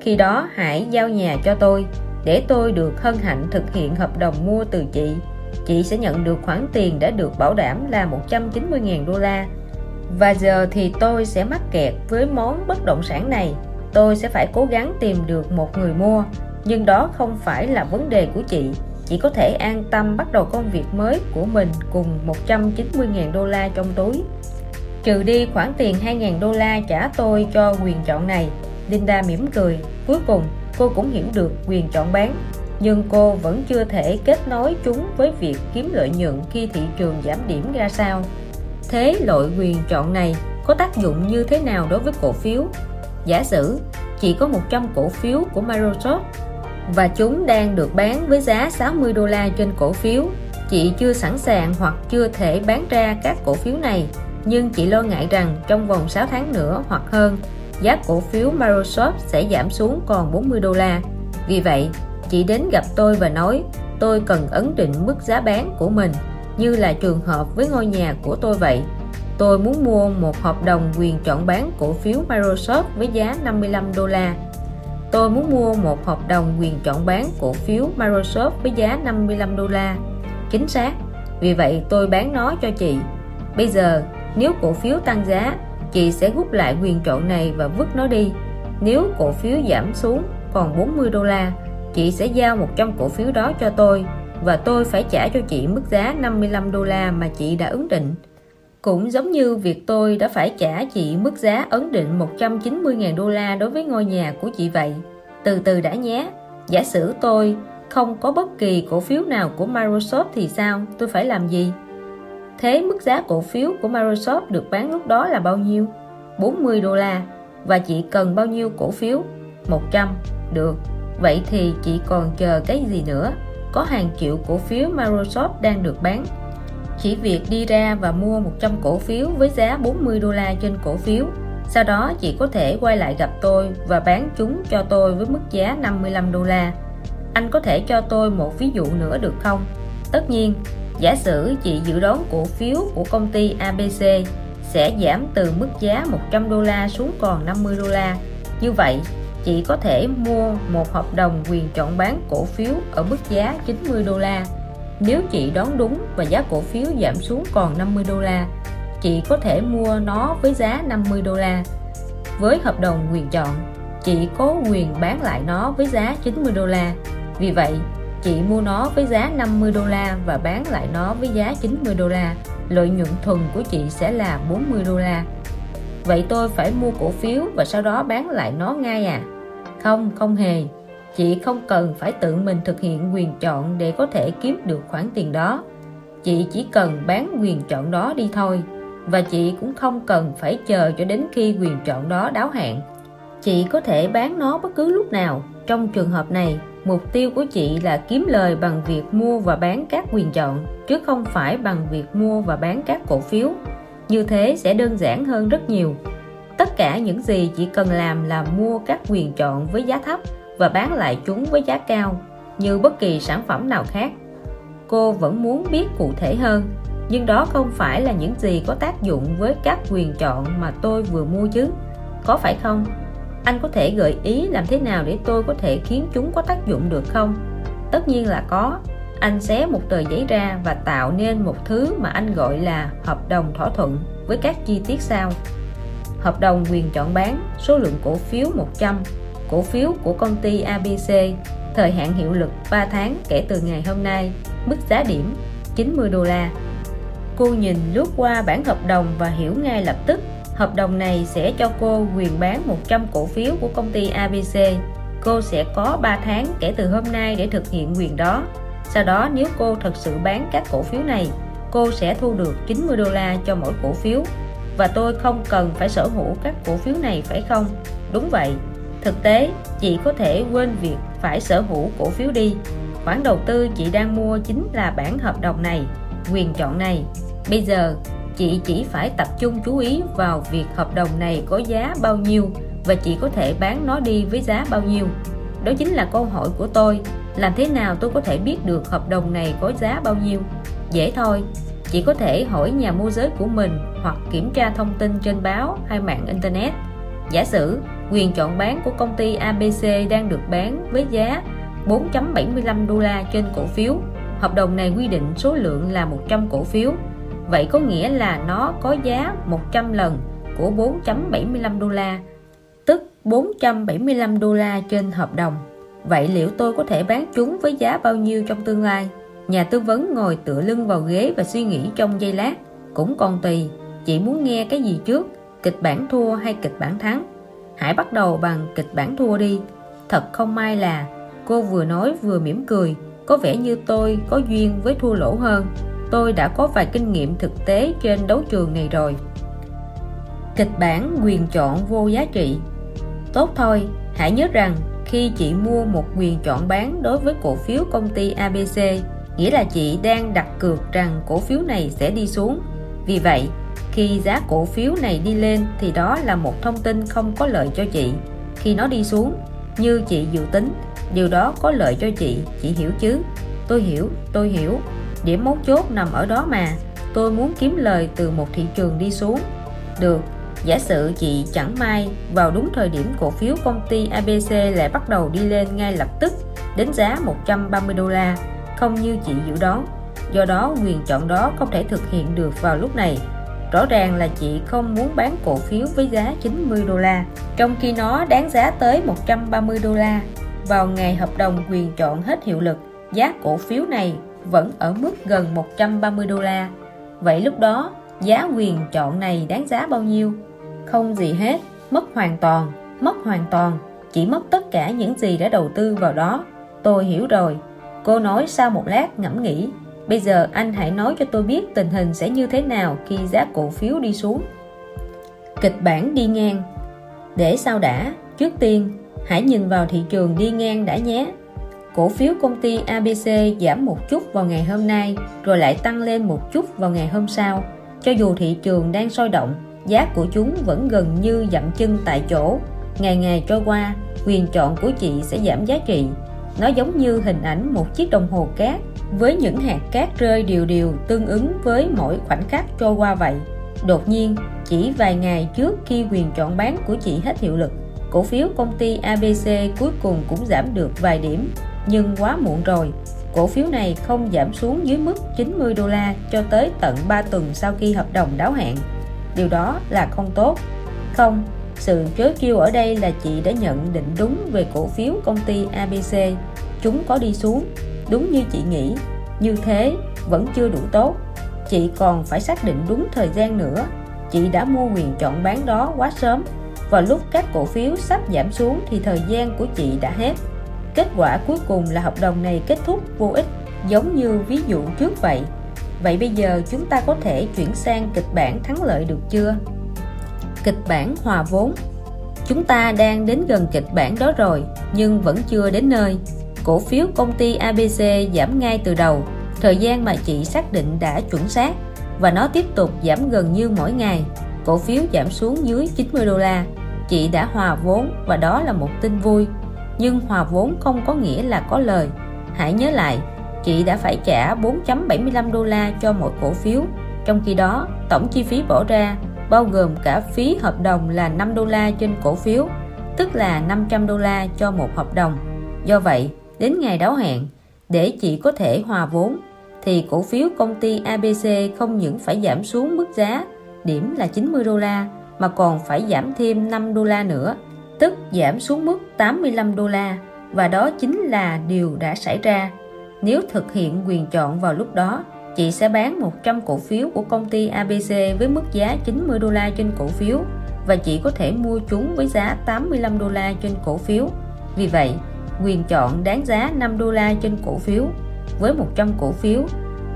Khi đó hãy giao nhà cho tôi, để tôi được hân hạnh thực hiện hợp đồng mua từ chị. Chị sẽ nhận được khoản tiền đã được bảo đảm là 190.000 đô la. Và giờ thì tôi sẽ mắc kẹt với món bất động sản này. Tôi sẽ phải cố gắng tìm được một người mua, nhưng đó không phải là vấn đề của chị chị có thể an tâm bắt đầu công việc mới của mình cùng 190.000 đô la trong túi. Trừ đi khoản tiền 2.000 đô la trả tôi cho quyền chọn này, Linda mỉm cười. Cuối cùng, cô cũng hiểu được quyền chọn bán. Nhưng cô vẫn chưa thể kết nối chúng với việc kiếm lợi nhuận khi thị trường giảm điểm ra sao. Thế loại quyền chọn này có tác dụng như thế nào đối với cổ phiếu? Giả sử, chỉ có 100 cổ phiếu của Microsoft và chúng đang được bán với giá 60 đô la trên cổ phiếu. Chị chưa sẵn sàng hoặc chưa thể bán ra các cổ phiếu này, nhưng chị lo ngại rằng trong vòng 6 tháng nữa hoặc hơn, giá cổ phiếu Microsoft sẽ giảm xuống còn 40 đô la. Vì vậy, chị đến gặp tôi và nói, tôi cần ấn định mức giá bán của mình, như là trường hợp với ngôi nhà của tôi vậy. Tôi muốn mua một hợp đồng quyền chọn bán cổ phiếu Microsoft với giá 55 đô la tôi muốn mua một hợp đồng quyền chọn bán cổ phiếu Microsoft với giá 55 đô la. Chính xác, vì vậy tôi bán nó cho chị. Bây giờ, nếu cổ phiếu tăng giá, chị sẽ rút lại quyền chọn này và vứt nó đi. Nếu cổ phiếu giảm xuống còn 40 đô la, chị sẽ giao 100 cổ phiếu đó cho tôi và tôi phải trả cho chị mức giá 55 đô la mà chị đã ấn định cũng giống như việc tôi đã phải trả chị mức giá ấn định 190.000 đô la đối với ngôi nhà của chị vậy. Từ từ đã nhé. Giả sử tôi không có bất kỳ cổ phiếu nào của Microsoft thì sao? Tôi phải làm gì? Thế mức giá cổ phiếu của Microsoft được bán lúc đó là bao nhiêu? 40 đô la. Và chị cần bao nhiêu cổ phiếu? 100 được. Vậy thì chị còn chờ cái gì nữa? Có hàng triệu cổ phiếu Microsoft đang được bán chỉ việc đi ra và mua 100 cổ phiếu với giá 40 đô la trên cổ phiếu. Sau đó, chị có thể quay lại gặp tôi và bán chúng cho tôi với mức giá 55 đô la. Anh có thể cho tôi một ví dụ nữa được không? Tất nhiên, giả sử chị dự đoán cổ phiếu của công ty ABC sẽ giảm từ mức giá 100 đô la xuống còn 50 đô la. Như vậy, chị có thể mua một hợp đồng quyền chọn bán cổ phiếu ở mức giá 90 đô la nếu chị đoán đúng và giá cổ phiếu giảm xuống còn 50 đô la, chị có thể mua nó với giá 50 đô la. Với hợp đồng quyền chọn, chị có quyền bán lại nó với giá 90 đô la. Vì vậy, chị mua nó với giá 50 đô la và bán lại nó với giá 90 đô la. Lợi nhuận thuần của chị sẽ là 40 đô la. Vậy tôi phải mua cổ phiếu và sau đó bán lại nó ngay à? Không không hề chị không cần phải tự mình thực hiện quyền chọn để có thể kiếm được khoản tiền đó. Chị chỉ cần bán quyền chọn đó đi thôi. Và chị cũng không cần phải chờ cho đến khi quyền chọn đó đáo hạn. Chị có thể bán nó bất cứ lúc nào. Trong trường hợp này, mục tiêu của chị là kiếm lời bằng việc mua và bán các quyền chọn, chứ không phải bằng việc mua và bán các cổ phiếu. Như thế sẽ đơn giản hơn rất nhiều. Tất cả những gì chị cần làm là mua các quyền chọn với giá thấp và bán lại chúng với giá cao, như bất kỳ sản phẩm nào khác. Cô vẫn muốn biết cụ thể hơn, nhưng đó không phải là những gì có tác dụng với các quyền chọn mà tôi vừa mua chứ. Có phải không? Anh có thể gợi ý làm thế nào để tôi có thể khiến chúng có tác dụng được không? Tất nhiên là có. Anh xé một tờ giấy ra và tạo nên một thứ mà anh gọi là hợp đồng thỏa thuận với các chi tiết sau. Hợp đồng quyền chọn bán, số lượng cổ phiếu 100 cổ phiếu của công ty ABC thời hạn hiệu lực 3 tháng kể từ ngày hôm nay, mức giá điểm 90 đô la. Cô nhìn lướt qua bản hợp đồng và hiểu ngay lập tức, hợp đồng này sẽ cho cô quyền bán 100 cổ phiếu của công ty ABC cô sẽ có 3 tháng kể từ hôm nay để thực hiện quyền đó. Sau đó nếu cô thật sự bán các cổ phiếu này, cô sẽ thu được 90 đô la cho mỗi cổ phiếu. Và tôi không cần phải sở hữu các cổ phiếu này phải không? Đúng vậy thực tế, chị có thể quên việc phải sở hữu cổ phiếu đi. Khoản đầu tư chị đang mua chính là bản hợp đồng này, quyền chọn này. Bây giờ, chị chỉ phải tập trung chú ý vào việc hợp đồng này có giá bao nhiêu và chị có thể bán nó đi với giá bao nhiêu. Đó chính là câu hỏi của tôi. Làm thế nào tôi có thể biết được hợp đồng này có giá bao nhiêu? Dễ thôi. Chị có thể hỏi nhà môi giới của mình hoặc kiểm tra thông tin trên báo hay mạng internet. Giả sử quyền chọn bán của công ty ABC đang được bán với giá 4.75 đô la trên cổ phiếu. Hợp đồng này quy định số lượng là 100 cổ phiếu. Vậy có nghĩa là nó có giá 100 lần của 4.75 đô la, tức 475 đô la trên hợp đồng. Vậy liệu tôi có thể bán chúng với giá bao nhiêu trong tương lai? Nhà tư vấn ngồi tựa lưng vào ghế và suy nghĩ trong giây lát. Cũng còn tùy chị muốn nghe cái gì trước, kịch bản thua hay kịch bản thắng hãy bắt đầu bằng kịch bản thua đi. Thật không may là cô vừa nói vừa mỉm cười. Có vẻ như tôi có duyên với thua lỗ hơn. Tôi đã có vài kinh nghiệm thực tế trên đấu trường này rồi. Kịch bản quyền chọn vô giá trị. Tốt thôi, hãy nhớ rằng khi chị mua một quyền chọn bán đối với cổ phiếu công ty ABC nghĩa là chị đang đặt cược rằng cổ phiếu này sẽ đi xuống. Vì vậy khi giá cổ phiếu này đi lên thì đó là một thông tin không có lợi cho chị. Khi nó đi xuống, như chị dự tính, điều đó có lợi cho chị chị hiểu chứ? Tôi hiểu tôi hiểu. Điểm mấu chốt nằm ở đó mà. Tôi muốn kiếm lời từ một thị trường đi xuống. Được, giả sử chị chẳng may vào đúng thời điểm cổ phiếu công ty ABC lại bắt đầu đi lên ngay lập tức, đến giá 130 đô la, không như chị dự đoán. Do đó, quyền chọn đó không thể thực hiện được vào lúc này rõ ràng là chị không muốn bán cổ phiếu với giá 90 đô la, trong khi nó đáng giá tới 130 đô la. Vào ngày hợp đồng quyền chọn hết hiệu lực, giá cổ phiếu này vẫn ở mức gần 130 đô la. Vậy lúc đó, giá quyền chọn này đáng giá bao nhiêu? Không gì hết, mất hoàn toàn, mất hoàn toàn, chỉ mất tất cả những gì đã đầu tư vào đó. Tôi hiểu rồi. Cô nói sau một lát ngẫm nghĩ bây giờ anh hãy nói cho tôi biết tình hình sẽ như thế nào khi giá cổ phiếu đi xuống. Kịch bản đi ngang. Để sao đã, trước tiên, hãy nhìn vào thị trường đi ngang đã nhé. Cổ phiếu công ty ABC giảm một chút vào ngày hôm nay, rồi lại tăng lên một chút vào ngày hôm sau. Cho dù thị trường đang sôi động, giá của chúng vẫn gần như dậm chân tại chỗ. Ngày ngày trôi qua, quyền chọn của chị sẽ giảm giá trị. Nó giống như hình ảnh một chiếc đồng hồ cát với những hạt cát rơi đều đều tương ứng với mỗi khoảnh khắc trôi qua vậy. Đột nhiên, chỉ vài ngày trước khi quyền chọn bán của chị hết hiệu lực, cổ phiếu công ty ABC cuối cùng cũng giảm được vài điểm. Nhưng quá muộn rồi, cổ phiếu này không giảm xuống dưới mức 90 đô la cho tới tận 3 tuần sau khi hợp đồng đáo hạn. Điều đó là không tốt. Không, sự chối kêu ở đây là chị đã nhận định đúng về cổ phiếu công ty ABC chúng có đi xuống đúng như chị nghĩ, như thế vẫn chưa đủ tốt. Chị còn phải xác định đúng thời gian nữa. Chị đã mua quyền chọn bán đó quá sớm. Và lúc các cổ phiếu sắp giảm xuống thì thời gian của chị đã hết. Kết quả cuối cùng là hợp đồng này kết thúc vô ích, giống như ví dụ trước vậy. Vậy bây giờ chúng ta có thể chuyển sang kịch bản thắng lợi được chưa? Kịch bản hòa vốn. Chúng ta đang đến gần kịch bản đó rồi, nhưng vẫn chưa đến nơi cổ phiếu công ty ABC giảm ngay từ đầu. Thời gian mà chị xác định đã chuẩn xác và nó tiếp tục giảm gần như mỗi ngày. Cổ phiếu giảm xuống dưới 90 đô la. Chị đã hòa vốn và đó là một tin vui. Nhưng hòa vốn không có nghĩa là có lời. Hãy nhớ lại, chị đã phải trả 4.75 đô la cho mỗi cổ phiếu. Trong khi đó, tổng chi phí bỏ ra, bao gồm cả phí hợp đồng là 5 đô la trên cổ phiếu, tức là 500 đô la cho một hợp đồng. Do vậy đến ngày đáo hạn để chị có thể hòa vốn thì cổ phiếu công ty ABC không những phải giảm xuống mức giá điểm là 90 đô la mà còn phải giảm thêm 5 đô la nữa, tức giảm xuống mức 85 đô la và đó chính là điều đã xảy ra. Nếu thực hiện quyền chọn vào lúc đó, chị sẽ bán 100 cổ phiếu của công ty ABC với mức giá 90 đô la trên cổ phiếu và chị có thể mua chúng với giá 85 đô la trên cổ phiếu. Vì vậy, quyền chọn đáng giá 5 đô la trên cổ phiếu. Với 100 cổ phiếu,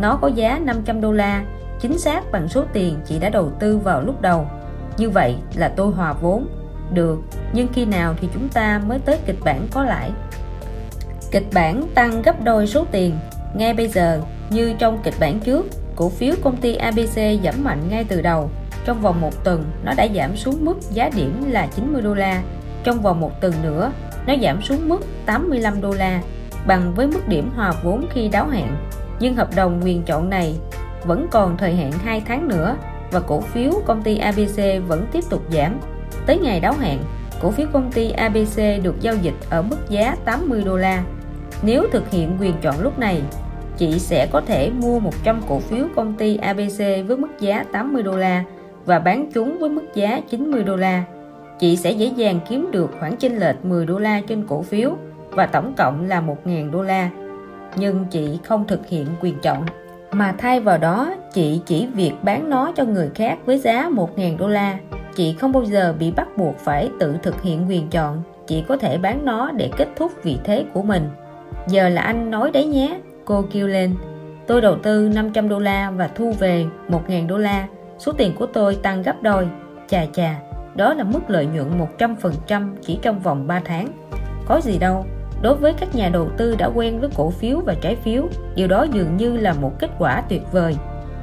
nó có giá 500 đô la, chính xác bằng số tiền chị đã đầu tư vào lúc đầu. Như vậy là tôi hòa vốn. Được, nhưng khi nào thì chúng ta mới tới kịch bản có lãi? Kịch bản tăng gấp đôi số tiền. Ngay bây giờ, như trong kịch bản trước, cổ phiếu công ty ABC giảm mạnh ngay từ đầu. Trong vòng một tuần, nó đã giảm xuống mức giá điểm là 90 đô la. Trong vòng một tuần nữa, nó giảm xuống mức 85 đô la, bằng với mức điểm hòa vốn khi đáo hạn. Nhưng hợp đồng quyền chọn này vẫn còn thời hạn 2 tháng nữa và cổ phiếu công ty ABC vẫn tiếp tục giảm. Tới ngày đáo hạn, cổ phiếu công ty ABC được giao dịch ở mức giá 80 đô la. Nếu thực hiện quyền chọn lúc này, chị sẽ có thể mua 100 cổ phiếu công ty ABC với mức giá 80 đô la và bán chúng với mức giá 90 đô la. Chị sẽ dễ dàng kiếm được khoản chênh lệch 10 đô la trên cổ phiếu và tổng cộng là 1.000 đô la. Nhưng chị không thực hiện quyền chọn mà thay vào đó chị chỉ việc bán nó cho người khác với giá 1.000 đô la. Chị không bao giờ bị bắt buộc phải tự thực hiện quyền chọn, chị có thể bán nó để kết thúc vị thế của mình. Giờ là anh nói đấy nhé, cô kêu lên. Tôi đầu tư 500 đô la và thu về 1.000 đô la, số tiền của tôi tăng gấp đôi. Chà chà, đó là mức lợi nhuận 100% chỉ trong vòng 3 tháng. Có gì đâu, đối với các nhà đầu tư đã quen với cổ phiếu và trái phiếu điều đó dường như là một kết quả tuyệt vời.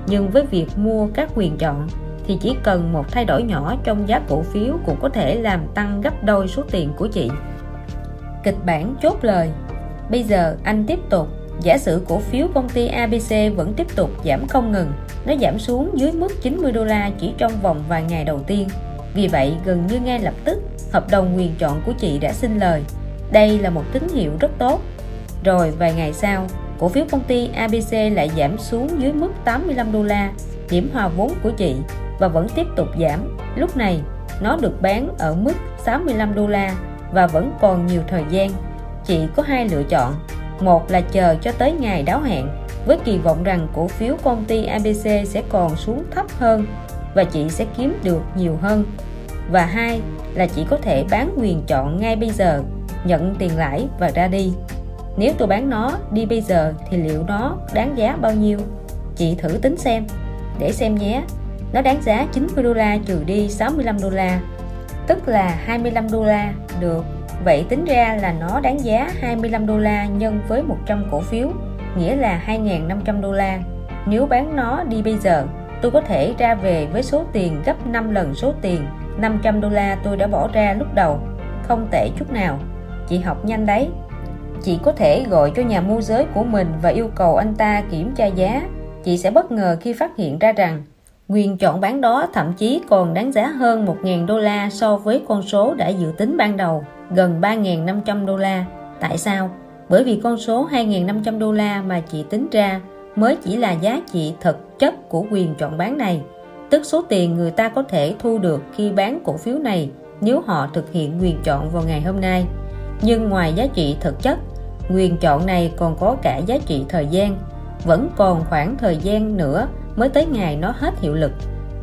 Nhưng với việc mua các quyền chọn thì chỉ cần một thay đổi nhỏ trong giá cổ phiếu cũng có thể làm tăng gấp đôi số tiền của chị. Kịch bản chốt lời. Bây giờ anh tiếp tục. Giả sử cổ phiếu công ty ABC vẫn tiếp tục giảm không ngừng nó giảm xuống dưới mức 90 đô la chỉ trong vòng vài ngày đầu tiên vì vậy gần như ngay lập tức hợp đồng quyền chọn của chị đã xin lời đây là một tín hiệu rất tốt. Rồi vài ngày sau, cổ phiếu công ty ABC lại giảm xuống dưới mức 85 đô la, điểm hòa vốn của chị và vẫn tiếp tục giảm. Lúc này, nó được bán ở mức 65 đô la và vẫn còn nhiều thời gian. Chị có hai lựa chọn. Một là chờ cho tới ngày đáo hạn với kỳ vọng rằng cổ phiếu công ty ABC sẽ còn xuống thấp hơn và chị sẽ kiếm được nhiều hơn. Và hai là chị có thể bán quyền chọn ngay bây giờ, nhận tiền lãi và ra đi. Nếu tôi bán nó đi bây giờ thì liệu nó đáng giá bao nhiêu? Chị thử tính xem. Để xem nhé. Nó đáng giá 90 đô la trừ đi 65 đô la, tức là 25 đô la. Được. Vậy tính ra là nó đáng giá 25 đô la nhân với 100 cổ phiếu, nghĩa là 2.500 đô la. Nếu bán nó đi bây giờ tôi có thể ra về với số tiền gấp 5 lần số tiền. 500 đô la tôi đã bỏ ra lúc đầu. Không tệ chút nào. Chị học nhanh đấy. Chị có thể gọi cho nhà môi giới của mình và yêu cầu anh ta kiểm tra giá. Chị sẽ bất ngờ khi phát hiện ra rằng quyền chọn bán đó thậm chí còn đáng giá hơn 1.000 đô la so với con số đã dự tính ban đầu, gần 3.500 đô la. Tại sao? bởi vì con số 2.500 đô la mà chị tính ra mới chỉ là giá trị thực chất của quyền chọn bán này. Tức số tiền người ta có thể thu được khi bán cổ phiếu này nếu họ thực hiện quyền chọn vào ngày hôm nay. Nhưng ngoài giá trị thực chất, quyền chọn này còn có cả giá trị thời gian. Vẫn còn khoảng thời gian nữa mới tới ngày nó hết hiệu lực.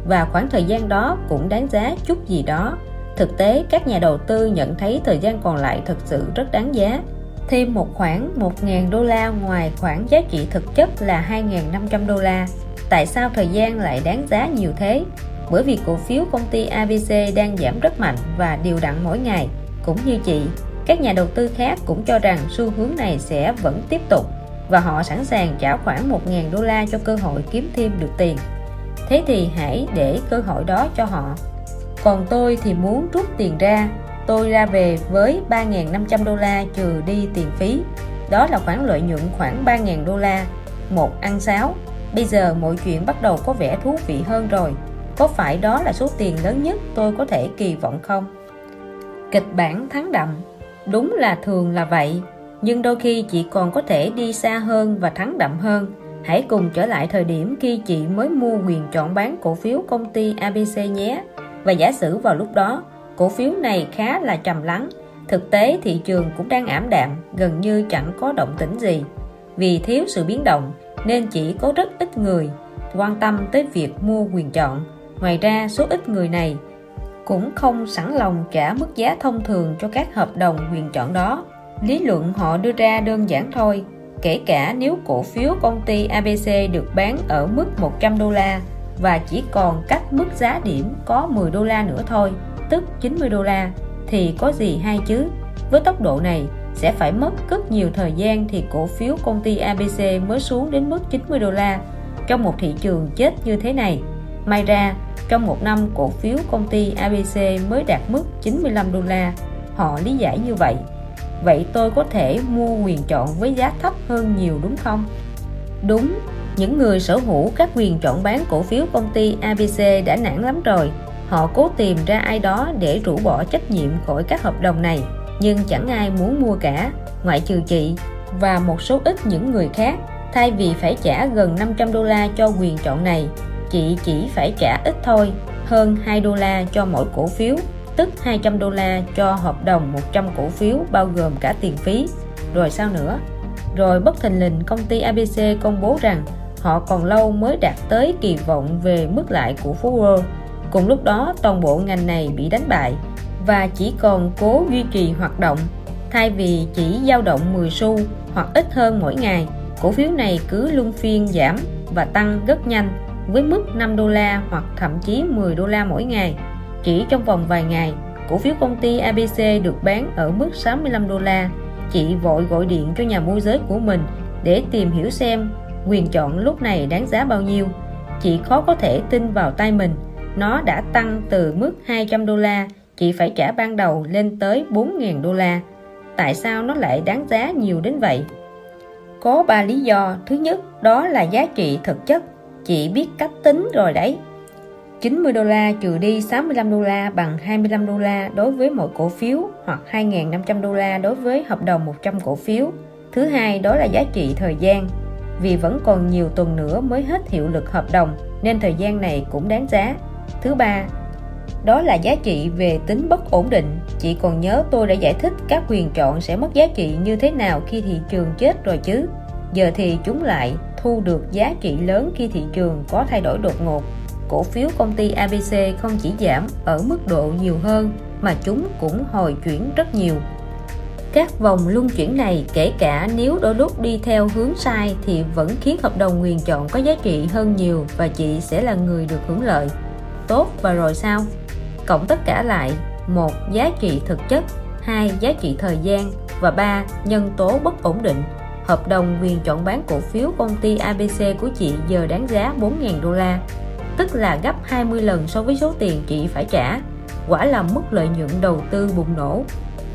Và khoảng thời gian đó cũng đáng giá chút gì đó. Thực tế, các nhà đầu tư nhận thấy thời gian còn lại thực sự rất đáng giá thêm một khoản 1.000 đô la ngoài khoản giá trị thực chất là 2.500 đô la tại sao thời gian lại đáng giá nhiều thế bởi vì cổ phiếu công ty ABC đang giảm rất mạnh và đều đặn mỗi ngày cũng như chị các nhà đầu tư khác cũng cho rằng xu hướng này sẽ vẫn tiếp tục và họ sẵn sàng trả khoảng 1.000 đô la cho cơ hội kiếm thêm được tiền. Thế thì hãy để cơ hội đó cho họ. Còn tôi thì muốn rút tiền ra, tôi ra về với 3.500 đô la trừ đi tiền phí. Đó là khoản lợi nhuận khoảng 3.000 đô la, một ăn sáo. Bây giờ mọi chuyện bắt đầu có vẻ thú vị hơn rồi. Có phải đó là số tiền lớn nhất tôi có thể kỳ vọng không? Kịch bản thắng đậm Đúng là thường là vậy, nhưng đôi khi chị còn có thể đi xa hơn và thắng đậm hơn. Hãy cùng trở lại thời điểm khi chị mới mua quyền chọn bán cổ phiếu công ty ABC nhé. và giả sử vào lúc đó cổ phiếu này khá là trầm lắng. Thực tế thị trường cũng đang ảm đạm, gần như chẳng có động tĩnh gì. Vì thiếu sự biến động, nên chỉ có rất ít người quan tâm tới việc mua quyền chọn. Ngoài ra, số ít người này cũng không sẵn lòng trả mức giá thông thường cho các hợp đồng quyền chọn đó. Lý luận họ đưa ra đơn giản thôi, kể cả nếu cổ phiếu công ty ABC được bán ở mức 100 đô la và chỉ còn cách mức giá điểm có 10 đô la nữa thôi tức 90 đô la, thì có gì hay chứ? Với tốc độ này, sẽ phải mất rất nhiều thời gian thì cổ phiếu công ty ABC mới xuống đến mức 90 đô la. Trong một thị trường chết như thế này, may ra trong một năm cổ phiếu công ty ABC mới đạt mức 95 đô la. Họ lý giải như vậy. Vậy tôi có thể mua quyền chọn với giá thấp hơn nhiều đúng không? Đúng, những người sở hữu các quyền chọn bán cổ phiếu công ty ABC đã nản lắm rồi họ cố tìm ra ai đó để rũ bỏ trách nhiệm khỏi các hợp đồng này, nhưng chẳng ai muốn mua cả, ngoại trừ chị và một số ít những người khác. Thay vì phải trả gần 500 đô la cho quyền chọn này, chị chỉ phải trả ít thôi, hơn 2 đô la cho mỗi cổ phiếu, tức 200 đô la cho hợp đồng 100 cổ phiếu, bao gồm cả tiền phí. Rồi sao nữa? Rồi bất thình lình công ty ABC công bố rằng họ còn lâu mới đạt tới kỳ vọng về mức lãi của phú World cùng lúc đó toàn bộ ngành này bị đánh bại và chỉ còn cố duy trì hoạt động. Thay vì chỉ dao động 10 xu hoặc ít hơn mỗi ngày, cổ phiếu này cứ luân phiên giảm và tăng rất nhanh, với mức 5 đô la hoặc thậm chí 10 đô la mỗi ngày. Chỉ trong vòng vài ngày, cổ phiếu công ty ABC được bán ở mức 65 đô la. Chị vội gọi điện cho nhà môi giới của mình để tìm hiểu xem quyền chọn lúc này đáng giá bao nhiêu. Chị khó có thể tin vào tay mình nó đã tăng từ mức 200 đô la chị phải trả ban đầu lên tới 4.000 đô la tại sao nó lại đáng giá nhiều đến vậy có ba lý do thứ nhất, đó là giá trị thực chất chị biết cách tính rồi đấy 90 đô la trừ đi 65 đô la bằng 25 đô la đối với mỗi cổ phiếu hoặc 2.500 đô la đối với hợp đồng 100 cổ phiếu. Thứ hai, đó là giá trị thời gian. Vì vẫn còn nhiều tuần nữa mới hết hiệu lực hợp đồng, nên thời gian này cũng đáng giá. Thứ ba đó là giá trị về tính bất ổn định. Chị còn nhớ tôi đã giải thích các quyền chọn sẽ mất giá trị như thế nào khi thị trường chết rồi chứ. Giờ thì chúng lại thu được giá trị lớn khi thị trường có thay đổi đột ngột cổ phiếu công ty ABC không chỉ giảm ở mức độ nhiều hơn, mà chúng cũng hồi chuyển rất nhiều các vòng luân chuyển này kể cả nếu đôi lúc đi theo hướng sai thì vẫn khiến hợp đồng quyền chọn có giá trị hơn nhiều và chị sẽ là người được hưởng lợi tốt và rồi sao? Cộng tất cả lại, một, giá trị thực chất, hai, giá trị thời gian, và ba, nhân tố bất ổn định. Hợp đồng quyền chọn bán cổ phiếu công ty ABC của chị giờ đáng giá 4.000 đô la, tức là gấp 20 lần so với số tiền chị phải trả. Quả là mức lợi nhuận đầu tư bùng nổ.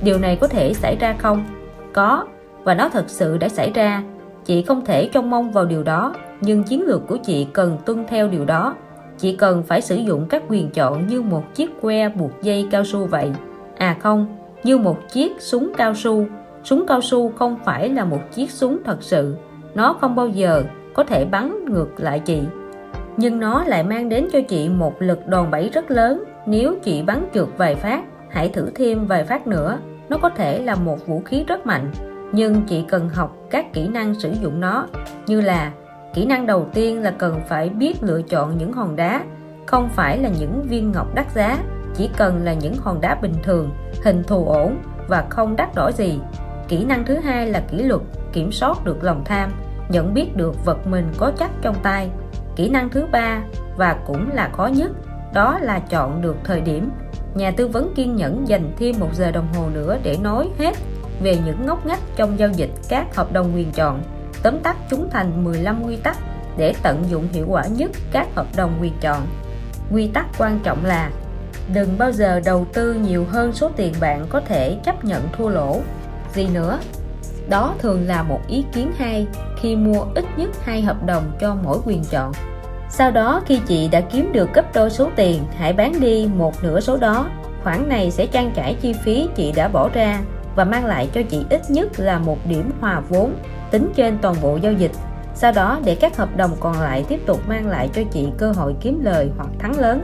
Điều này có thể xảy ra không? Có, và nó thật sự đã xảy ra. Chị không thể trông mong vào điều đó, nhưng chiến lược của chị cần tuân theo điều đó chỉ cần phải sử dụng các quyền chọn như một chiếc que buộc dây cao su vậy. À không, như một chiếc súng cao su. Súng cao su không phải là một chiếc súng thật sự. Nó không bao giờ có thể bắn ngược lại chị. Nhưng nó lại mang đến cho chị một lực đòn bẩy rất lớn. Nếu chị bắn trượt vài phát, hãy thử thêm vài phát nữa. Nó có thể là một vũ khí rất mạnh. Nhưng chị cần học các kỹ năng sử dụng nó, như là kỹ năng đầu tiên là cần phải biết lựa chọn những hòn đá. Không phải là những viên ngọc đắt giá, chỉ cần là những hòn đá bình thường, hình thù ổn và không đắt đỏ gì. Kỹ năng thứ hai là kỷ luật, kiểm soát được lòng tham, nhận biết được vật mình có chắc trong tay. Kỹ năng thứ ba, và cũng là khó nhất, đó là chọn được thời điểm. Nhà tư vấn kiên nhẫn dành thêm một giờ đồng hồ nữa để nói hết về những ngóc ngách trong giao dịch các hợp đồng quyền chọn tóm tắt chúng thành 15 quy tắc để tận dụng hiệu quả nhất các hợp đồng quyền chọn. Quy tắc quan trọng là đừng bao giờ đầu tư nhiều hơn số tiền bạn có thể chấp nhận thua lỗ. Gì nữa? Đó thường là một ý kiến hay khi mua ít nhất hai hợp đồng cho mỗi quyền chọn. Sau đó khi chị đã kiếm được gấp đôi số tiền, hãy bán đi một nửa số đó. Khoản này sẽ trang trải chi phí chị đã bỏ ra và mang lại cho chị ít nhất là một điểm hòa vốn tính trên toàn bộ giao dịch. Sau đó, để các hợp đồng còn lại tiếp tục mang lại cho chị cơ hội kiếm lời hoặc thắng lớn.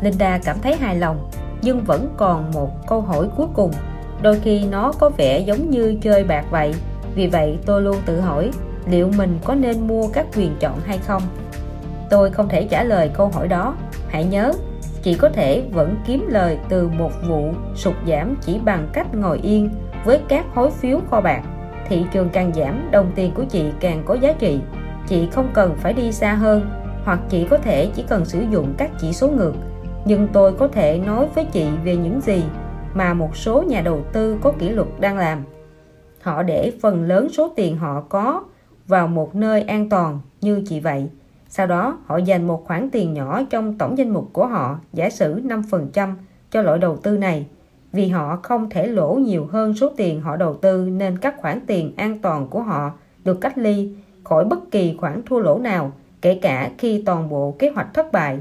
Linda cảm thấy hài lòng, nhưng vẫn còn một câu hỏi cuối cùng. Đôi khi nó có vẻ giống như chơi bạc vậy. Vì vậy, tôi luôn tự hỏi, liệu mình có nên mua các quyền chọn hay không? Tôi không thể trả lời câu hỏi đó. Hãy nhớ, chị có thể vẫn kiếm lời từ một vụ sụt giảm chỉ bằng cách ngồi yên với các hối phiếu kho bạc thị trường càng giảm, đồng tiền của chị càng có giá trị. Chị không cần phải đi xa hơn, hoặc chị có thể chỉ cần sử dụng các chỉ số ngược. Nhưng tôi có thể nói với chị về những gì mà một số nhà đầu tư có kỷ luật đang làm. Họ để phần lớn số tiền họ có vào một nơi an toàn như chị vậy. Sau đó, họ dành một khoản tiền nhỏ trong tổng danh mục của họ, giả sử 5% cho loại đầu tư này vì họ không thể lỗ nhiều hơn số tiền họ đầu tư nên các khoản tiền an toàn của họ được cách ly khỏi bất kỳ khoản thua lỗ nào, kể cả khi toàn bộ kế hoạch thất bại.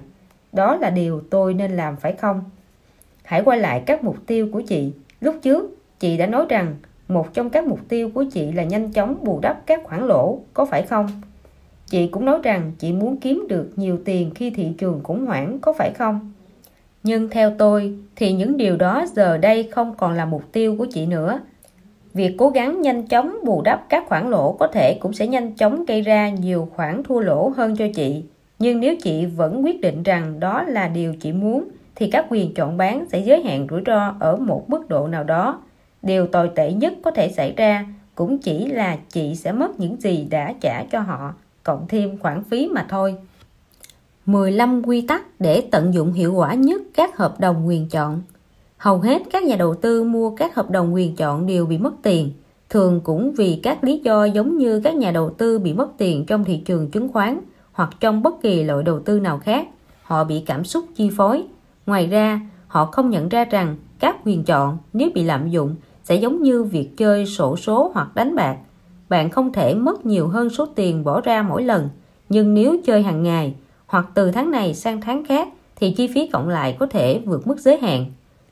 Đó là điều tôi nên làm, phải không? Hãy quay lại các mục tiêu của chị. Lúc trước, chị đã nói rằng một trong các mục tiêu của chị là nhanh chóng bù đắp các khoản lỗ, có phải không? Chị cũng nói rằng chị muốn kiếm được nhiều tiền khi thị trường khủng hoảng, có phải không? Nhưng theo tôi, thì những điều đó giờ đây không còn là mục tiêu của chị nữa. Việc cố gắng nhanh chóng bù đắp các khoản lỗ có thể cũng sẽ nhanh chóng gây ra nhiều khoản thua lỗ hơn cho chị. Nhưng nếu chị vẫn quyết định rằng đó là điều chị muốn, thì các quyền chọn bán sẽ giới hạn rủi ro ở một mức độ nào đó. Điều tồi tệ nhất có thể xảy ra cũng chỉ là chị sẽ mất những gì đã trả cho họ, cộng thêm khoản phí mà thôi. 15 quy tắc để tận dụng hiệu quả nhất các hợp đồng quyền chọn. Hầu hết các nhà đầu tư mua các hợp đồng quyền chọn đều bị mất tiền. Thường cũng vì các lý do giống như các nhà đầu tư bị mất tiền trong thị trường chứng khoán hoặc trong bất kỳ loại đầu tư nào khác, họ bị cảm xúc chi phối. Ngoài ra, họ không nhận ra rằng các quyền chọn nếu bị lạm dụng sẽ giống như việc chơi sổ số hoặc đánh bạc. Bạn không thể mất nhiều hơn số tiền bỏ ra mỗi lần, nhưng nếu chơi hàng ngày hoặc từ tháng này sang tháng khác thì chi phí cộng lại có thể vượt mức giới hạn.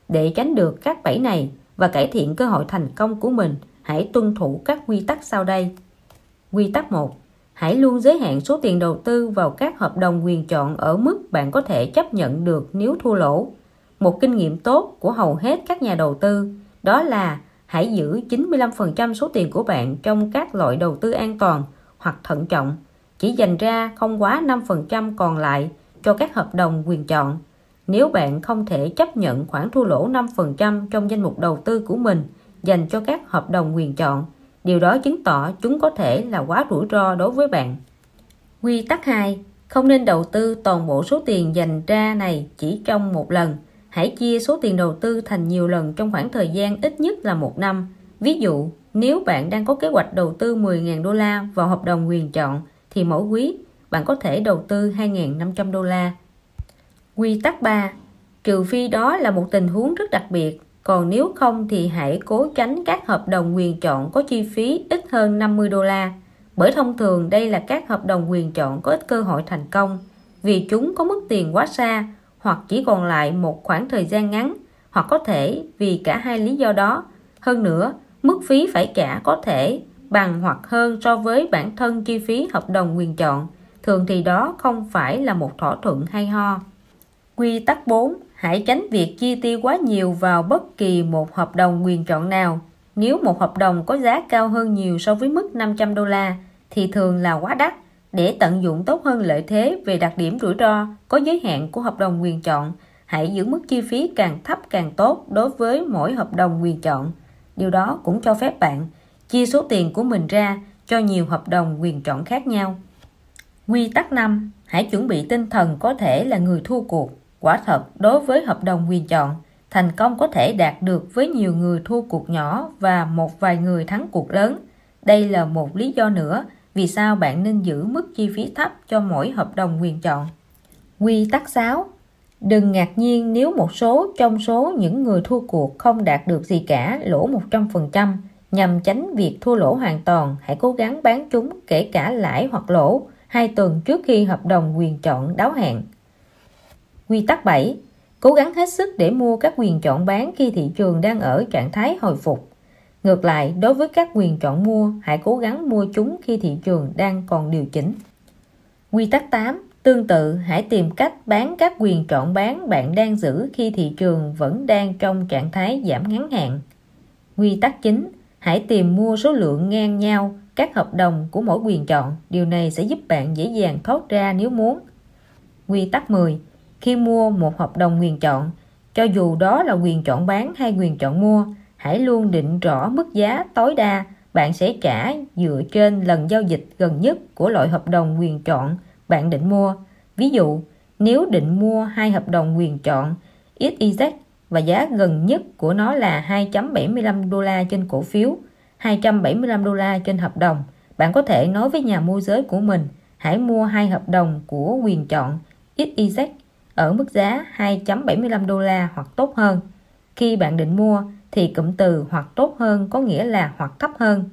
Để tránh được các bẫy này và cải thiện cơ hội thành công của mình, hãy tuân thủ các quy tắc sau đây. Quy tắc 1 hãy luôn giới hạn số tiền đầu tư vào các hợp đồng quyền chọn ở mức bạn có thể chấp nhận được nếu thua lỗ. Một kinh nghiệm tốt của hầu hết các nhà đầu tư, đó là hãy giữ 95% số tiền của bạn trong các loại đầu tư an toàn hoặc thận trọng chỉ dành ra không quá 5% còn lại cho các hợp đồng quyền chọn. Nếu bạn không thể chấp nhận khoản thua lỗ 5% trong danh mục đầu tư của mình dành cho các hợp đồng quyền chọn, điều đó chứng tỏ chúng có thể là quá rủi ro đối với bạn. Quy tắc 2 không nên đầu tư toàn bộ số tiền dành ra này chỉ trong một lần. Hãy chia số tiền đầu tư thành nhiều lần trong khoảng thời gian ít nhất là một năm. Ví dụ, nếu bạn đang có kế hoạch đầu tư 10.000 đô la vào hợp đồng quyền chọn thì mỗi quý bạn có thể đầu tư 2.500 đô la. Quy tắc 3 trừ phi đó là một tình huống rất đặc biệt, còn nếu không thì hãy cố tránh các hợp đồng quyền chọn có chi phí ít hơn 50 đô la, bởi thông thường đây là các hợp đồng quyền chọn có ít cơ hội thành công, vì chúng có mức tiền quá xa hoặc chỉ còn lại một khoảng thời gian ngắn, hoặc có thể vì cả hai lý do đó. Hơn nữa, mức phí phải trả có thể bằng hoặc hơn so với bản thân chi phí hợp đồng quyền chọn thường thì đó không phải là một thỏa thuận hay ho. Quy tắc 4 hãy tránh việc chi tiêu quá nhiều vào bất kỳ một hợp đồng quyền chọn nào. Nếu một hợp đồng có giá cao hơn nhiều so với mức 500 đô la thì thường là quá đắt. Để tận dụng tốt hơn lợi thế về đặc điểm rủi ro có giới hạn của hợp đồng quyền chọn, hãy giữ mức chi phí càng thấp càng tốt đối với mỗi hợp đồng quyền chọn. Điều đó cũng cho phép bạn chia số tiền của mình ra cho nhiều hợp đồng quyền chọn khác nhau. Quy tắc 5. Hãy chuẩn bị tinh thần có thể là người thua cuộc. Quả thật, đối với hợp đồng quyền chọn, thành công có thể đạt được với nhiều người thua cuộc nhỏ và một vài người thắng cuộc lớn. Đây là một lý do nữa vì sao bạn nên giữ mức chi phí thấp cho mỗi hợp đồng quyền chọn. Quy tắc 6 Đừng ngạc nhiên nếu một số trong số những người thua cuộc không đạt được gì cả lỗ 100%. Nhằm tránh việc thua lỗ hoàn toàn, hãy cố gắng bán chúng kể cả lãi hoặc lỗ hai tuần trước khi hợp đồng quyền chọn đáo hạn. Quy tắc 7 Cố gắng hết sức để mua các quyền chọn bán khi thị trường đang ở trạng thái hồi phục. Ngược lại, đối với các quyền chọn mua, hãy cố gắng mua chúng khi thị trường đang còn điều chỉnh. Quy tắc 8. Tương tự, hãy tìm cách bán các quyền chọn bán bạn đang giữ khi thị trường vẫn đang trong trạng thái giảm ngắn hạn. Quy tắc chính, hãy tìm mua số lượng ngang nhau các hợp đồng của mỗi quyền chọn. Điều này sẽ giúp bạn dễ dàng thoát ra nếu muốn. Quy tắc 10. Khi mua một hợp đồng quyền chọn, cho dù đó là quyền chọn bán hay quyền chọn mua, hãy luôn định rõ mức giá tối đa bạn sẽ trả dựa trên lần giao dịch gần nhất của loại hợp đồng quyền chọn bạn định mua. Ví dụ, nếu định mua hai hợp đồng quyền chọn XYZ và giá gần nhất của nó là 2.75 đô la trên cổ phiếu, 275 đô la trên hợp đồng, bạn có thể nói với nhà môi giới của mình hãy mua hai hợp đồng của quyền chọn XYZ ở mức giá 2.75 đô la hoặc tốt hơn. Khi bạn định mua thì cụm từ hoặc tốt hơn có nghĩa là hoặc thấp hơn.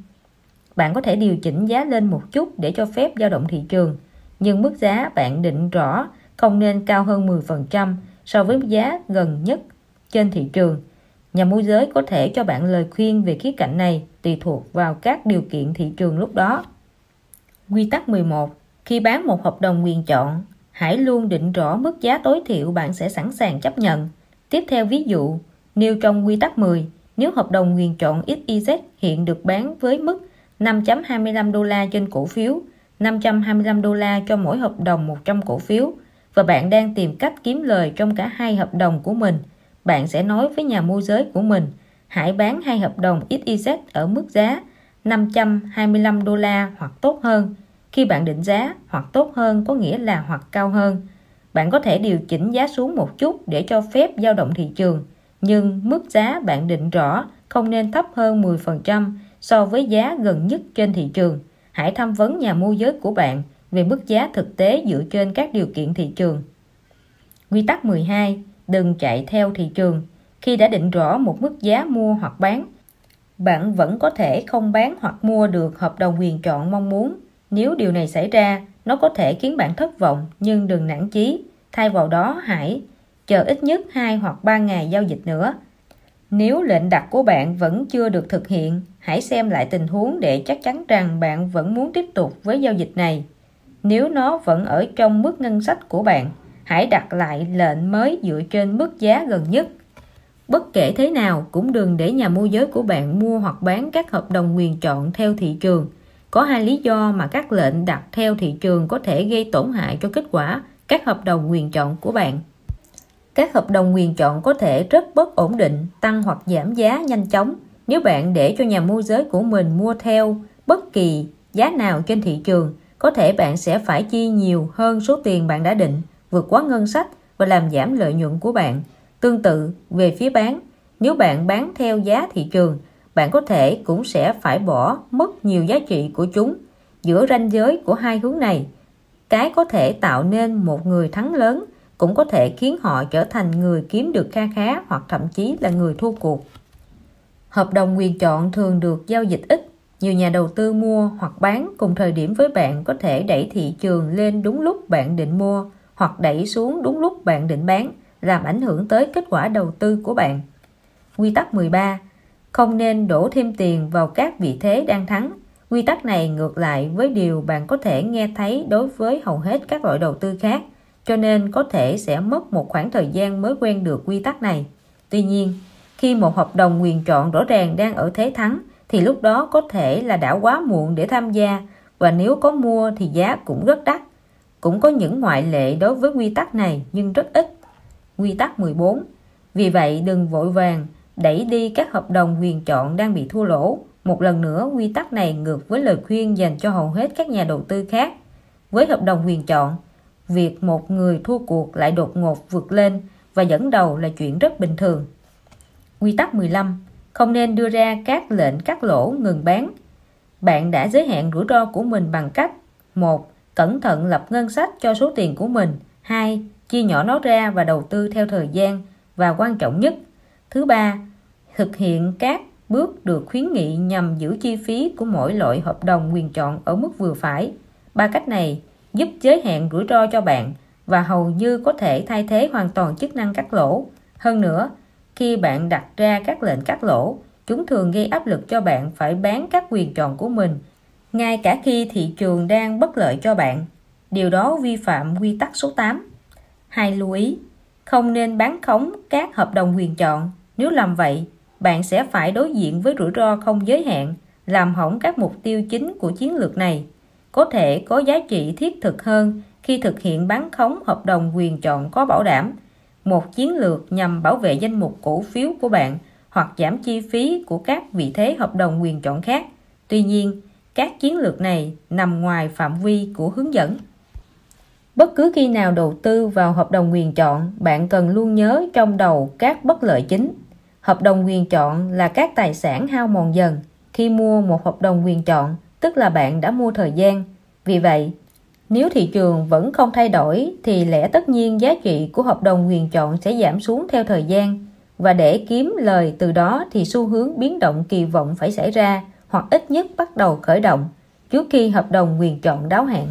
Bạn có thể điều chỉnh giá lên một chút để cho phép dao động thị trường, nhưng mức giá bạn định rõ không nên cao hơn 10% so với giá gần nhất trên thị trường. Nhà môi giới có thể cho bạn lời khuyên về khía cạnh này tùy thuộc vào các điều kiện thị trường lúc đó. Quy tắc 11. Khi bán một hợp đồng quyền chọn, hãy luôn định rõ mức giá tối thiểu bạn sẽ sẵn sàng chấp nhận. Tiếp theo ví dụ, nêu trong quy tắc 10, nếu hợp đồng quyền chọn XYZ hiện được bán với mức 5.25 đô la trên cổ phiếu, 525 đô la cho mỗi hợp đồng 100 cổ phiếu và bạn đang tìm cách kiếm lời trong cả hai hợp đồng của mình, bạn sẽ nói với nhà môi giới của mình hãy bán hai hợp đồng XYZ ở mức giá 525 đô la hoặc tốt hơn. Khi bạn định giá hoặc tốt hơn có nghĩa là hoặc cao hơn. Bạn có thể điều chỉnh giá xuống một chút để cho phép dao động thị trường, nhưng mức giá bạn định rõ không nên thấp hơn 10% so với giá gần nhất trên thị trường. Hãy tham vấn nhà môi giới của bạn về mức giá thực tế dựa trên các điều kiện thị trường. Quy tắc 12. Đừng chạy theo thị trường. Khi đã định rõ một mức giá mua hoặc bán, bạn vẫn có thể không bán hoặc mua được hợp đồng quyền chọn mong muốn. Nếu điều này xảy ra, nó có thể khiến bạn thất vọng, nhưng đừng nản chí. Thay vào đó, hãy chờ ít nhất 2 hoặc 3 ngày giao dịch nữa. Nếu lệnh đặt của bạn vẫn chưa được thực hiện, hãy xem lại tình huống để chắc chắn rằng bạn vẫn muốn tiếp tục với giao dịch này. Nếu nó vẫn ở trong mức ngân sách của bạn, hãy đặt lại lệnh mới dựa trên mức giá gần nhất. Bất kể thế nào cũng đừng để nhà môi giới của bạn mua hoặc bán các hợp đồng quyền chọn theo thị trường. Có hai lý do mà các lệnh đặt theo thị trường có thể gây tổn hại cho kết quả các hợp đồng quyền chọn của bạn. Các hợp đồng quyền chọn có thể rất bất ổn định, tăng hoặc giảm giá nhanh chóng. Nếu bạn để cho nhà môi giới của mình mua theo bất kỳ giá nào trên thị trường, có thể bạn sẽ phải chi nhiều hơn số tiền bạn đã định, vượt quá ngân sách và làm giảm lợi nhuận của bạn. Tương tự, về phía bán, nếu bạn bán theo giá thị trường, bạn có thể cũng sẽ phải bỏ mất nhiều giá trị của chúng. Giữa ranh giới của hai hướng này, cái có thể tạo nên một người thắng lớn cũng có thể khiến họ trở thành người kiếm được kha khá hoặc thậm chí là người thua cuộc. Hợp đồng quyền chọn thường được giao dịch ít. Nhiều nhà đầu tư mua hoặc bán cùng thời điểm với bạn có thể đẩy thị trường lên đúng lúc bạn định mua hoặc đẩy xuống đúng lúc bạn định bán, làm ảnh hưởng tới kết quả đầu tư của bạn. Quy tắc 13. Không nên đổ thêm tiền vào các vị thế đang thắng. Quy tắc này ngược lại với điều bạn có thể nghe thấy đối với hầu hết các loại đầu tư khác cho nên có thể sẽ mất một khoảng thời gian mới quen được quy tắc này. Tuy nhiên, khi một hợp đồng quyền chọn rõ ràng đang ở thế thắng thì lúc đó có thể là đã quá muộn để tham gia và nếu có mua thì giá cũng rất đắt. Cũng có những ngoại lệ đối với quy tắc này nhưng rất ít. Quy tắc 14 Vì vậy đừng vội vàng đẩy đi các hợp đồng quyền chọn đang bị thua lỗ. Một lần nữa quy tắc này ngược với lời khuyên dành cho hầu hết các nhà đầu tư khác. Với hợp đồng quyền chọn, việc một người thua cuộc lại đột ngột vượt lên và dẫn đầu là chuyện rất bình thường. Quy tắc 15. Không nên đưa ra các lệnh cắt lỗ ngừng bán. Bạn đã giới hạn rủi ro của mình bằng cách một Cẩn thận lập ngân sách cho số tiền của mình hai, Chia nhỏ nó ra và đầu tư theo thời gian và quan trọng nhất Thứ ba, thực hiện các bước được khuyến nghị nhằm giữ chi phí của mỗi loại hợp đồng quyền chọn ở mức vừa phải. Ba cách này giúp giới hạn rủi ro cho bạn và hầu như có thể thay thế hoàn toàn chức năng cắt lỗ. Hơn nữa, khi bạn đặt ra các lệnh cắt lỗ, chúng thường gây áp lực cho bạn phải bán các quyền chọn của mình, ngay cả khi thị trường đang bất lợi cho bạn. điều đó vi phạm quy tắc số 8. Hai lưu ý, không nên bán khống các hợp đồng quyền chọn. Nếu làm vậy, bạn sẽ phải đối diện với rủi ro không giới hạn, làm hỏng các mục tiêu chính của chiến lược này. Có thể có giá trị thiết thực hơn khi thực hiện bán khống hợp đồng quyền chọn có bảo đảm, một chiến lược nhằm bảo vệ danh mục cổ phiếu của bạn hoặc giảm chi phí của các vị thế hợp đồng quyền chọn khác. Tuy nhiên, các chiến lược này nằm ngoài phạm vi của hướng dẫn. Bất cứ khi nào đầu tư vào hợp đồng quyền chọn, bạn cần luôn nhớ trong đầu các bất lợi chính. Hợp đồng quyền chọn là các tài sản hao mòn dần. Khi mua một hợp đồng quyền chọn, tức là bạn đã mua thời gian. Vì vậy, nếu thị trường vẫn không thay đổi thì lẽ tất nhiên giá trị của hợp đồng quyền chọn sẽ giảm xuống theo thời gian và để kiếm lời từ đó thì xu hướng biến động kỳ vọng phải xảy ra hoặc ít nhất bắt đầu khởi động trước khi hợp đồng quyền chọn đáo hạn.